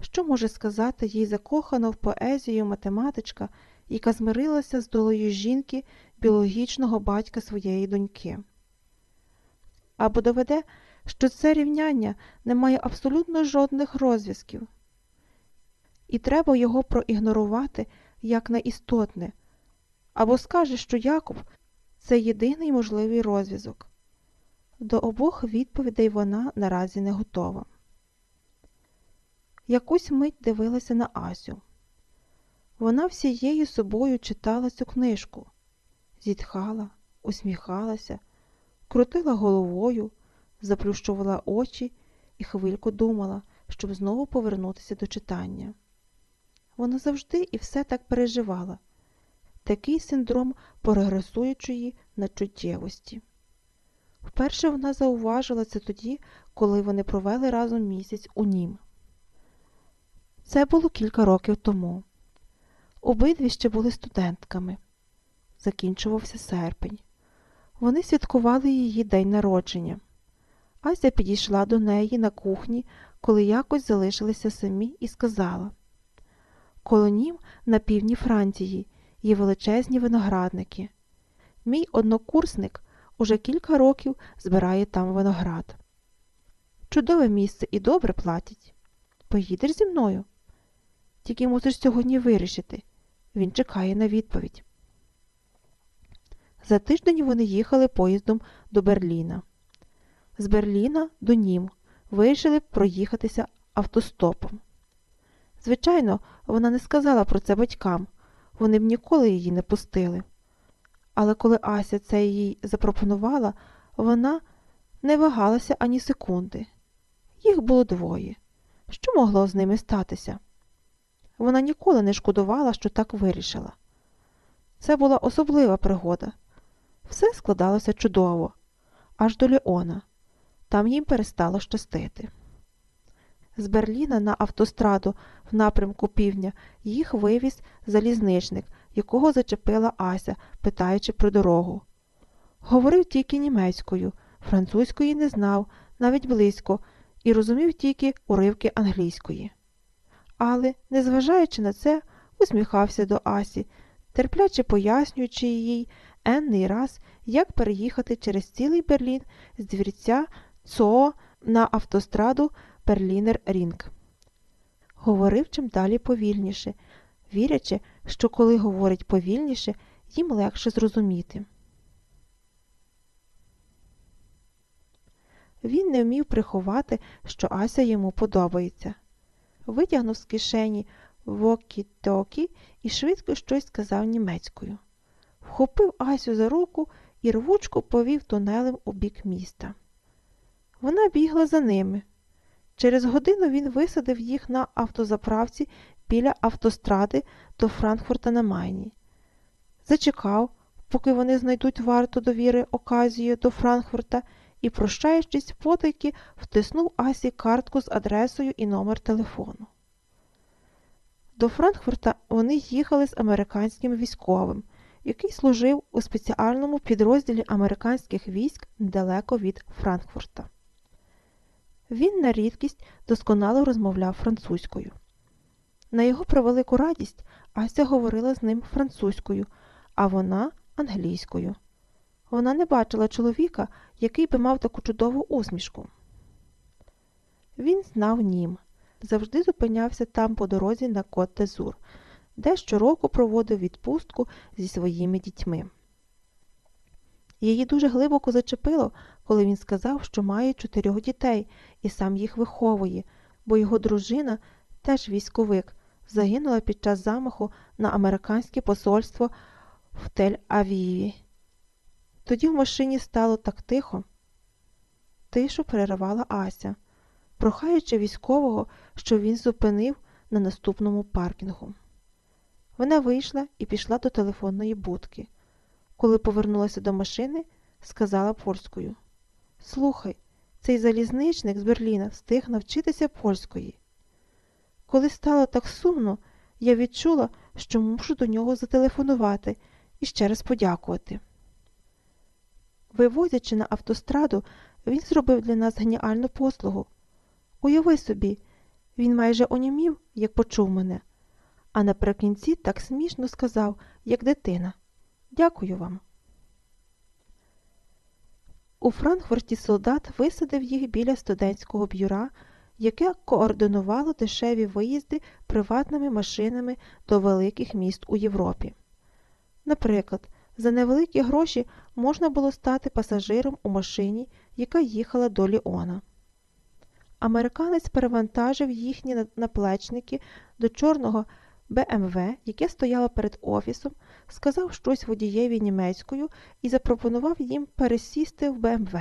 Що може сказати їй закохана в поезію математичка, яка змирилася з долею жінки біологічного батька своєї доньки? Або доведе, що це рівняння не має абсолютно жодних розв'язків, і треба його проігнорувати як неістотне, або скаже, що Якоб це єдиний можливий розв'язок. До обох відповідей вона наразі не готова. Якусь мить дивилася на Асю. Вона всією собою читала цю книжку, зітхала, усміхалася, крутила головою, заплющувала очі і хвильку думала, щоб знову повернутися до читання. Вона завжди і все так переживала такий синдром прогресуючої начуттєвості. Вперше вона зауважила це тоді, коли вони провели разом місяць у нім. Це було кілька років тому. Обидві ще були студентками. Закінчувався серпень. Вони святкували її день народження. Ася підійшла до неї на кухні, коли якось залишилися самі, і сказала Коло нім на півдні Франції є величезні виноградники. Мій однокурсник уже кілька років збирає там виноград. Чудове місце і добре платять. Поїдеш зі мною? Тільки мусиш сьогодні вирішити. Він чекає на відповідь. За тиждень вони їхали поїздом до Берліна. З Берліна до Нім вирішили проїхатися автостопом. Звичайно, вона не сказала про це батькам, вони б ніколи її не пустили. Але коли Ася це їй запропонувала, вона не вагалася ані секунди. Їх було двоє. Що могло з ними статися? Вона ніколи не шкодувала, що так вирішила. Це була особлива пригода. Все складалося чудово, аж до Леона. Там їм перестало щастити. З Берліна на автостраду в напрямку півдня їх вивіз залізничник, якого зачепила Ася, питаючи про дорогу. Говорив тільки німецькою, французької не знав, навіть близько, і розумів тільки уривки англійської. Але, незважаючи на це, усміхався до Асі, терпляче пояснюючи їй енний раз, як переїхати через цілий Берлін з двірця ЦО на автостраду Берлінер Рінг. Говорив чим далі повільніше, вірячи, що коли говорить повільніше, їм легше зрозуміти. Він не вмів приховати, що Ася йому подобається. Витягнув з кишені вокі-токі і швидко щось сказав німецькою. Вхопив Асю за руку і рвучко повів тунелем у бік міста. Вона бігла за ними. Через годину він висадив їх на автозаправці біля автостради до Франкфурта на Майні. Зачекав, поки вони знайдуть варту довіри оказію до Франкфурта і, прощаючись, потайки втиснув Асі картку з адресою і номер телефону. До Франкфурта вони їхали з американським військовим, який служив у спеціальному підрозділі американських військ недалеко від Франкфурта. Він на рідкість досконало розмовляв французькою. На його превелику радість Ася говорила з ним французькою, а вона англійською. Вона не бачила чоловіка, який би мав таку чудову усмішку. Він знав нім, завжди зупинявся там по дорозі на кот Дезур, де щороку проводив відпустку зі своїми дітьми. Її дуже глибоко зачепило, коли він сказав, що має чотирьох дітей і сам їх виховує, бо його дружина, теж військовик, загинула під час замаху на американське посольство в Тель-Авіві. Тоді в машині стало так тихо. Тишу переривала Ася, прохаючи військового, що він зупинив на наступному паркінгу. Вона вийшла і пішла до телефонної будки. Коли повернулася до машини, сказала польською Слухай, цей залізничник з Берліна встиг навчитися польської. Коли стало так сумно, я відчула, що мушу до нього зателефонувати і ще раз подякувати. Вивозячи на автостраду, він зробив для нас геніальну послугу. Уяви собі, він майже онімів, як почув мене, а наприкінці так смішно сказав, як дитина. Дякую вам. У Франкфурті солдат висадив їх біля студентського бюра, яке координувало дешеві виїзди приватними машинами до великих міст у Європі. Наприклад, за невеликі гроші можна було стати пасажиром у машині, яка їхала до Ліона. Американець перевантажив їхні наплечники до чорного БМВ, яке стояло перед офісом, сказав щось водієві німецькою і запропонував їм пересісти в БМВ.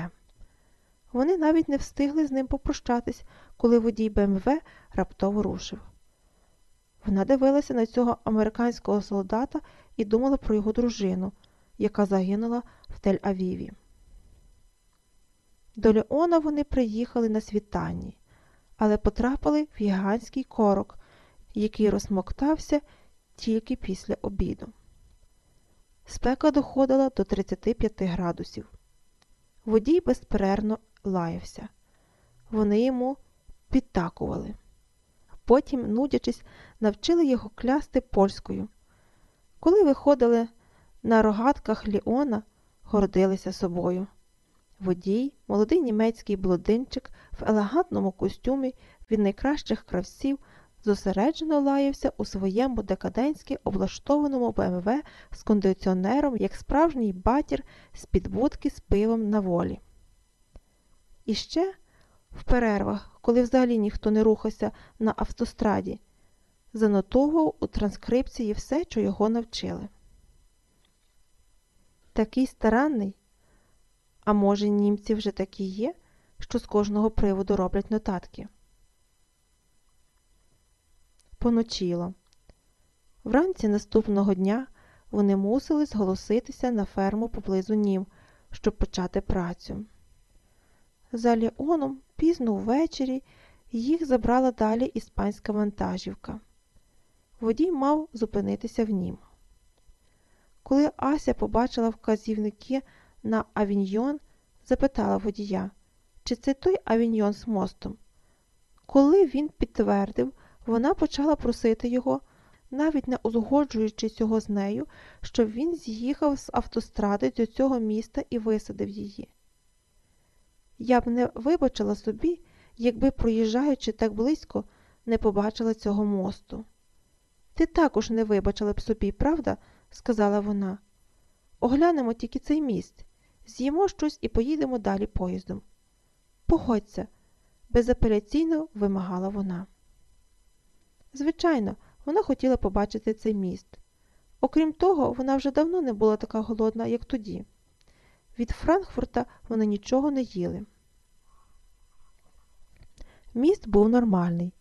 Вони навіть не встигли з ним попрощатись, коли водій БМВ раптово рушив. Вона дивилася на цього американського солдата і думала про його дружину, яка загинула в Тель-Авіві. До Леона вони приїхали на світанні, але потрапили в гігантський корок, який розмоктався тільки після обіду. Спека доходила до 35 градусів. Водій безперервно лаявся. Вони йому підтакували. Потім, нудячись, навчили його клясти польською. Коли виходили на рогатках Ліона, гордилися собою. Водій, молодий німецький блодинчик в елегантному костюмі від найкращих кравців, зосереджено лаявся у своєму декадентськи облаштованому БМВ з кондиціонером, як справжній батір з підводки з пивом на волі. І ще в перервах, коли взагалі ніхто не рухався на автостраді, занотовував у транскрипції все, що його навчили. Такий старанний, а може, німці вже такі є, що з кожного приводу роблять нотатки. Поночіло. Вранці наступного дня вони мусили зголоситися на ферму поблизу нім, щоб почати працю. За Ліоном пізно ввечері їх забрала далі іспанська вантажівка. Водій мав зупинитися в нім. Коли Ася побачила вказівники на авіньйон, запитала водія, чи це той авіньйон з мостом. Коли він підтвердив, вона почала просити його, навіть не узгоджуючи цього з нею, щоб він з'їхав з автостради до цього міста і висадив її. Я б не вибачила собі, якби, проїжджаючи так близько, не побачила цього мосту. Ти також не вибачила б собі, правда? сказала вона. Оглянемо тільки цей міст, з'їмо щось і поїдемо далі поїздом. Погодься, безапеляційно вимагала вона. Звичайно, вона хотіла побачити цей міст. Окрім того, вона вже давно не була така голодна, як тоді. Від Франкфурта вони нічого не їли. Міст був нормальний,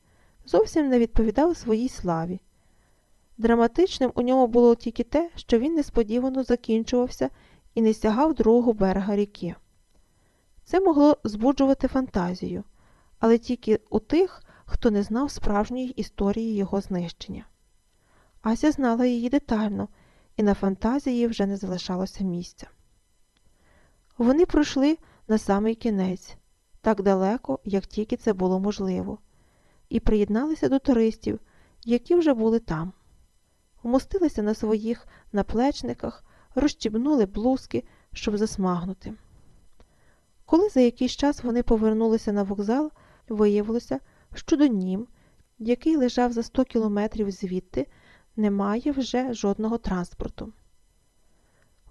зовсім не відповідав своїй славі. Драматичним у ньому було тільки те, що він несподівано закінчувався і не сягав другого берега ріки. Це могло збуджувати фантазію, але тільки у тих, хто не знав справжньої історії його знищення. Ася знала її детально, і на фантазії вже не залишалося місця. Вони пройшли на самий кінець, так далеко, як тільки це було можливо, і приєдналися до туристів, які вже були там. Вмостилися на своїх наплечниках, розчібнули блузки, щоб засмагнути. Коли за якийсь час вони повернулися на вокзал, виявилося, що до Нім, який лежав за 100 кілометрів звідти, немає вже жодного транспорту.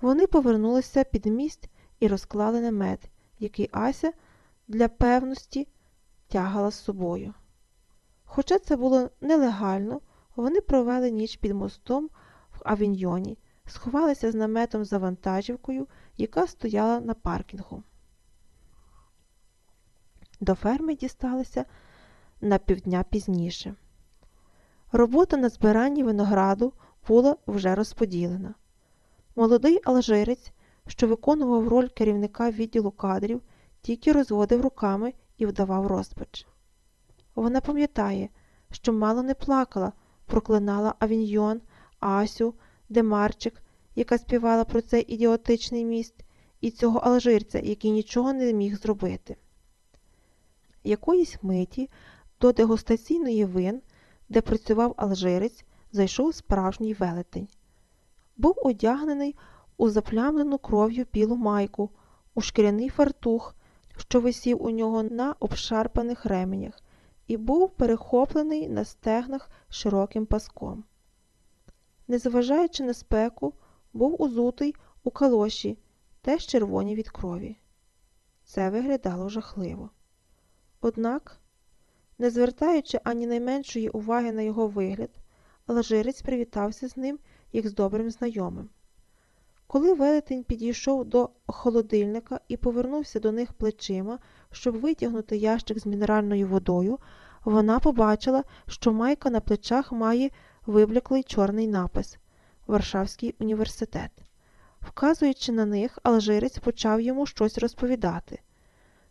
Вони повернулися під міст і розклали намет, який Ася для певності тягала з собою. Хоча це було нелегально, вони провели ніч під мостом в Авіньйоні, сховалися з наметом за вантажівкою, яка стояла на паркінгу. До ферми дісталися на півдня пізніше. Робота на збиранні винограду була вже розподілена. Молодий алжирець, що виконував роль керівника відділу кадрів, тільки розводив руками і вдавав розпач. Вона пам'ятає, що мало не плакала, проклинала Авіньйон, Асю, Демарчик, яка співала про цей ідіотичний міст, і цього алжирця, який нічого не міг зробити. Якоїсь миті до дегустаційної вин, де працював алжирець, зайшов справжній велетень. Був одягнений у заплямлену кров'ю білу майку, у шкіряний фартух, що висів у нього на обшарпаних ременях, і був перехоплений на стегнах широким паском. Незважаючи на спеку, був узутий у калоші, теж червоні від крові. Це виглядало жахливо. Однак, не звертаючи ані найменшої уваги на його вигляд, алжирець привітався з ним як з добрим знайомим. Коли велетень підійшов до холодильника і повернувся до них плечима, щоб витягнути ящик з мінеральною водою, вона побачила, що майка на плечах має вибляклий чорний напис Варшавський університет. Вказуючи на них, алжирець почав йому щось розповідати.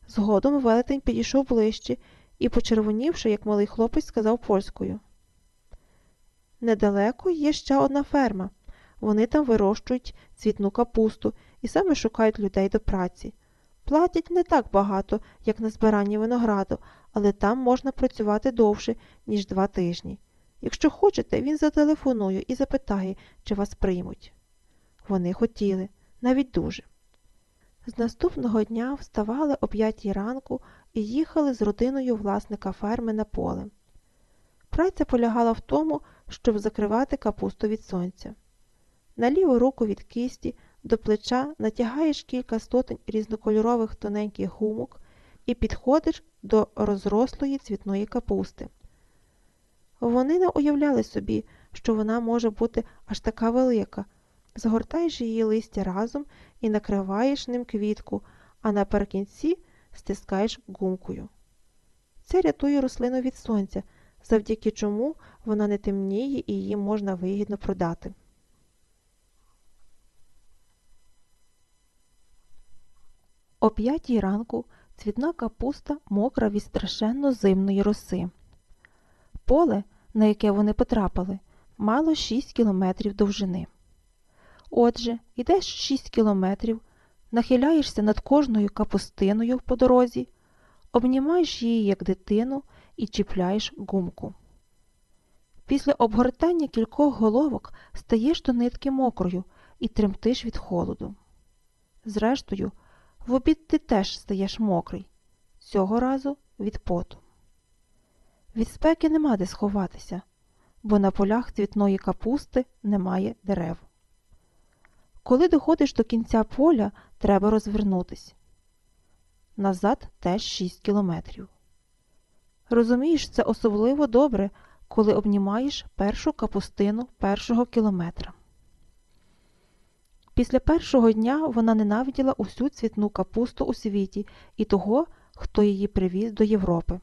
Згодом велетень підійшов ближче і, почервонівши, як малий хлопець, сказав польською. Недалеко є ще одна ферма. Вони там вирощують цвітну капусту і саме шукають людей до праці. Платять не так багато, як на збиранні винограду, але там можна працювати довше, ніж два тижні. Якщо хочете, він зателефонує і запитає, чи вас приймуть. Вони хотіли, навіть дуже. З наступного дня вставали о п'ятій ранку і їхали з родиною власника ферми на поле. Праця полягала в тому, щоб закривати капусту від сонця. На ліву руку від кисті до плеча натягаєш кілька сотень різнокольорових тоненьких гумок і підходиш до розрослої цвітної капусти. Вони не уявляли собі, що вона може бути аж така велика. Згортаєш її листя разом і накриваєш ним квітку, а наприкінці стискаєш гумкою. Це рятує рослину від сонця, завдяки чому вона не темніє і її можна вигідно продати. О п'ятій ранку цвітна капуста мокра від страшенно зимної роси. Поле, на яке вони потрапили, мало 6 кілометрів довжини. Отже, йдеш 6 кілометрів, нахиляєшся над кожною капустиною по дорозі, обнімаєш її як дитину і чіпляєш гумку. Після обгортання кількох головок стаєш до нитки мокрою і тремтиш від холоду. Зрештою, в обід ти теж стаєш мокрий, цього разу від поту. Від спеки нема де сховатися, бо на полях цвітної капусти немає дерев. Коли доходиш до кінця поля, треба розвернутись. Назад теж 6 кілометрів. Розумієш, це особливо добре, коли обнімаєш першу капустину першого кілометра. Після першого дня вона ненавиділа усю цвітну капусту у світі і того, хто її привіз до Європи.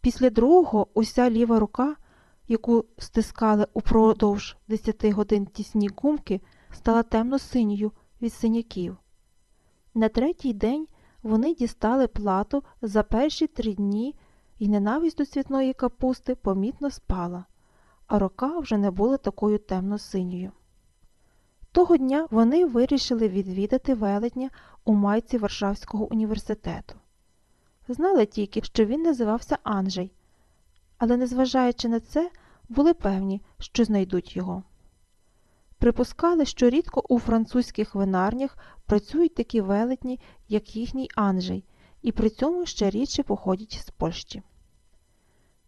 Після другого уся ліва рука, яку стискали упродовж 10 годин тісні гумки, стала темно-синьою від синяків. На третій день вони дістали плату за перші три дні, і ненависть до цвітної капусти помітно спала, а рука вже не була такою темно-синьою. Того дня вони вирішили відвідати велетня у майці Варшавського університету. Знали тільки, що він називався Анжей, але, незважаючи на це, були певні, що знайдуть його. Припускали, що рідко у французьких винарнях працюють такі велетні, як їхній Анжей, і при цьому ще рідше походять з Польщі.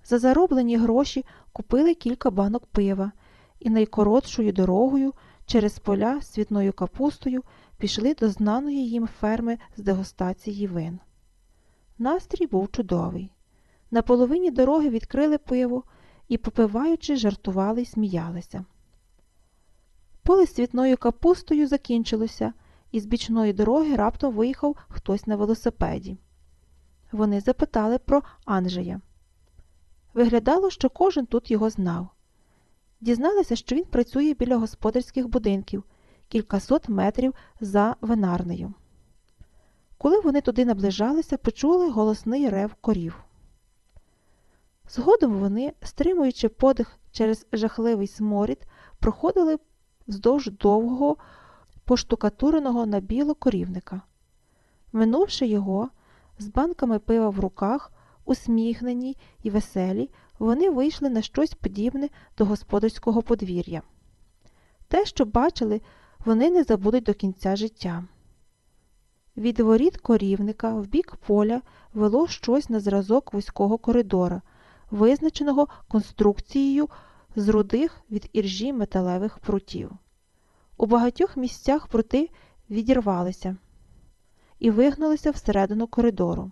За зароблені гроші купили кілька банок пива і найкоротшою дорогою через поля з цвітною капустою пішли до знаної їм ферми з дегустації вин. Настрій був чудовий. На половині дороги відкрили пиво і, попиваючи, жартували й сміялися. Поле з цвітною капустою закінчилося, і з бічної дороги раптом виїхав хтось на велосипеді. Вони запитали про Анжея. Виглядало, що кожен тут його знав. Дізналися, що він працює біля господарських будинків кількасот метрів за винарнею. Коли вони туди наближалися, почули голосний рев корів. Згодом вони, стримуючи подих через жахливий сморід, проходили вздовж довгого поштукатуреного на біло корівника. Минувши його, з банками пива в руках, усміхнені і веселі, вони вийшли на щось подібне до господарського подвір'я. Те, що бачили, вони не забудуть до кінця життя. Від воріт корівника в бік поля вело щось на зразок вузького коридора, визначеного конструкцією з рудих від іржі металевих прутів. У багатьох місцях прути відірвалися і вигнулися всередину коридору.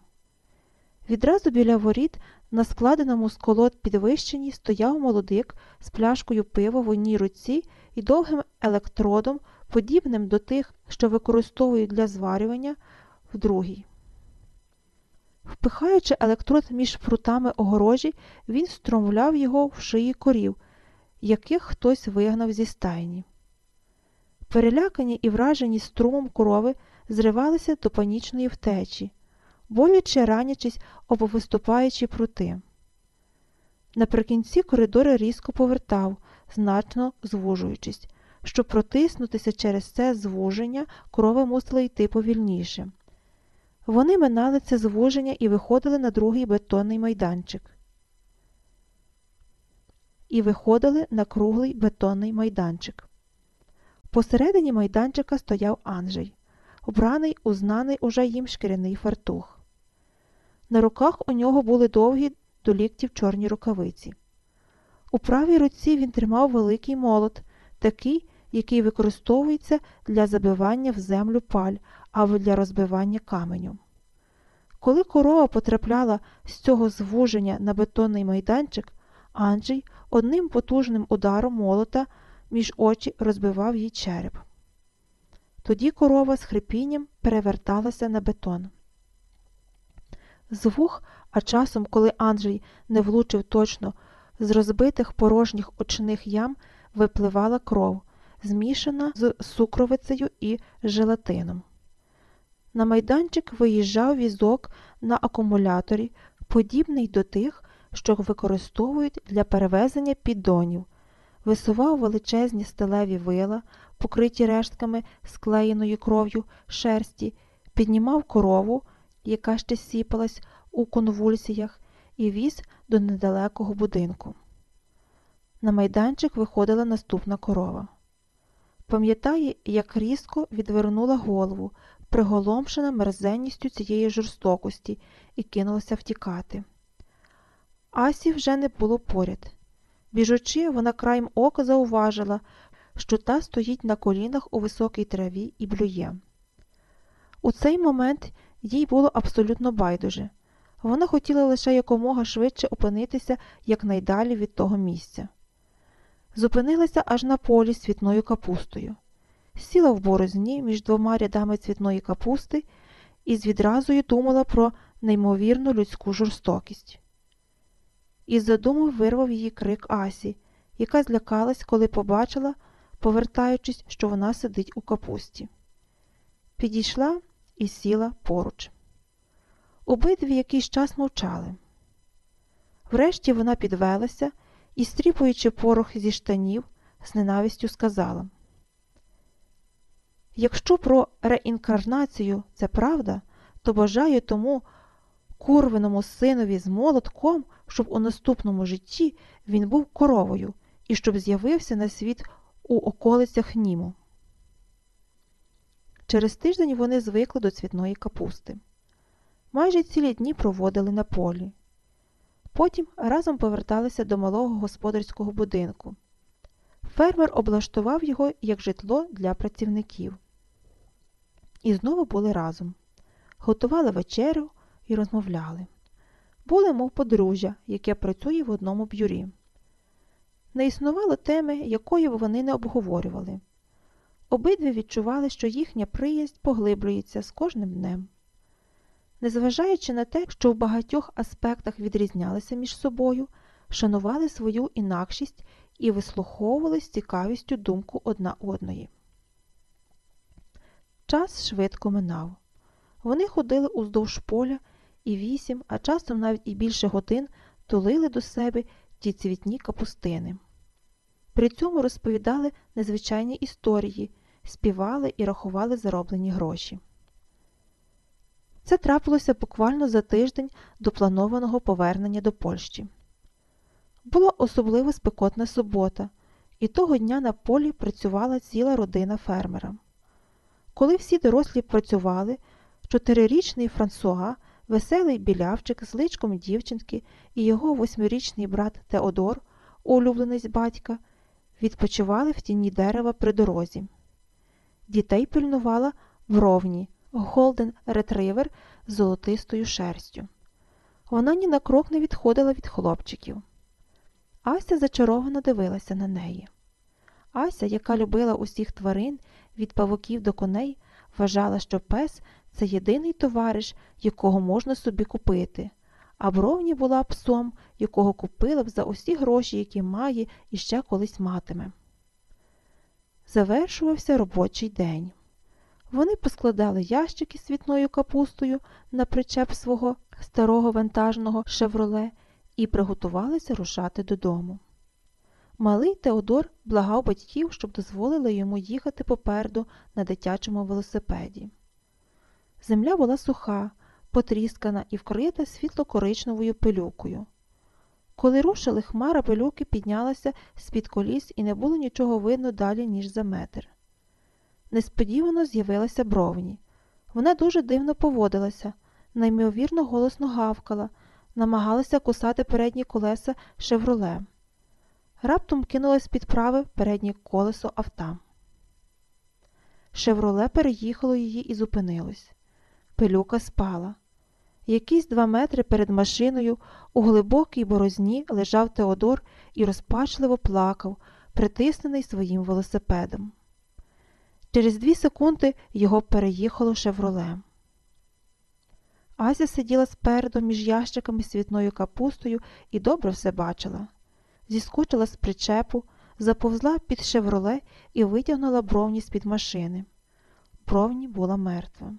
Відразу біля воріт на складеному з колод підвищенні стояв молодик з пляшкою пива в одній руці і довгим електродом, подібним до тих, що використовують для зварювання, в другій. Впихаючи електрод між прутами огорожі, він стромляв його в шиї корів, яких хтось вигнав зі стайні. Перелякані і вражені струмом корови зривалися до панічної втечі, боляче ранячись об виступаючі прути. Наприкінці коридори різко повертав, значно звужуючись. Щоб протиснутися через це звуження, корови мусили йти повільніше. Вони минали це звуження і виходили на другий бетонний майданчик. І виходили на круглий бетонний майданчик. Посередині майданчика стояв Анжей, обраний у знаний уже їм шкіряний фартух. На руках у нього були довгі до ліктів чорні рукавиці. У правій руці він тримав великий молот, такий, який використовується для забивання в землю паль або для розбивання каменю. Коли корова потрапляла з цього звуження на бетонний майданчик, Анджей одним потужним ударом молота між очі розбивав їй череп. Тоді корова з хрипінням переверталася на бетон. З вух, а часом, коли Анджей не влучив точно, з розбитих порожніх очних ям випливала кров, змішана з сукровицею і желатином. На майданчик виїжджав візок на акумуляторі, подібний до тих, що використовують для перевезення піддонів, висував величезні сталеві вила, покриті рештками склеєної кров'ю шерсті, піднімав корову, яка ще сіпалась у конвульсіях, і віз до недалекого будинку. На майданчик виходила наступна корова. Пам'ятає, як різко відвернула голову, приголомшена мерзенністю цієї жорстокості, і кинулася втікати. Асі вже не було поряд. Біжучи, вона краєм ока зауважила, що та стоїть на колінах у високій траві і блює. У цей момент їй було абсолютно байдуже. Вона хотіла лише якомога швидше опинитися якнайдалі від того місця. Зупинилася аж на полі з світною капустою. сіла в борозні між двома рядами цвітної капусти і з відразою думала про неймовірну людську жорстокість. Із задуму вирвав її крик Асі, яка злякалась, коли побачила, повертаючись, що вона сидить у капусті. Підійшла і сіла поруч. Обидві якийсь час мовчали. Врешті вона підвелася і, стріпуючи порох зі штанів, з ненавистю сказала Якщо про реінкарнацію це правда, то бажаю тому курвеному синові з молотком, щоб у наступному житті він був коровою і щоб з'явився на світ у околицях Німу. Через тиждень вони звикли до цвітної капусти. Майже цілі дні проводили на полі. Потім разом поверталися до малого господарського будинку. Фермер облаштував його як житло для працівників. І знову були разом. Готували вечерю і розмовляли. Були, мов подружжя, яке працює в одному бюрі. Не існувало теми, якої б вони не обговорювали. Обидві відчували, що їхня приязнь поглиблюється з кожним днем. Незважаючи на те, що в багатьох аспектах відрізнялися між собою, шанували свою інакшість і вислуховували з цікавістю думку одна одної. Час швидко минав. Вони ходили уздовж поля і вісім, а часом навіть і більше годин тулили до себе ті цвітні капустини. При цьому розповідали незвичайні історії, співали і рахували зароблені гроші. Це трапилося буквально за тиждень до планованого повернення до Польщі. Була особливо спекотна субота, і того дня на полі працювала ціла родина фермера. Коли всі дорослі працювали, чотирирічний Франсуа, веселий білявчик з личком дівчинки і його восьмирічний брат Теодор, улюбленець батька, відпочивали в тіні дерева при дорозі. Дітей пильнувала вровні, голден ретривер з золотистою шерстю. Вона ні на крок не відходила від хлопчиків. Ася зачаровано дивилася на неї. Ася, яка любила усіх тварин від павуків до коней, вважала, що пес це єдиний товариш, якого можна собі купити, а бровні була псом, якого купила б за усі гроші, які має і ще колись матиме. Завершувався робочий день. Вони поскладали ящики з світною капустою на причеп свого старого вантажного шевроле і приготувалися рушати додому. Малий Теодор благав батьків, щоб дозволили йому їхати попереду на дитячому велосипеді. Земля була суха, потріскана і вкрита світло-коричневою пилюкою. Коли рушили, хмара пилюки піднялася з-під коліс і не було нічого видно далі, ніж за метр. Несподівано з'явилася бровні. Вона дуже дивно поводилася, неймовірно голосно гавкала, намагалася кусати передні колеса шевроле. Раптом кинулась під праве переднє колесо авто. Шевроле переїхало її і зупинилось. Пилюка спала. Якісь два метри перед машиною у глибокій борозні лежав Теодор і розпачливо плакав, притиснений своїм велосипедом. Через дві секунди його переїхало шевроле. Ася сиділа спереду між ящиками з світною капустою і добре все бачила. Зіскочила з причепу, заповзла під шевроле і витягнула бровні з-під машини. Бровні була мертва.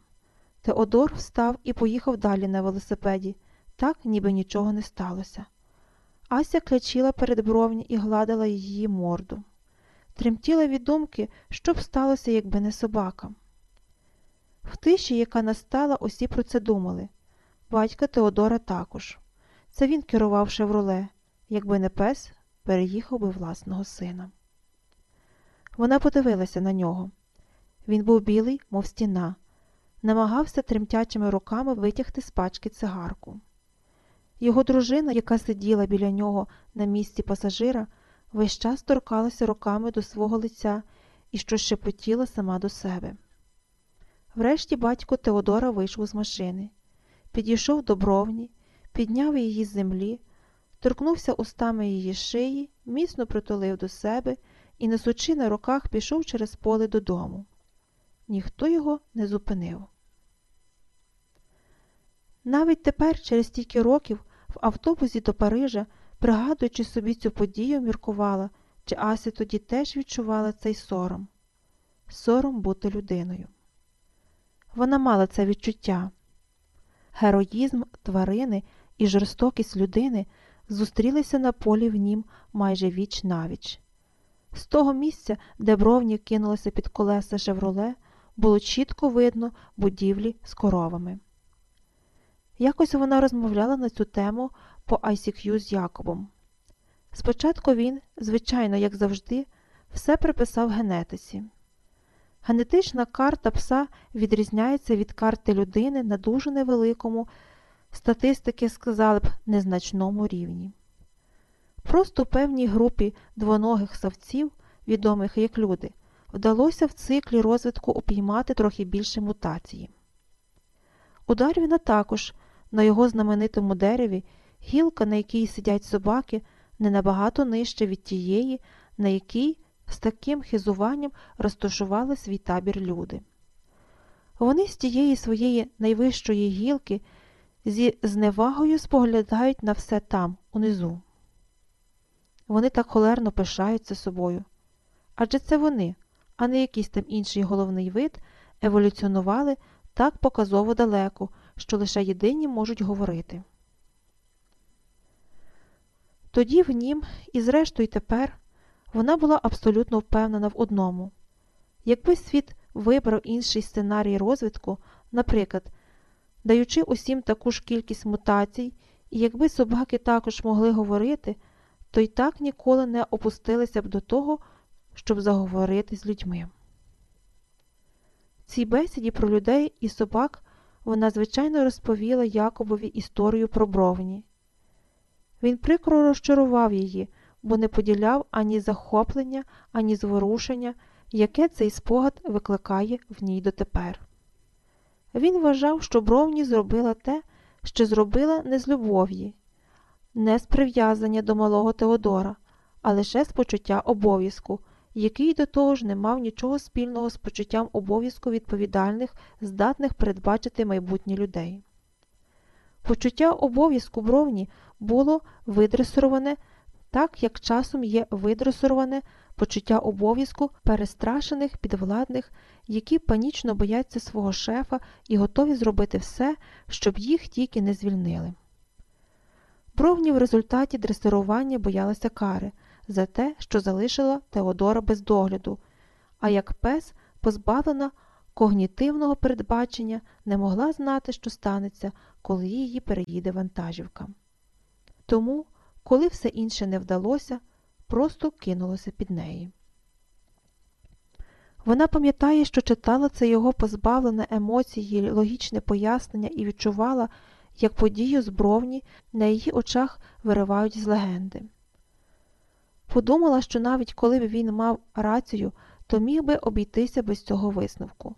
Теодор встав і поїхав далі на велосипеді, так, ніби нічого не сталося. Ася клячила перед бровні і гладила її морду. Тремтіла від думки, що б сталося, якби не собака. В тиші, яка настала, усі про це думали. Батька Теодора також. Це він керував шевроле, якби не пес, переїхав би власного сина. Вона подивилася на нього. Він був білий, мов стіна, намагався тремтячими руками витягти з пачки цигарку. Його дружина, яка сиділа біля нього на місці пасажира, весь час торкалася руками до свого лиця і щось шепотіла сама до себе. Врешті батько Теодора вийшов з машини, підійшов до бровні, підняв її з землі, торкнувся устами її шиї, міцно притулив до себе і, несучи на руках, пішов через поле додому. Ніхто його не зупинив. Навіть тепер, через стільки років, в автобусі до Парижа, пригадуючи собі цю подію, міркувала, чи Ася тоді теж відчувала цей сором сором бути людиною. Вона мала це відчуття. Героїзм тварини і жорстокість людини зустрілися на полі в нім майже віч навіч. З того місця, де бровні кинулися під колеса Шевроле, було чітко видно будівлі з коровами. Якось вона розмовляла на цю тему по ICQ з Якобом. Спочатку він, звичайно, як завжди, все приписав генетиці. Генетична карта пса відрізняється від карти людини на дуже невеликому, статистики сказали б, незначному рівні. Просто певній групі двоногих савців, відомих як люди, вдалося в циклі розвитку упіймати трохи більше мутації. У Дарвіна також на його знаменитому дереві гілка, на якій сидять собаки, не набагато нижче від тієї, на якій з таким хизуванням розташували свій табір люди. Вони з тієї своєї найвищої гілки зі зневагою споглядають на все там, унизу. Вони так холерно пишаються собою. Адже це вони, а не якийсь там інший головний вид, еволюціонували так показово далеко, що лише єдині можуть говорити. Тоді в нім, і зрештою тепер, вона була абсолютно впевнена в одному якби світ вибрав інший сценарій розвитку, наприклад, даючи усім таку ж кількість мутацій, і якби собаки також могли говорити, то й так ніколи не опустилися б до того, щоб заговорити з людьми. В цій бесіді про людей і собак вона, звичайно, розповіла Якобові історію про бровні. Він прикро розчарував її, бо не поділяв ані захоплення, ані зворушення, яке цей спогад викликає в ній дотепер. Він вважав, що бровні зробила те, що зробила не з любов'ї, не з прив'язання до малого Теодора, а лише з почуття обов'язку, який до того ж не мав нічого спільного з почуттям обов'язку відповідальних, здатних передбачити майбутнє людей. Почуття обов'язку бровні було видресироване так, як часом є видресироване почуття обов'язку перестрашених підвладних, які панічно бояться свого шефа і готові зробити все, щоб їх тільки не звільнили. Бровні в результаті дресирування боялася кари за те, що залишила Теодора без догляду, а як пес, позбавлена когнітивного передбачення, не могла знати, що станеться, коли її переїде вантажівка. Тому, коли все інше не вдалося, просто кинулося під неї. Вона пам'ятає, що читала це його позбавлене емоції, логічне пояснення і відчувала, як подію збровні на її очах виривають з легенди. Подумала, що навіть коли б він мав рацію, то міг би обійтися без цього висновку.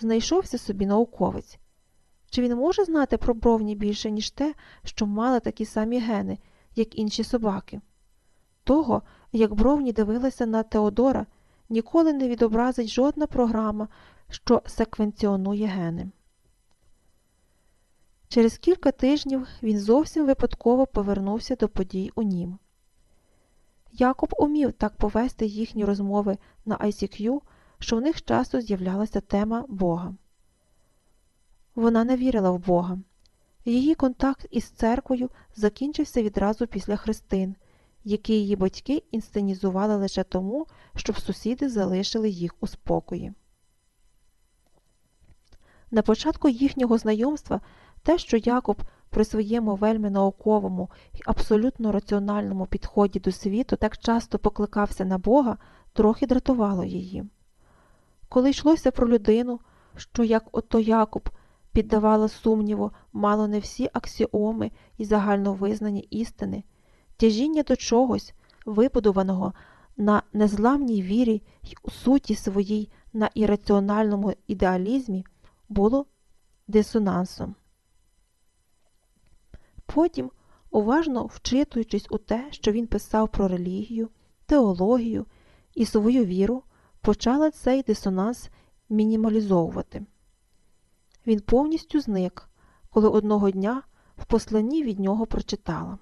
Знайшовся собі науковець. Чи він може знати про бровні більше, ніж те, що мали такі самі гени, як інші собаки? Того, як бровні дивилася на Теодора, ніколи не відобразить жодна програма, що секвенціонує гени. Через кілька тижнів він зовсім випадково повернувся до подій у нім. Якоб умів так повести їхні розмови на ICQ, що в них часто з'являлася тема Бога. Вона не вірила в Бога. Її контакт із церквою закінчився відразу після хрестин, які її батьки інсценізували лише тому, щоб сусіди залишили їх у спокої. На початку їхнього знайомства те, що Якоб при своєму вельми науковому і абсолютно раціональному підході до світу так часто покликався на Бога, трохи дратувало її. Коли йшлося про людину, що, як ото Якоб, піддавала сумніву мало не всі аксіоми і загальновизнані істини, тяжіння до чогось, вибудованого на незламній вірі й у суті своїй на ірраціональному ідеалізмі, було дисонансом. Потім, уважно вчитуючись у те, що він писав про релігію, теологію, і свою віру почала цей дисонанс мінімалізовувати. Він повністю зник, коли одного дня в посланні від нього прочитала.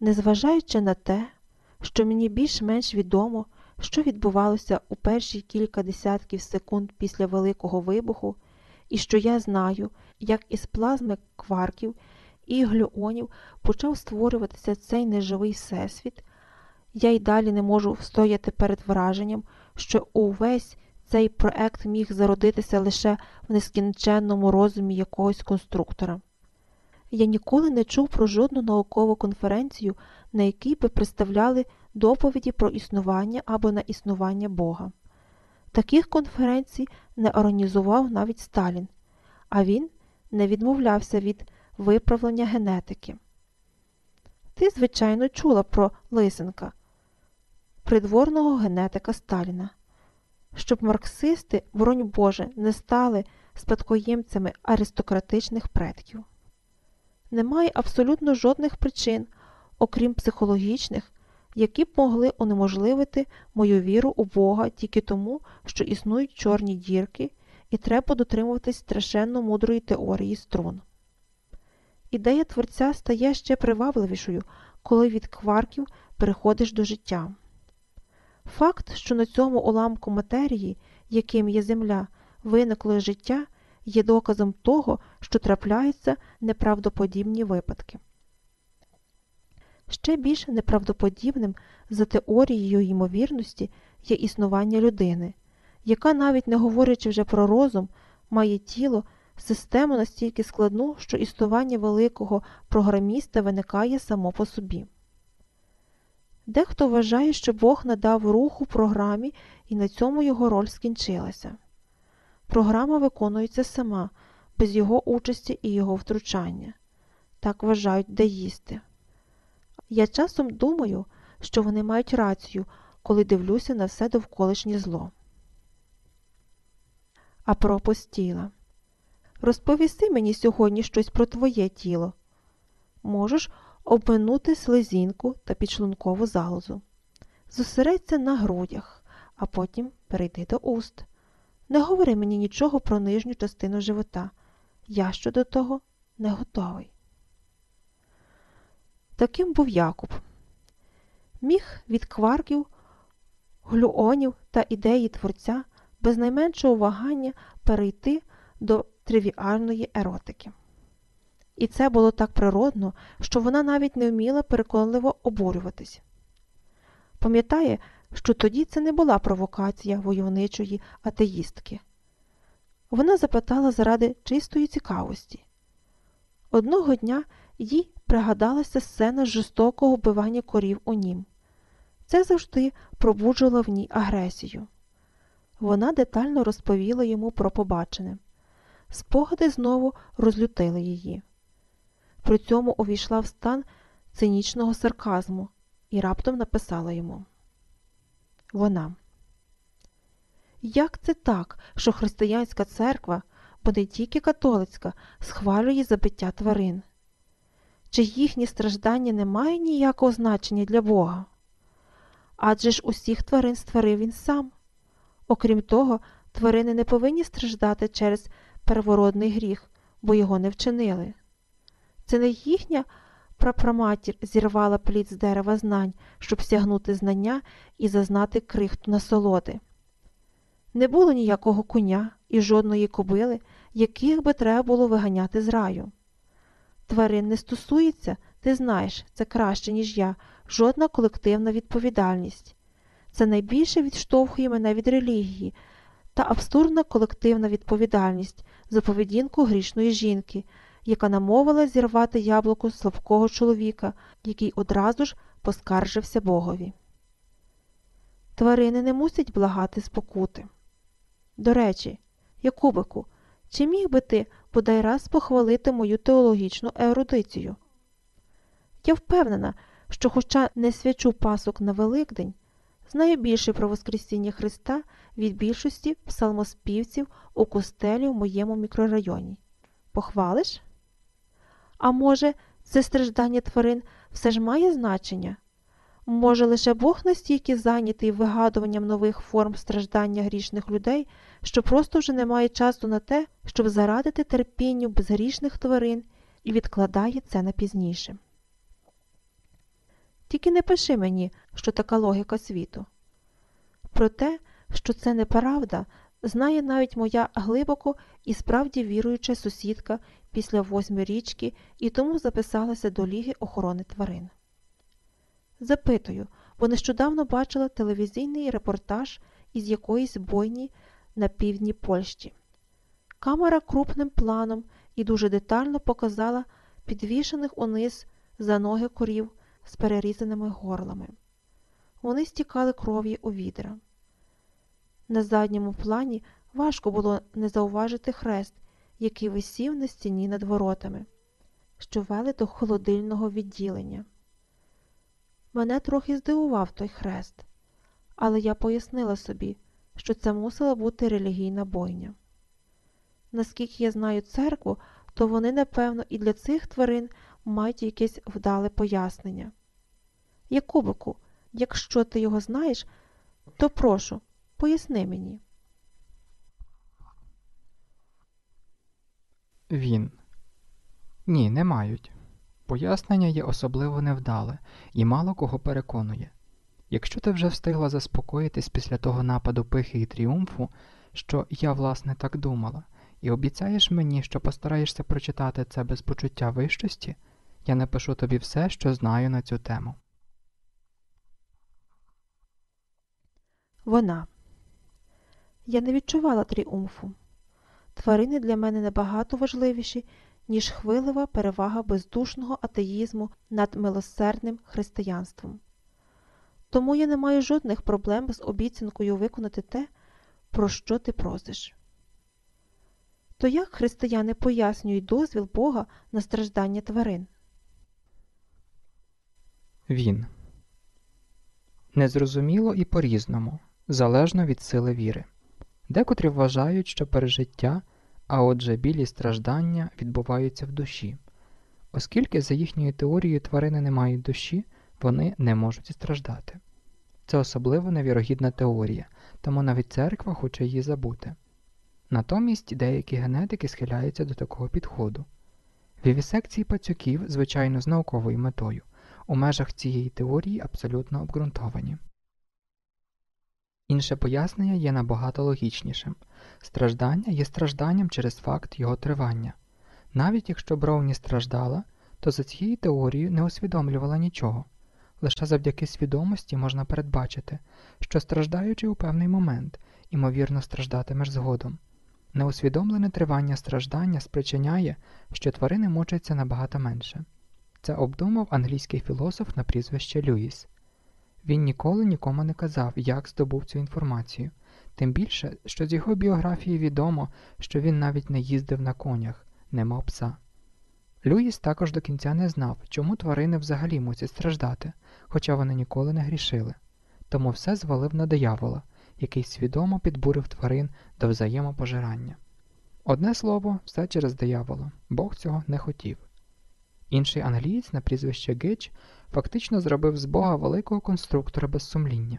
Незважаючи на те, що мені більш-менш відомо, що відбувалося у перші кілька десятків секунд після Великого вибуху, і що я знаю, як із плазми кварків і глюонів почав створюватися цей неживий всесвіт, я й далі не можу встояти перед враженням, що увесь цей проект міг зародитися лише в нескінченному розумі якогось конструктора. Я ніколи не чув про жодну наукову конференцію, на якій би представляли доповіді про існування або на існування Бога. Таких конференцій не організував навіть Сталін, а він не відмовлявся від виправлення генетики. Ти, звичайно, чула про Лисенка, придворного генетика Сталіна. Щоб марксисти, боронь Боже, не стали спадкоємцями аристократичних предків. Немає абсолютно жодних причин, окрім психологічних, які б могли унеможливити мою віру у Бога тільки тому, що існують чорні дірки, і треба дотримуватись страшенно мудрої теорії струн. Ідея творця стає ще привабливішою, коли від кварків переходиш до життя. Факт, що на цьому уламку матерії, яким є Земля, виникло життя, є доказом того, що трапляються неправдоподібні випадки. Ще більш неправдоподібним за теорією ймовірності є існування людини, яка, навіть не говорячи вже про розум, має тіло, систему настільки складну, що існування великого програміста виникає само по собі. Дехто вважає, що Бог надав руху програмі і на цьому його роль скінчилася. Програма виконується сама, без його участі і його втручання. Так вважають деїсти. Я часом думаю, що вони мають рацію, коли дивлюся на все довколишнє зло. А пропос тіла. Розповісти мені сьогодні щось про твоє тіло. Можеш обминути слезінку та підшлункову залозу. Зосередься на грудях, а потім перейди до уст. Не говори мені нічого про нижню частину живота. Я щодо того не готовий. Таким був Якуб. Міг від кварків, глюонів та ідеї творця без найменшого вагання перейти до тривіальної еротики. І це було так природно, що вона навіть не вміла переконливо обурюватись. Пам'ятає, що тоді це не була провокація войовничої атеїстки. Вона запитала заради чистої цікавості. Одного дня їй пригадалася сцена жорстокого вбивання корів у нім. Це завжди пробуджувало в ній агресію. Вона детально розповіла йому про побачене. Спогади знову розлютили її. При цьому увійшла в стан цинічного сарказму і раптом написала йому Вона. Як це так, що християнська церква, бо не тільки католицька, схвалює забиття тварин? Чи їхні страждання не мають ніякого значення для Бога? Адже ж усіх тварин створив він сам. Окрім того, тварини не повинні страждати через первородний гріх, бо його не вчинили. Це не їхня прапраматір зірвала плід з дерева знань, щоб сягнути знання і зазнати крихту насолоди. Не було ніякого коня і жодної кобили, яких би треба було виганяти з раю. Тварин не стосується, ти знаєш, це краще, ніж я, жодна колективна відповідальність. Це найбільше відштовхує мене від релігії та абсурдна колективна відповідальність за поведінку грішної жінки, яка намовила зірвати яблуко слабкого чоловіка, який одразу ж поскаржився Богові. Тварини не мусять благати спокути. До речі, Якубику, чи міг би ти бодай раз похвалити мою теологічну ерудицію? Я впевнена, що, хоча не свячу пасок на Великдень, знаю більше про Воскресіння Христа від більшості псалмоспівців у костелі в моєму мікрорайоні. Похвалиш? А може, це страждання тварин все ж має значення? Може, лише Бог настільки зайнятий вигадуванням нових форм страждання грішних людей, що просто вже не має часу на те, щоб зарадити терпінню безгрішних тварин і відкладає це на пізніше. Тільки не пиши мені, що така логіка світу. Про те, що це неправда, знає навіть моя глибоко і справді віруюча сусідка після восьмирічки і тому записалася до Ліги охорони тварин. Запитую, бо нещодавно бачила телевізійний репортаж із якоїсь бойні на півдні Польщі. Камера крупним планом і дуже детально показала підвішених униз за ноги корів з перерізаними горлами. Вони стікали кров'ю у відра. На задньому плані важко було не зауважити хрест, який висів на стіні над воротами, що вели до холодильного відділення. Мене трохи здивував той хрест, але я пояснила собі, що це мусила бути релігійна бойня. Наскільки я знаю церкву, то вони, напевно, і для цих тварин мають якесь вдале пояснення. Якубику, якщо ти його знаєш, то прошу, поясни мені. Він. Ні, не мають. Пояснення є особливо невдале і мало кого переконує. Якщо ти вже встигла заспокоїтись після того нападу пихи і тріумфу, що я, власне, так думала, і обіцяєш мені, що постараєшся прочитати це без почуття вищості, я напишу тобі все, що знаю на цю тему. Вона. Я не відчувала тріумфу. Тварини для мене набагато важливіші, ніж хвилева перевага бездушного атеїзму над милосердним християнством. Тому я не маю жодних проблем з обіцянкою виконати те, про що ти просиш. То як християни пояснюють дозвіл Бога на страждання тварин? Він. Незрозуміло і по-різному, залежно від сили віри. Декотрі вважають, що пережиття, а отже білі страждання відбуваються в душі. Оскільки, за їхньою теорією, тварини не мають душі, вони не можуть страждати. Це особливо невірогідна теорія, тому навіть церква хоче її забути. Натомість деякі генетики схиляються до такого підходу. Вівісекції пацюків, звичайно, з науковою метою, у межах цієї теорії абсолютно обґрунтовані. Інше пояснення є набагато логічнішим страждання є стражданням через факт його тривання. Навіть якщо Броуні страждала, то за цією теорією не усвідомлювала нічого. Лише завдяки свідомості можна передбачити, що страждаючи у певний момент, імовірно страждатимеш згодом. Неусвідомлене тривання страждання спричиняє, що тварини мучаться набагато менше. Це обдумав англійський філософ на прізвище Люїс. Він ніколи нікому не казав, як здобув цю інформацію, тим більше, що з його біографії відомо, що він навіть не їздив на конях, не мав пса. Люїс також до кінця не знав, чому тварини взагалі мусять страждати, хоча вони ніколи не грішили, тому все звалив на диявола, який свідомо підбурив тварин до взаємопожирання. Одне слово, все через диявола, Бог цього не хотів. Інший англієць на прізвище Гич фактично зробив з Бога великого конструктора без сумління,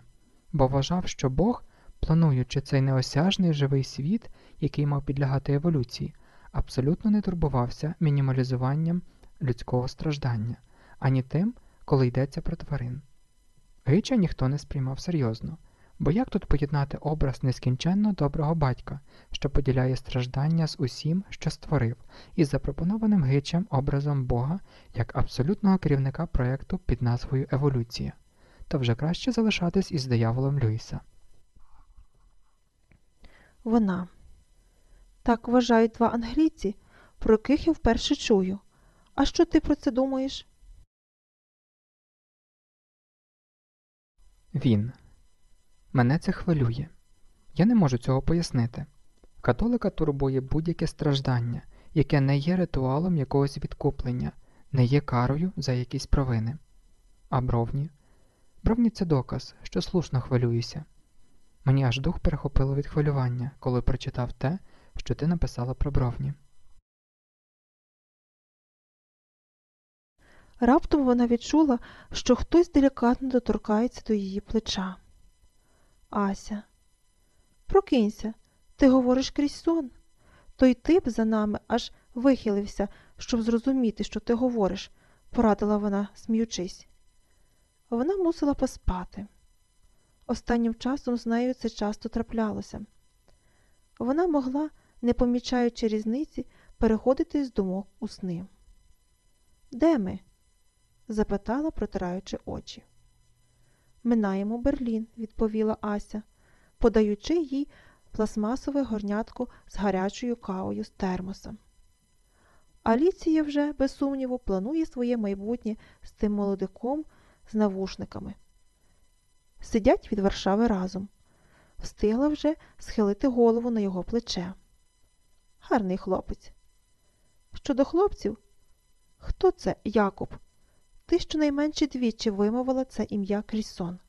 бо вважав, що Бог, плануючи цей неосяжний живий світ, який мав підлягати еволюції, абсолютно не турбувався мінімалізуванням людського страждання, ані тим, коли йдеться про тварин. Гича ніхто не сприймав серйозно, бо як тут поєднати образ нескінченно доброго батька, що поділяє страждання з усім, що створив, із запропонованим гичем образом Бога як абсолютного керівника проєкту під назвою Еволюція, то вже краще залишатись із дияволом Люїса. Вона. Так вважають два англійці, про яких я вперше чую. А що ти про це думаєш? Він. Мене це хвилює. Я не можу цього пояснити. Католика турбує будь-яке страждання, яке не є ритуалом якогось відкуплення, не є карою за якісь провини. А бровні? Бровні це доказ, що слушно хвилююся. Мені аж дух перехопило від хвилювання, коли прочитав те, що ти написала про бровні. Раптом вона відчула, що хтось делікатно доторкається до її плеча. Ася, прокинься, ти говориш крізь сон. Той тип за нами аж вихилився, щоб зрозуміти, що ти говориш, порадила вона, сміючись. Вона мусила поспати. Останнім часом з нею це часто траплялося. Вона могла, не помічаючи різниці, переходити з думок у сни. Де ми? Запитала, протираючи очі. Минаємо Берлін, відповіла Ася, подаючи їй пластмасове горнятко з гарячою кавою з термоса. Аліція вже, без сумніву, планує своє майбутнє з тим молодиком з навушниками. Сидять від Варшави разом. Встигла вже схилити голову на його плече. Гарний хлопець. Щодо хлопців, хто це, Якуб? Ти щонайменше двічі вимовила це ім'я крізь сон.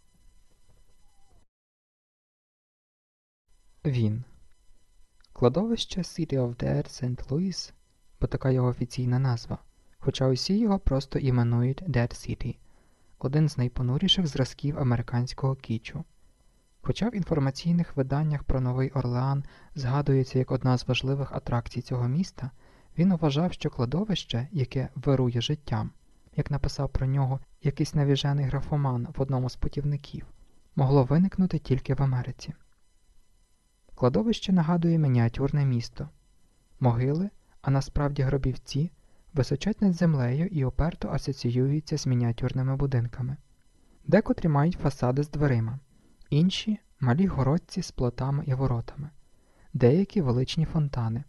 Він. Кладовище City of Dead St. Louis, бо така його офіційна назва, хоча усі його просто іменують Dead City, один з найпонуріших зразків американського кічу. Хоча в інформаційних виданнях про Новий Орлеан згадується як одна з важливих атракцій цього міста, він вважав, що кладовище, яке вирує життям, як написав про нього якийсь навіжений графоман в одному з путівників, могло виникнути тільки в Америці. Кладовище нагадує мініатюрне місто. Могили, а насправді гробівці, височать над землею і оперто асоціюються з мініатюрними будинками. Декотрі мають фасади з дверима, інші малі городці з плотами і воротами, деякі величні фонтани,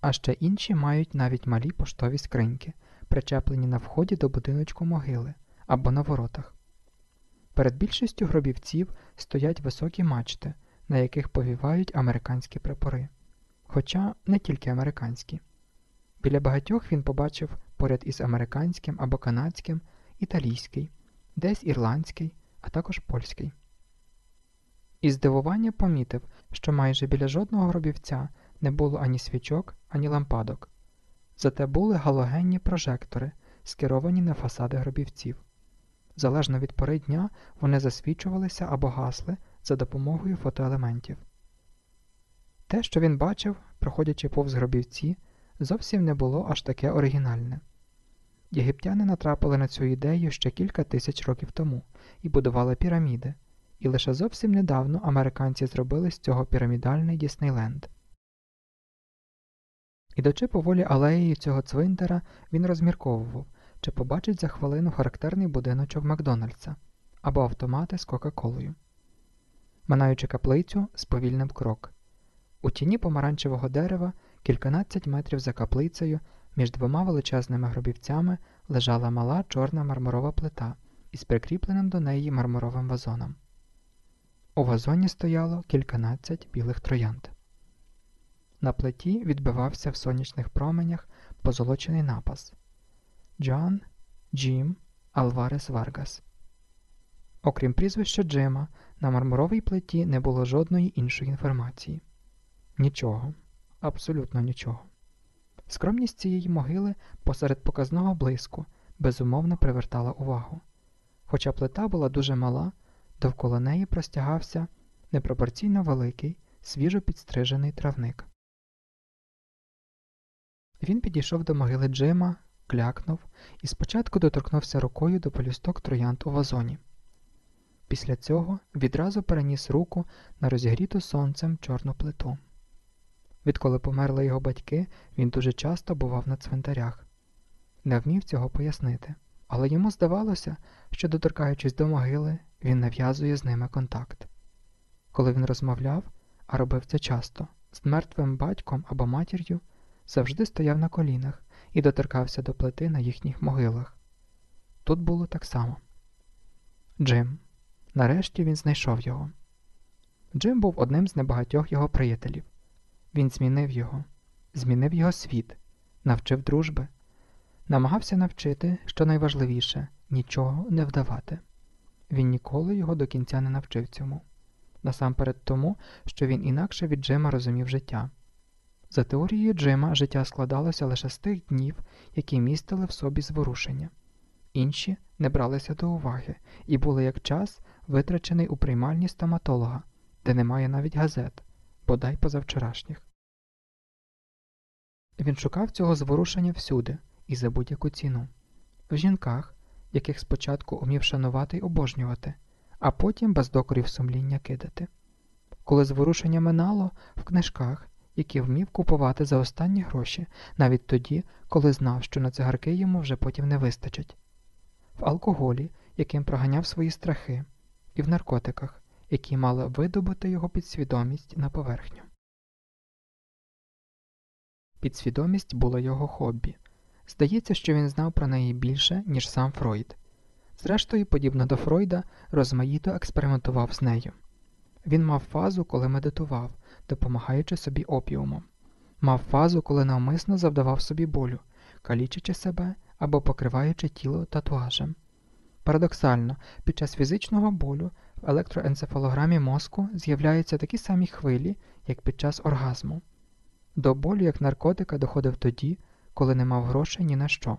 а ще інші мають навіть малі поштові скриньки, причеплені на вході до будиночку могили або на воротах. Перед більшістю гробівців стоять високі мачти, на яких повівають американські прапори, хоча не тільки американські. Біля багатьох він побачив поряд із американським або канадським, італійський, десь ірландський, а також польський. І здивування помітив, що майже біля жодного гробівця не було ані свічок, ані лампадок. Зате були галогенні прожектори, скеровані на фасади гробівців. Залежно від пори дня вони засвічувалися або гасли за допомогою фотоелементів. Те, що він бачив, проходячи повз гробівці, зовсім не було аж таке оригінальне. Єгиптяни натрапили на цю ідею ще кілька тисяч років тому і будували піраміди, і лише зовсім недавно американці зробили з цього пірамідальний Діснейленд. Ідучи поволі алеєю цього цвинтара, він розмірковував, чи побачить за хвилину характерний будиночок Макдональдса або автомати з Кока-Колою. Минаючи каплицю, сповільнив крок. У тіні помаранчевого дерева, кільканадцять метрів за каплицею, між двома величезними гробівцями лежала мала чорна мармурова плита із прикріпленим до неї мармуровим вазоном. У вазоні стояло кільканадцять білих троянд. На плиті відбивався в сонячних променях позолочений напис Джон Джим Алварес Варгас. Окрім прізвища Джима, на мармуровій плиті не було жодної іншої інформації. Нічого, абсолютно нічого. Скромність цієї могили посеред показного блиску безумовно привертала увагу. Хоча плита була дуже мала, довкола неї простягався непропорційно великий, свіжо підстрижений травник. Він підійшов до могили Джима, клякнув і спочатку доторкнувся рукою до полюсток троянд у вазоні. Після цього відразу переніс руку на розігріту сонцем чорну плиту. Відколи померли його батьки, він дуже часто бував на цвинтарях. Не вмів цього пояснити, але йому здавалося, що, доторкаючись до могили, він нав'язує з ними контакт. Коли він розмовляв, а робив це часто, з мертвим батьком або матір'ю, завжди стояв на колінах і доторкався до плити на їхніх могилах. Тут було так само. Джим. Нарешті він знайшов його. Джим був одним з небагатьох його приятелів. Він змінив його, змінив його світ, навчив дружби, намагався навчити, що найважливіше нічого не вдавати. Він ніколи його до кінця не навчив цьому, насамперед тому, що він інакше від Джима розумів життя. За теорією Джима, життя складалося лише з тих днів, які містили в собі зворушення. інші не бралися до уваги і були як час, витрачений у приймальні стоматолога, де немає навіть газет, бодай позавчорашніх. Він шукав цього зворушення всюди і за будь-яку ціну в жінках, яких спочатку умів шанувати й обожнювати, а потім без докорів сумління кидати. Коли зворушення минало в книжках, які вмів купувати за останні гроші, навіть тоді, коли знав, що на цигарки йому вже потім не вистачить, в алкоголі, яким проганяв свої страхи, і в наркотиках, які мали видобути його підсвідомість на поверхню. Підсвідомість була його хобі. Здається, що він знав про неї більше, ніж сам Фройд. Зрештою, подібно до Фройда, розмаїто експериментував з нею. Він мав фазу, коли медитував, допомагаючи собі опіумом, мав фазу, коли навмисно завдавав собі болю, калічачи себе або покриваючи тіло татуажем. Парадоксально, під час фізичного болю в електроенцефалограмі мозку з'являються такі самі хвилі, як під час оргазму. До болю як наркотика доходив тоді, коли не мав грошей ні на що,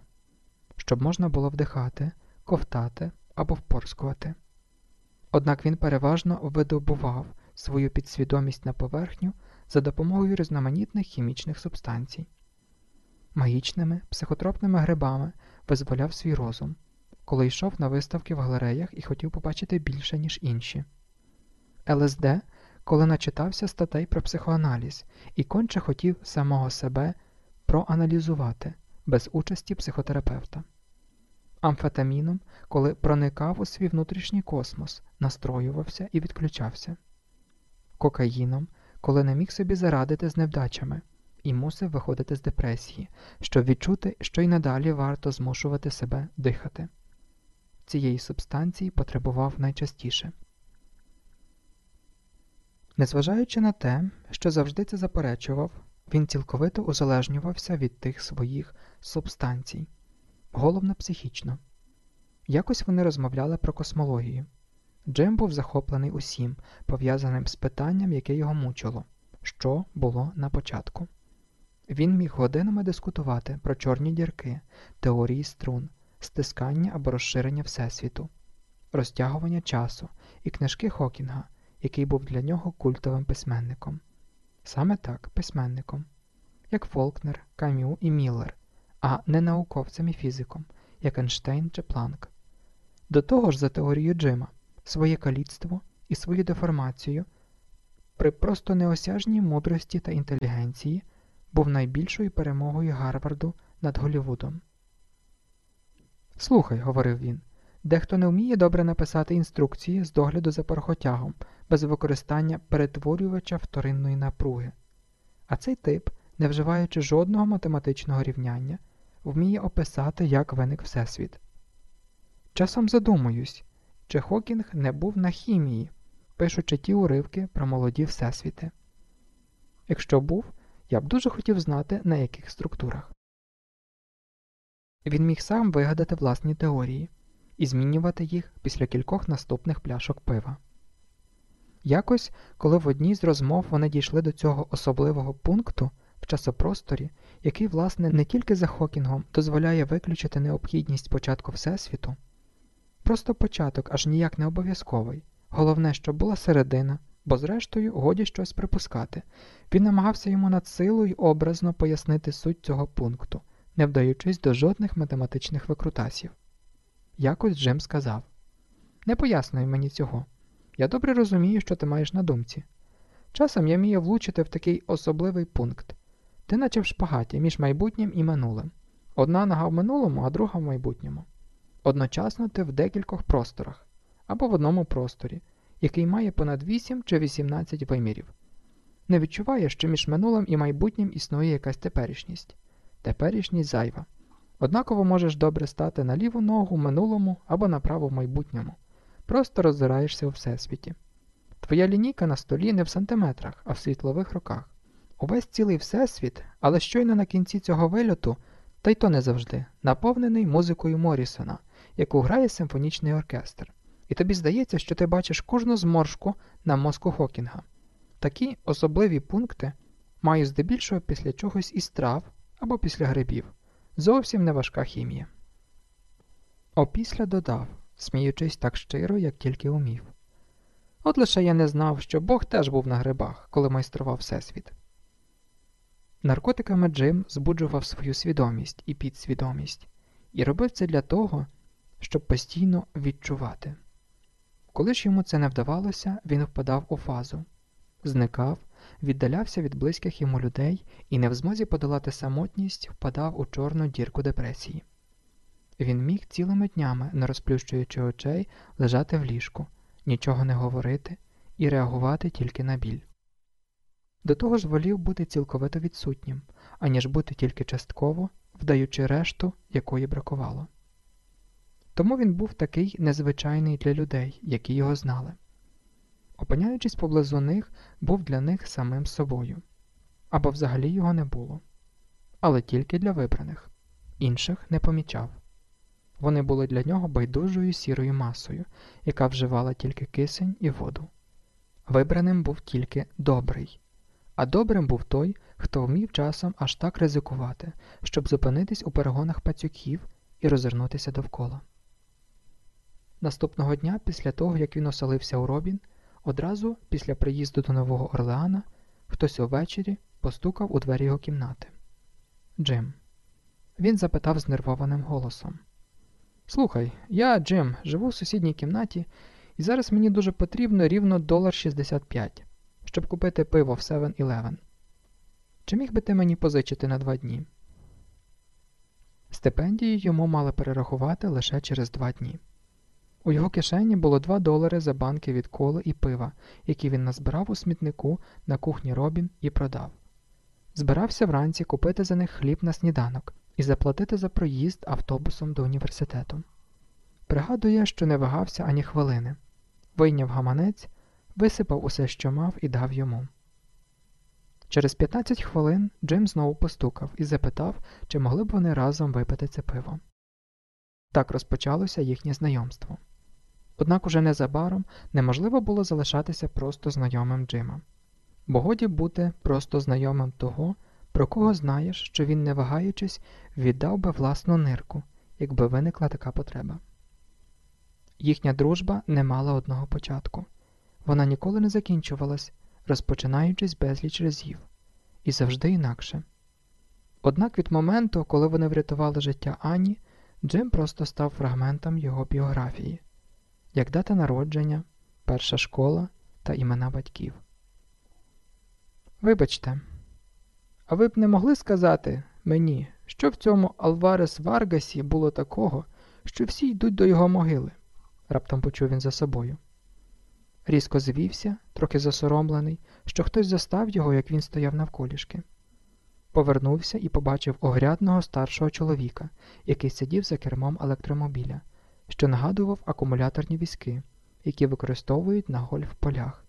щоб можна було вдихати, ковтати або впорскувати. Однак він переважно видобував свою підсвідомість на поверхню за допомогою різноманітних хімічних субстанцій. Магічними психотропними грибами визволяв свій розум, коли йшов на виставки в галереях і хотів побачити більше, ніж інші. ЛСД, коли начитався статей про психоаналіз і конче хотів самого себе проаналізувати без участі психотерапевта. Амфетаміном, коли проникав у свій внутрішній космос, настроювався і відключався, кокаїном, коли не міг собі зарадити з невдачами і мусив виходити з депресії, щоб відчути, що й надалі варто змушувати себе дихати. Цієї субстанції потребував найчастіше. Незважаючи на те, що завжди це заперечував, він цілковито узалежнювався від тих своїх субстанцій, головно психічно. Якось вони розмовляли про космологію. Джим був захоплений усім, пов'язаним з питанням, яке його мучило, що було на початку. Він міг годинами дискутувати про чорні дірки, теорії струн, стискання або розширення Всесвіту, розтягування часу і книжки Хокінга, який був для нього культовим письменником. Саме так, письменником, як Фолкнер, Кам'ю і Міллер, а не науковцем і фізиком, як Ейнштейн чи Планк. До того ж, за теорією Джима, своє каліцтво і свою деформацію при просто неосяжній мудрості та інтелігенції був найбільшою перемогою Гарварду над Голлівудом. Слухай, говорив він, дехто не вміє добре написати інструкції з догляду за порохотягом без використання перетворювача вторинної напруги. А цей тип, не вживаючи жодного математичного рівняння, вміє описати, як виник Всесвіт. Часом задумуюсь, чи Хокінг не був на хімії, пишучи ті уривки про молоді Всесвіти. Якщо був, я б дуже хотів знати, на яких структурах. Він міг сам вигадати власні теорії і змінювати їх після кількох наступних пляшок пива. Якось, коли в одній з розмов вони дійшли до цього особливого пункту в часопросторі, який, власне, не тільки за Хокінгом дозволяє виключити необхідність початку Всесвіту, просто початок аж ніяк не обов'язковий, головне, щоб була середина, бо, зрештою, годі щось припускати. Він намагався йому над силою образно пояснити суть цього пункту, не вдаючись до жодних математичних викрутасів. Якось Джим сказав Не пояснюй мені цього. Я добре розумію, що ти маєш на думці. Часом я вмію влучити в такий особливий пункт. Ти наче в шпагаті між майбутнім і минулим. Одна нога в минулому, а друга в майбутньому. Одночасно ти в декількох просторах або в одному просторі, який має понад 8 чи 18 вимірів. Не відчуваєш, що між минулим і майбутнім існує якась теперішність. Теперішність зайва. Однаково можеш добре стати на ліву ногу в минулому або направо в майбутньому. Просто роззираєшся у всесвіті. Твоя лінійка на столі не в сантиметрах, а в світлових роках. Увесь цілий всесвіт, але щойно на кінці цього вильоту, та й то не завжди, наповнений музикою Морісона, яку грає симфонічний оркестр. І тобі здається, що ти бачиш кожну зморшку на мозку Хокінга. Такі особливі пункти мають здебільшого після чогось із трав або після грибів. Зовсім не важка хімія. Опісля додав, сміючись так щиро, як тільки умів. От лише я не знав, що Бог теж був на грибах, коли майстрував Всесвіт. Наркотиками Джим збуджував свою свідомість і підсвідомість, і робив це для того, щоб постійно відчувати. Коли ж йому це не вдавалося, він впадав у фазу, зникав, віддалявся від близьких йому людей і, не в змозі подолати самотність, впадав у чорну дірку депресії. Він міг цілими днями, не розплющуючи очей, лежати в ліжку, нічого не говорити і реагувати тільки на біль. До того ж волів бути цілковито відсутнім, аніж бути тільки частково, вдаючи решту, якої бракувало. Тому він був такий незвичайний для людей, які його знали. Опиняючись поблизу них, був для них самим собою, або взагалі його не було, але тільки для вибраних, інших не помічав. Вони були для нього байдужою сірою масою, яка вживала тільки кисень і воду. Вибраним був тільки добрий, а добрим був той, хто вмів часом аж так ризикувати, щоб зупинитись у перегонах пацюків і розвернутися довкола. Наступного дня, після того, як він оселився у Робін, одразу після приїзду до Нового Орлеана, хтось увечері постукав у двері його кімнати. Джим. Він запитав знервованим голосом. Слухай, я, Джим, живу в сусідній кімнаті, і зараз мені дуже потрібно рівно долар 65, щоб купити пиво в 7-Eleven. Чи міг би ти мені позичити на два дні? Стипендію йому мали перерахувати лише через два дні. У його кишені було 2 долари за банки від коли і пива, які він назбирав у смітнику на кухні Робін і продав. Збирався вранці купити за них хліб на сніданок і заплатити за проїзд автобусом до університету. Пригадує, що не вагався ані хвилини. Вийняв гаманець, висипав усе, що мав, і дав йому. Через 15 хвилин Джим знову постукав і запитав, чи могли б вони разом випити це пиво. Так розпочалося їхнє знайомство. Однак уже незабаром неможливо було залишатися просто знайомим Джима, бо годі бути просто знайомим того, про кого знаєш, що він, не вагаючись, віддав би власну нирку, якби виникла така потреба. Їхня дружба не мала одного початку, вона ніколи не закінчувалась, розпочинаючись безліч разів, і завжди інакше. Однак від моменту, коли вони врятували життя Ані, Джим просто став фрагментом його біографії, як дата народження, перша школа та імена батьків. Вибачте, а ви б не могли сказати мені, що в цьому Алварес Варгасі було такого, що всі йдуть до його могили? раптом почув він за собою. Різко звівся, трохи засоромлений, що хтось застав його, як він стояв навколішки. Повернувся і побачив огрядного старшого чоловіка, який сидів за кермом електромобіля, що нагадував акумуляторні візки, які використовують на гольф полях.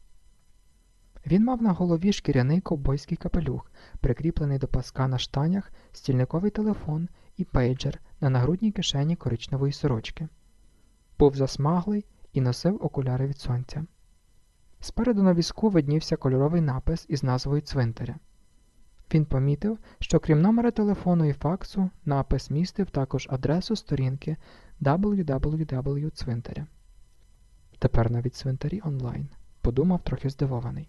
Він мав на голові шкіряний ковбойський капелюх, прикріплений до паска на штанях, стільниковий телефон і пейджер на нагрудній кишені коричневої сорочки. Був засмаглий і носив окуляри від сонця. Спереду на візку виднівся кольоровий напис із назвою цвинтаря. Він помітив, що крім номера телефону і факсу, напис містив також адресу сторінки www цвинтаря. Тепер навіть цвинтарі онлайн, подумав трохи здивований.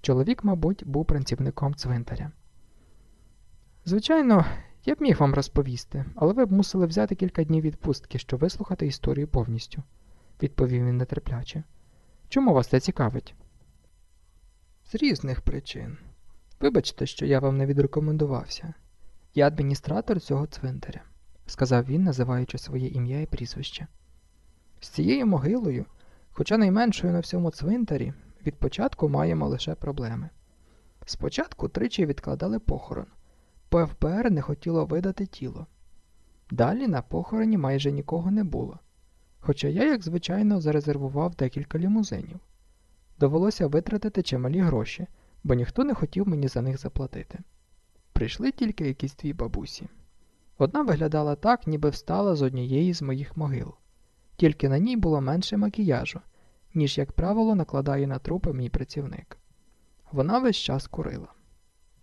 Чоловік, мабуть, був працівником цвинтаря. Звичайно, я б міг вам розповісти, але ви б мусили взяти кілька днів відпустки, щоб вислухати історію повністю, відповів він нетерпляче. Чому вас це цікавить? З різних причин. Вибачте, що я вам не відрекомендувався. Я адміністратор цього цвинтаря, сказав він, називаючи своє ім'я і прізвище. З цією могилою, хоча найменшою на всьому цвинтарі, від початку маємо лише проблеми. Спочатку тричі відкладали похорон, ФБР не хотіло видати тіло. Далі на похороні майже нікого не було. Хоча я, як звичайно, зарезервував декілька лімузинів. Довелося витратити чималі гроші, бо ніхто не хотів мені за них заплатити. Прийшли тільки якісь дві бабусі. Одна виглядала так, ніби встала з однієї з моїх могил, тільки на ній було менше макіяжу, ніж, як правило, накладає на трупи мій працівник. Вона весь час курила.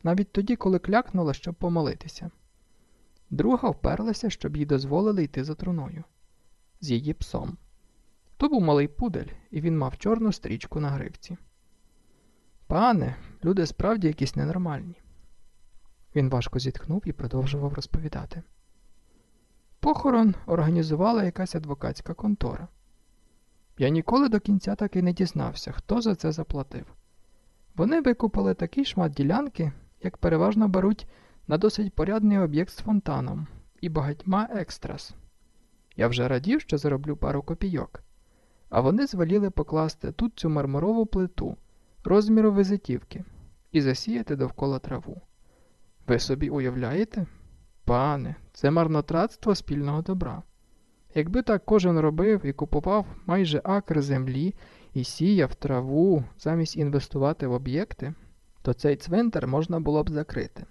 Навіть тоді, коли клякнула, щоб помолитися. Друга вперлася, щоб їй дозволили йти за труною. з її псом. То був малий пудель, і він мав чорну стрічку на гривці. Пане, люди справді якісь ненормальні. Він важко зітхнув і продовжував розповідати. Похорон організувала якась адвокатська контора. Я ніколи до кінця так і не дізнався, хто за це заплатив. Вони викупили такий шмат ділянки, як переважно беруть на досить порядний об'єкт з фонтаном і багатьма екстрас. Я вже радів, що зароблю пару копійок, а вони звеліли покласти тут цю мармурову плиту розміру визитівки і засіяти довкола траву. Ви собі уявляєте? Пане, це марнотратство спільного добра. Якби так кожен робив і купував майже акр землі і сіяв траву замість інвестувати в об'єкти, то цей цвинтар можна було б закрити.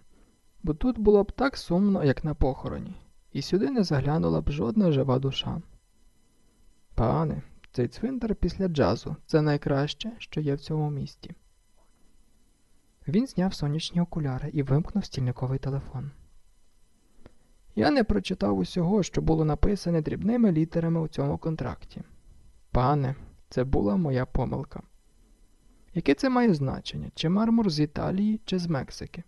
Бо тут було б так сумно, як на похороні, і сюди не заглянула б жодна жива душа. Пане, цей цвинтар після джазу це найкраще, що є в цьому місті. Він зняв сонячні окуляри і вимкнув стільниковий телефон. Я не прочитав усього, що було написане дрібними літерами у цьому контракті. Пане, це була моя помилка. Яке це має значення? Чи мармур з Італії, чи з Мексики?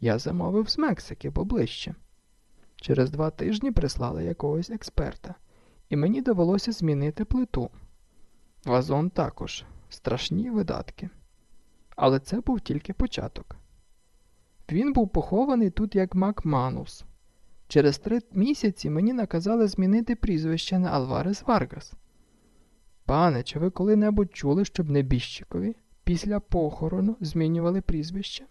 Я замовив з Мексики, бо ближче. Через два тижні прислали якогось експерта, і мені довелося змінити плиту. Вазон також страшні видатки. Але це був тільки початок. Він був похований тут як Макманус. Через три місяці мені наказали змінити прізвище на Алварес Варгас. Пане, чи ви коли-небудь чули, щоб небіжчикові після похорону змінювали прізвище?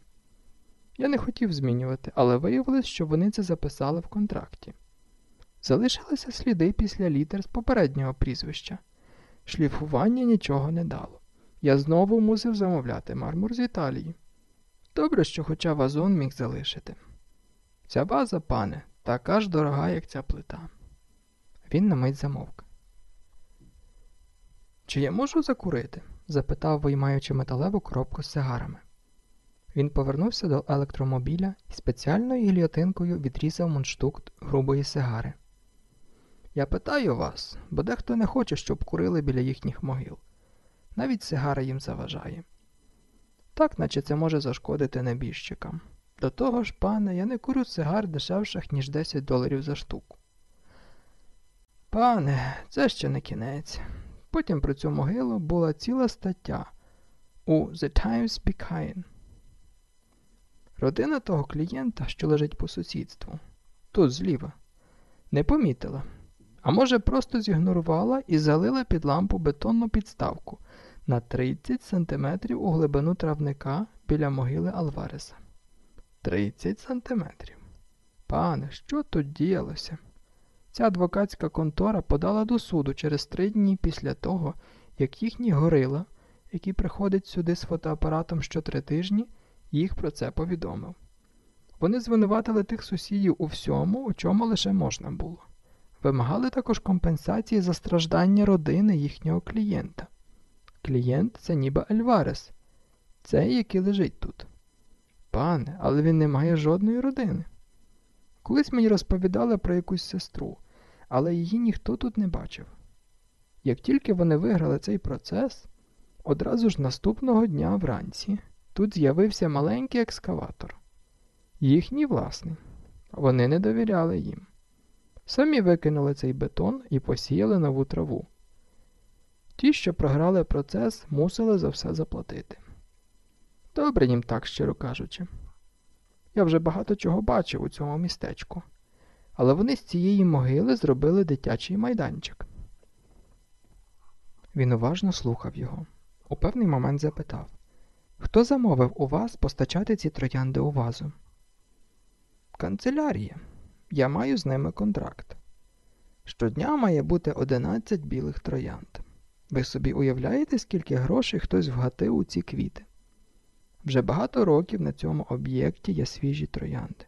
Я не хотів змінювати, але виявилось, що вони це записали в контракті. Залишилися сліди після літер з попереднього прізвища. Шліфування нічого не дало. Я знову мусив замовляти мармур з Італії. Добре, що хоча вазон міг залишити. Ця база, пане, така ж дорога, як ця плита. Він на мить замовк. Чи я можу закурити? запитав, виймаючи металеву коробку з сигарами. Він повернувся до електромобіля і спеціальною гільйотинкою відрізав мундштук грубої сигари. Я питаю вас, бо дехто не хоче, щоб курили біля їхніх могил. Навіть сигара їм заважає. Так, наче це може зашкодити небіжчикам. До того ж, пане, я не курю сигар дешевших, ніж 10 доларів за штуку. Пане, це ще не кінець. Потім про цю могилу була ціла стаття у The Times Picayune. Родина того клієнта, що лежить по сусідству, тут зліва, не помітила, а може, просто зігнорувала і залила під лампу бетонну підставку на 30 см у глибину травника біля могили Алвареса. 30 сантиметрів. Пане, що тут діялося? Ця адвокатська контора подала до суду через три дні після того, як їхній горила, який приходить сюди з фотоапаратом щотри тижні, їх про це повідомив. Вони звинуватили тих сусідів у всьому, у чому лише можна було. Вимагали також компенсації за страждання родини їхнього клієнта. Клієнт це ніби Альварес, цей, який лежить тут. Пане, але він не має жодної родини. Колись мені розповідали про якусь сестру, але її ніхто тут не бачив. Як тільки вони виграли цей процес, одразу ж наступного дня вранці тут з'явився маленький екскаватор. Їхній власний. Вони не довіряли їм. Самі викинули цей бетон і посіяли нову траву. Ті, що програли процес, мусили за все заплатити. Добре їм так, щиро кажучи. Я вже багато чого бачив у цьому містечку, але вони з цієї могили зробили дитячий майданчик. Він уважно слухав його. У певний момент запитав Хто замовив у вас постачати ці троянди у вазу? Канцелярія. Я маю з ними контракт. Щодня має бути 11 білих троянд. Ви собі уявляєте, скільки грошей хтось вгатив у ці квіти? Вже багато років на цьому об'єкті є свіжі троянди.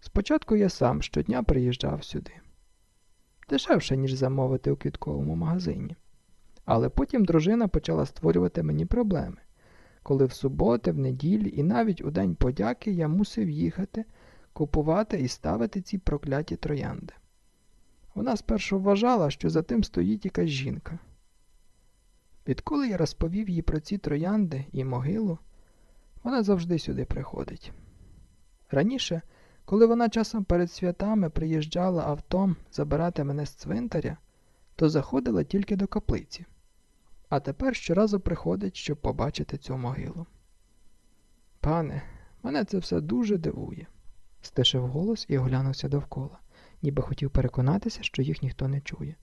Спочатку я сам щодня приїжджав сюди. Дешевше, ніж замовити у квітковому магазині. Але потім дружина почала створювати мені проблеми, коли в суботи, в неділі і навіть у День подяки я мусив їхати, купувати і ставити ці прокляті троянди. Вона спершу вважала, що за тим стоїть якась жінка. Відколи я розповів їй про ці троянди і могилу, вона завжди сюди приходить. Раніше, коли вона часом перед святами приїжджала автом забирати мене з цвинтаря, то заходила тільки до каплиці, а тепер щоразу приходить, щоб побачити цю могилу. Пане, мене це все дуже дивує, стишив голос і оглянувся довкола, ніби хотів переконатися, що їх ніхто не чує.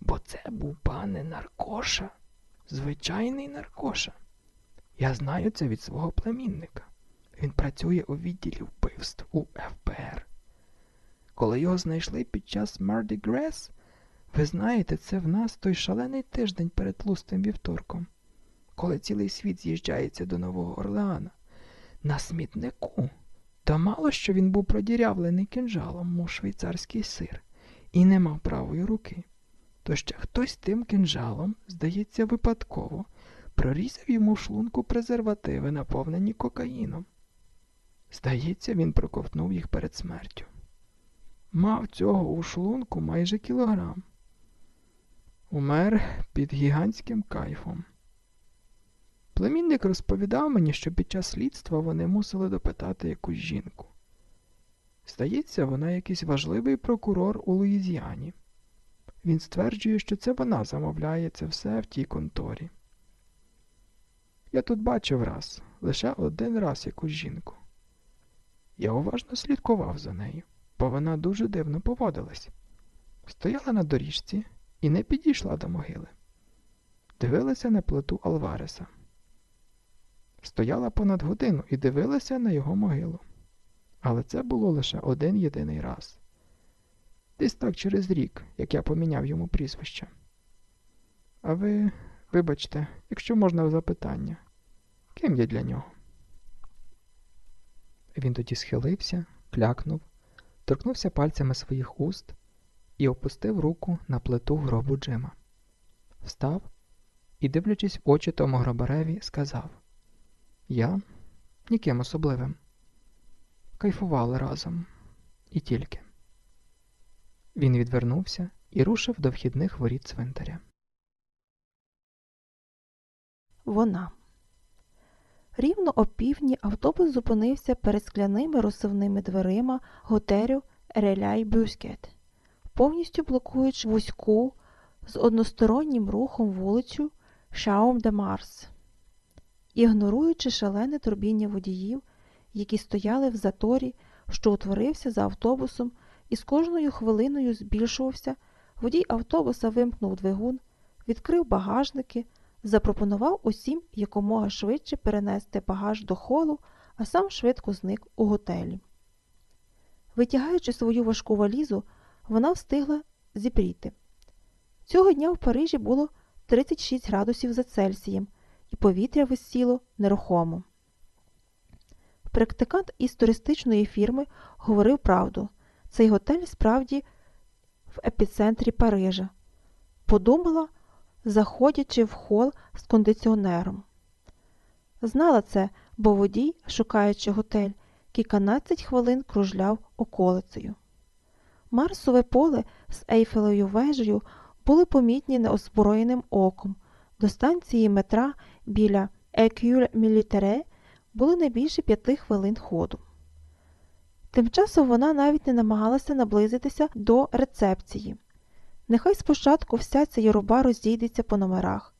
Бо це був пане Наркоша, звичайний Наркоша. Я знаю це від свого племінника. Він працює у відділі вбивств у ФБР. Коли його знайшли під час Марді Грес, ви знаєте, це в нас той шалений тиждень перед тлустим вівторком, коли цілий світ з'їжджається до Нового Орлеана. На смітнику. Та мало що він був продірявлений кинжалом, мов швейцарський сир, і не мав правої руки. То ще хтось тим кинжалом, здається, випадково, прорізав йому в шлунку презервативи, наповнені кокаїном. Здається, він проковтнув їх перед смертю. Мав цього у шлунку майже кілограм. Умер під гігантським кайфом. Племінник розповідав мені, що під час слідства вони мусили допитати якусь жінку. Здається, вона якийсь важливий прокурор у Луїзіані. Він стверджує, що це вона замовляє це все в тій конторі. Я тут бачив раз, лише один раз якусь жінку. Я уважно слідкував за нею, бо вона дуже дивно поводилась. Стояла на доріжці і не підійшла до могили. Дивилася на плиту Алвареса. Стояла понад годину і дивилася на його могилу. Але це було лише один єдиний раз. Десь так через рік, як я поміняв йому прізвище. А ви, вибачте, якщо можна запитання, ким я для нього? Він тоді схилився, клякнув, торкнувся пальцями своїх уст і опустив руку на плиту гробу Джима. Встав і, дивлячись в очі тому гробареві, сказав Я ніким особливим. Кайфували разом і тільки. Він відвернувся і рушив до вхідних воріт цвинтаря. Вона. Рівно о півдні автобус зупинився перед скляними розсувними дверима готелю Реляй Бюскет, повністю блокуючи вузьку з одностороннім рухом вулицю Шаум де Марс, ігноруючи шалене турбіння водіїв, які стояли в заторі, що утворився за автобусом, і з кожною хвилиною збільшувався, водій автобуса вимкнув двигун, відкрив багажники запропонував усім якомога швидше перенести багаж до холу, а сам швидко зник у готелі. Витягаючи свою важку валізу, вона встигла зіпріти. Цього дня в Парижі було 36 градусів за Цельсієм, і повітря висіло нерухомо. Практикант із туристичної фірми говорив правду цей готель справді в епіцентрі Парижа. Подумала, заходячи в хол з кондиціонером. Знала це, бо водій, шукаючи готель, кільканадцять хвилин кружляв околицею. Марсове поле з Ейфелевою вежею були помітні неозброєним оком. До станції метра біля Екюль Мілітере було не більше п'яти хвилин ходу. Тим часом вона навіть не намагалася наблизитися до рецепції. Нехай спочатку вся ця юрба розійдеться по номерах.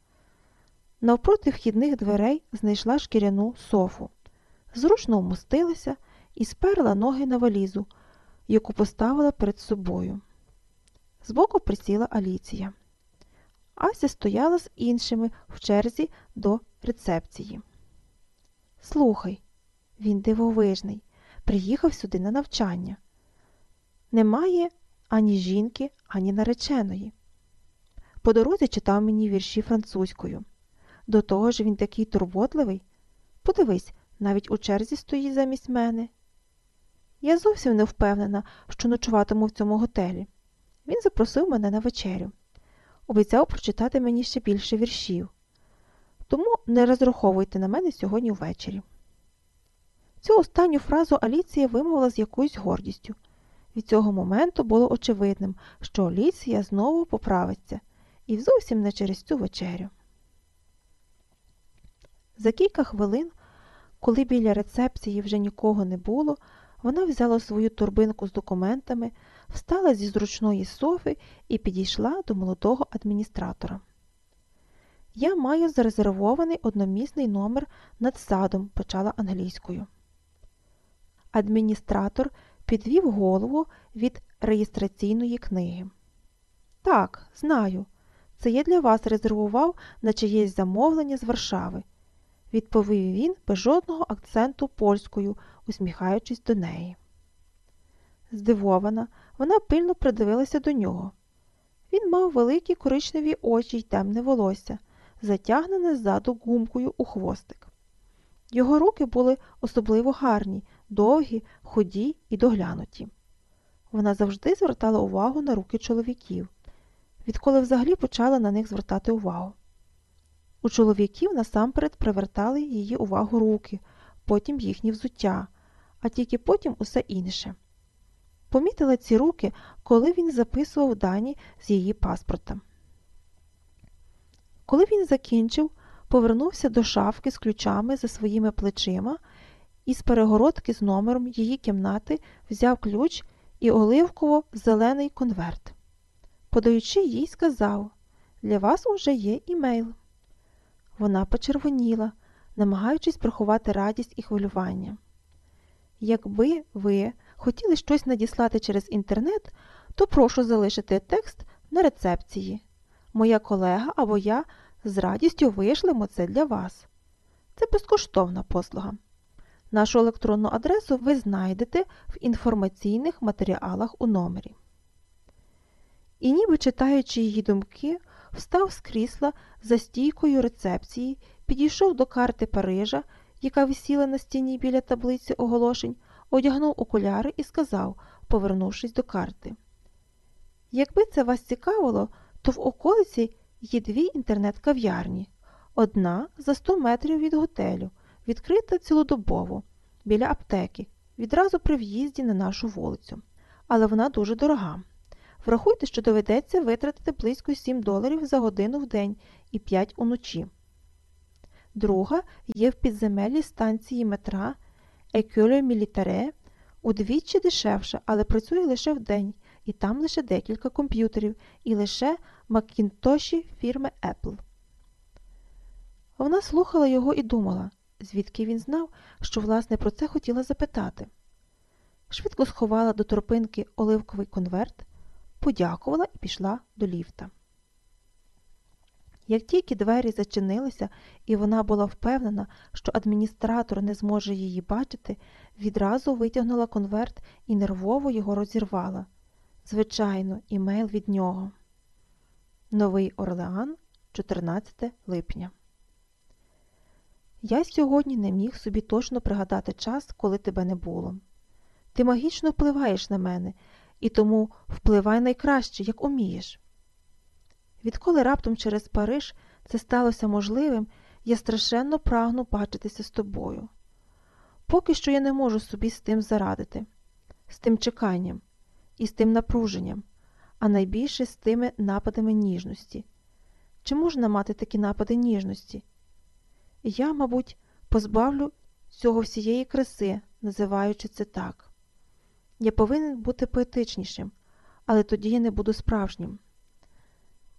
Навпроти вхідних дверей знайшла шкіряну софу, зручно вмостилася і сперла ноги на валізу, яку поставила перед собою. Збоку присіла Аліція. Ася стояла з іншими в черзі до рецепції. Слухай, він дивовижний, приїхав сюди на навчання. Немає ані жінки, ані нареченої. По дорозі читав мені вірші французькою. До того ж він такий турботливий. Подивись, навіть у черзі стоїть замість мене. Я зовсім не впевнена, що ночуватиму в цьому готелі. Він запросив мене на вечерю. Обіцяв прочитати мені ще більше віршів. Тому не розраховуйте на мене сьогодні ввечері. Цю останню фразу Аліція вимовила з якоюсь гордістю. Від цього моменту було очевидним, що Оліція знову поправиться, і зовсім не через цю вечерю. За кілька хвилин, коли біля рецепції вже нікого не було, вона взяла свою торбинку з документами, встала зі зручної софи і підійшла до молодого адміністратора. Я маю зарезервований одномісний номер над садом, почала англійською. Адміністратор підвів голову від реєстраційної книги. Так, знаю. Це я для вас резервував на чиєсь замовлення з Варшави, відповів він без жодного акценту польською, усміхаючись до неї. Здивована, вона пильно придивилася до нього. Він мав великі коричневі очі й темне волосся, затягнене ззаду гумкою у хвостик. Його руки були особливо гарні, довгі, ході і доглянуті. Вона завжди звертала увагу на руки чоловіків, відколи взагалі почала на них звертати увагу. У чоловіків насамперед привертали її увагу руки, потім їхні взуття, а тільки потім усе інше. Помітила ці руки, коли він записував дані з її паспорта. Коли він закінчив, повернувся до шафки з ключами за своїми плечима і з перегородки з номером її кімнати взяв ключ і оливково-зелений конверт. Подаючи їй, сказав Для вас уже є імейл. Вона почервоніла, намагаючись приховати радість і хвилювання. Якби ви хотіли щось надіслати через інтернет, то прошу залишити текст на рецепції. Моя колега або я з радістю вишлемо це для вас. Це безкоштовна послуга. Нашу електронну адресу ви знайдете в інформаційних матеріалах у номері. І, ніби читаючи її думки, встав з крісла за стійкою рецепції, підійшов до карти Парижа, яка висіла на стіні біля таблиці оголошень, одягнув окуляри і сказав, повернувшись до карти. Якби це вас цікавило, то в околиці є дві інтернет-кав'ярні. Одна за 100 метрів від готелю, відкрита цілодобово, біля аптеки, відразу при в'їзді на нашу вулицю. Але вона дуже дорога. Врахуйте, що доведеться витратити близько 7 доларів за годину в день і 5 уночі. Друга є в підземеллі станції метра Екюле Мілітаре, удвічі дешевша, але працює лише в день, і там лише декілька комп'ютерів, і лише макінтоші фірми Apple. Вона слухала його і думала, звідки він знав, що власне про це хотіла запитати. Швидко сховала до торпинки оливковий конверт, подякувала і пішла до ліфта. Як тільки двері зачинилися, і вона була впевнена, що адміністратор не зможе її бачити, відразу витягнула конверт і нервово його розірвала. Звичайно, імейл від нього. Новий Орлеан, 14 липня. Я сьогодні не міг собі точно пригадати час, коли тебе не було. Ти магічно впливаєш на мене, і тому впливай найкраще, як умієш. Відколи раптом через Париж це сталося можливим, я страшенно прагну бачитися з тобою. Поки що я не можу собі з тим зарадити, з тим чеканням і з тим напруженням, а найбільше з тими нападами ніжності. Чи можна мати такі напади ніжності? Я, мабуть, позбавлю цього всієї краси, називаючи це так. Я повинен бути поетичнішим, але тоді я не буду справжнім.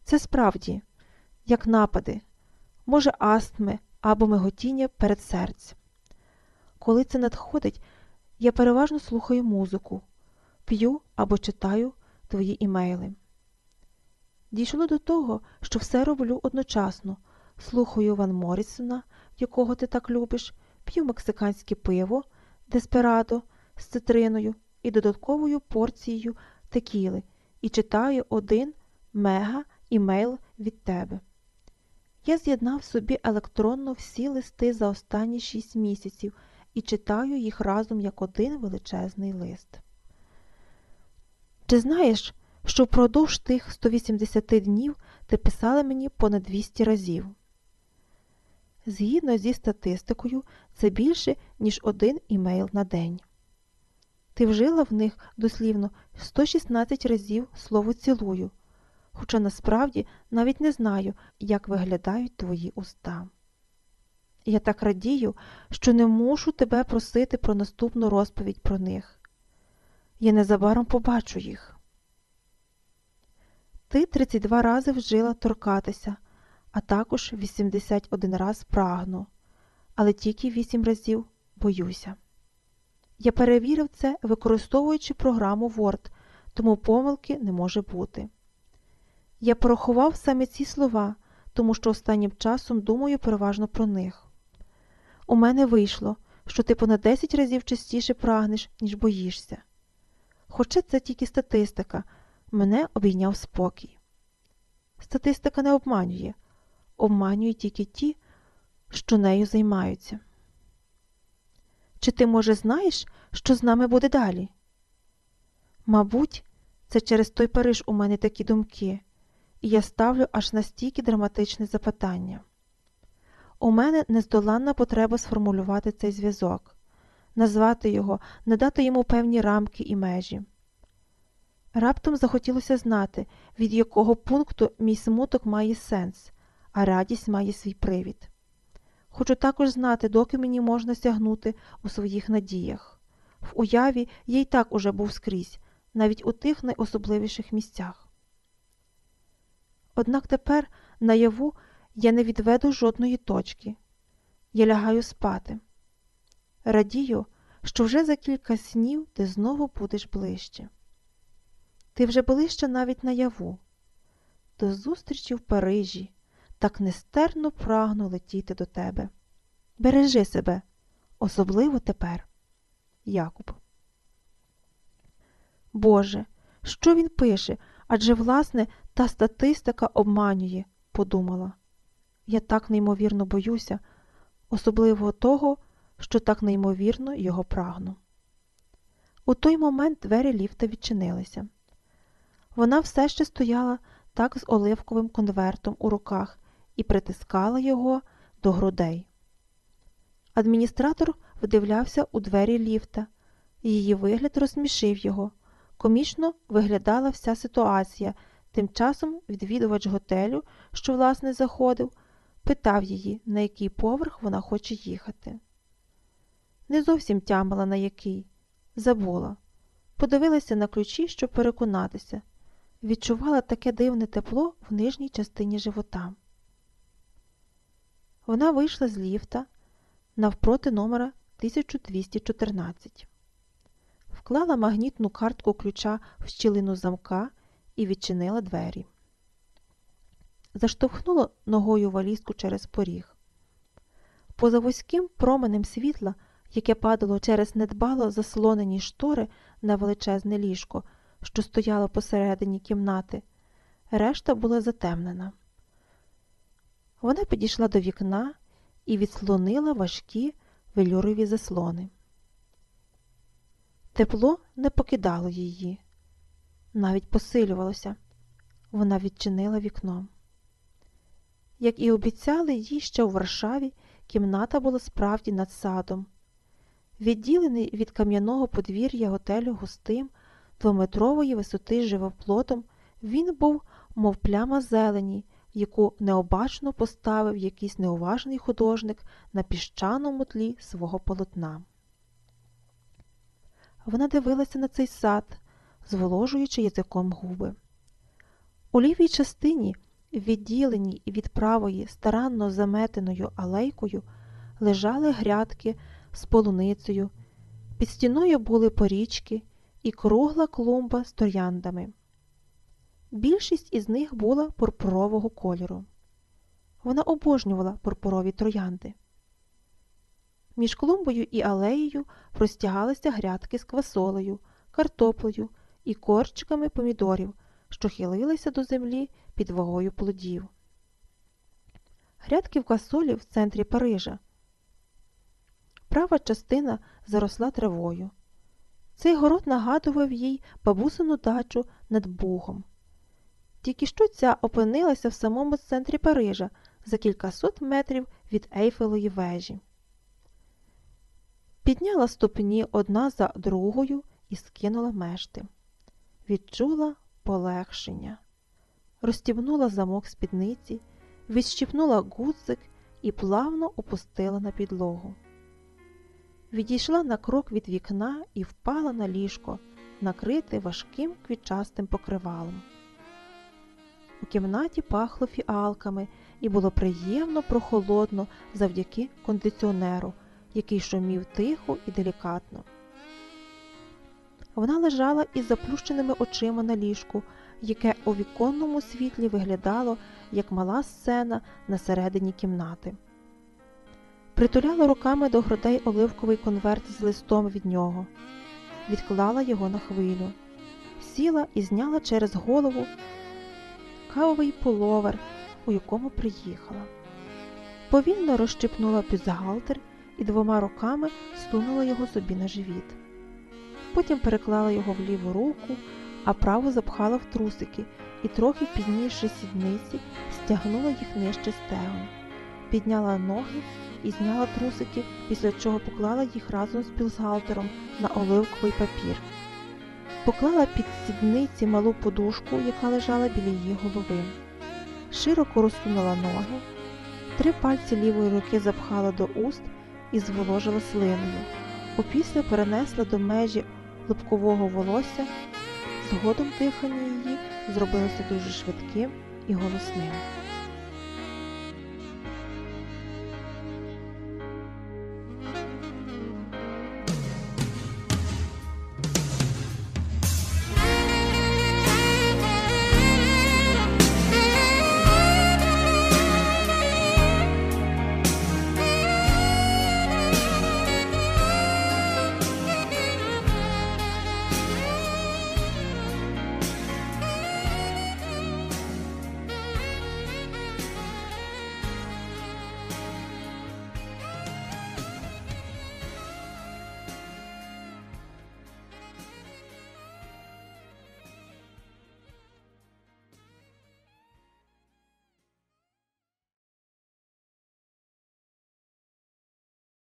Це справді, як напади, може, астми або миготіння перед серцем. Коли це надходить, я переважно слухаю музику, п'ю або читаю твої імейли. Дійшло до того, що все роблю одночасно, слухаю Ван Моррісона, якого ти так любиш, п'ю мексиканське пиво, деспирадо з цитриною і додатковою порцією текіли і читаю один мега імейл від тебе. Я з'єднав собі електронно всі листи за останні шість місяців і читаю їх разом як один величезний лист. Чи знаєш, що впродовж тих 180 днів ти писала мені понад 200 разів? Згідно зі статистикою, це більше, ніж один імейл на день. Ти вжила в них дослівно 116 разів слово цілую, хоча насправді навіть не знаю, як виглядають твої уста. Я так радію, що не мушу тебе просити про наступну розповідь про них. Я незабаром побачу їх. Ти 32 рази вжила торкатися, а також 81 раз прагну, але тільки 8 разів боюся. Я перевірив це, використовуючи програму Word, тому помилки не може бути. Я порахував саме ці слова, тому що останнім часом думаю переважно про них. У мене вийшло, що ти понад 10 разів частіше прагнеш, ніж боїшся. Хоча це тільки статистика, мене обійняв спокій. Статистика не обманює, обманює тільки ті, що нею займаються. Чи ти, може, знаєш, що з нами буде далі? Мабуть, це через той Париж у мене такі думки, і я ставлю аж настільки драматичне запитання. У мене нездоланна потреба сформулювати цей зв'язок, назвати його, надати йому певні рамки і межі. Раптом захотілося знати, від якого пункту мій смуток має сенс, а радість має свій привід. Хочу також знати, доки мені можна сягнути у своїх надіях. В уяві я й так уже був скрізь, навіть у тих найособливіших місцях. Однак тепер наяву я не відведу жодної точки. Я лягаю спати. Радію, що вже за кілька снів ти знову будеш ближче. Ти вже ближче навіть наяву. До зустрічі в Парижі так нестерно прагну летіти до тебе. Бережи себе, особливо тепер. Якуб. Боже, що він пише? Адже, власне, та статистика обманює, подумала. Я так неймовірно боюся, особливо того, що так неймовірно його прагну. У той момент двері ліфта відчинилися. Вона все ще стояла так з оливковим конвертом у руках і притискала його до грудей. Адміністратор вдивлявся у двері ліфта, її вигляд розсмішив його. Комічно виглядала вся ситуація. Тим часом відвідувач готелю, що власне заходив, питав її, на який поверх вона хоче їхати. Не зовсім тямила на який, забула. Подивилася на ключі, щоб переконатися. Відчувала таке дивне тепло в нижній частині живота. Вона вийшла з ліфта навпроти номера 1214, вклала магнітну картку ключа в щілину замка і відчинила двері. Заштовхнула ногою валізку через поріг. Поза вузьким променем світла, яке падало через недбало заслонені штори на величезне ліжко, що стояло посередині кімнати, решта була затемнена. Вона підійшла до вікна і відслонила важкі велюрові заслони. Тепло не покидало її, навіть посилювалося. Вона відчинила вікно. Як і обіцяли їй ще у Варшаві, кімната була справді над садом. Відділений від кам'яного подвір'я готелю густим, двометрової висоти живоплотом, він був, мов пляма зелені, яку необачно поставив якийсь неуважний художник на піщаному тлі свого полотна. Вона дивилася на цей сад, зволожуючи язиком губи. У лівій частині, відділеній від правої старанно заметеною алейкою, лежали грядки з полуницею, під стіною були порічки і кругла клумба з трояндами. Більшість із них була пурпурового кольору. Вона обожнювала пурпурові троянди. Між клумбою і алеєю простягалися грядки з квасолею, картоплею і корчиками помідорів, що хилилися до землі під вагою плодів. Грядки в квасолі в центрі Парижа. Права частина заросла травою. Цей город нагадував їй бабусину дачу над Бугом. Тільки що ця опинилася в самому центрі Парижа за кількасот метрів від Ейфелої вежі. Підняла ступні одна за другою і скинула мешти. Відчула полегшення, розстібнула замок спідниці, відщипнула гудзик і плавно опустила на підлогу. Відійшла на крок від вікна і впала на ліжко, накрите важким квітчастим покривалом. У кімнаті пахло фіалками і було приємно прохолодно завдяки кондиціонеру, який шумів тихо і делікатно. Вона лежала із заплющеними очима на ліжку, яке у віконному світлі виглядало як мала сцена на середині кімнати. Притуляла руками до грудей оливковий конверт з листом від нього, відклала його на хвилю, сіла і зняла через голову кавовий половер, у якому приїхала. Повільно розщипнула бюстгальтер і двома руками сунула його собі на живіт. Потім переклала його в ліву руку, а праву запхала в трусики і, трохи піднісши сідниці, стягнула їх нижче стегон. Підняла ноги і зняла трусики, після чого поклала їх разом з бюстгальтером на оливковий папір. Поклала під сідниці малу подушку, яка лежала біля її голови. Широко розсунула ноги, три пальці лівої руки запхала до уст і зволожила слиною. Опісля перенесла до межі липкового волосся, згодом дихання її зробилося дуже швидким і голосним.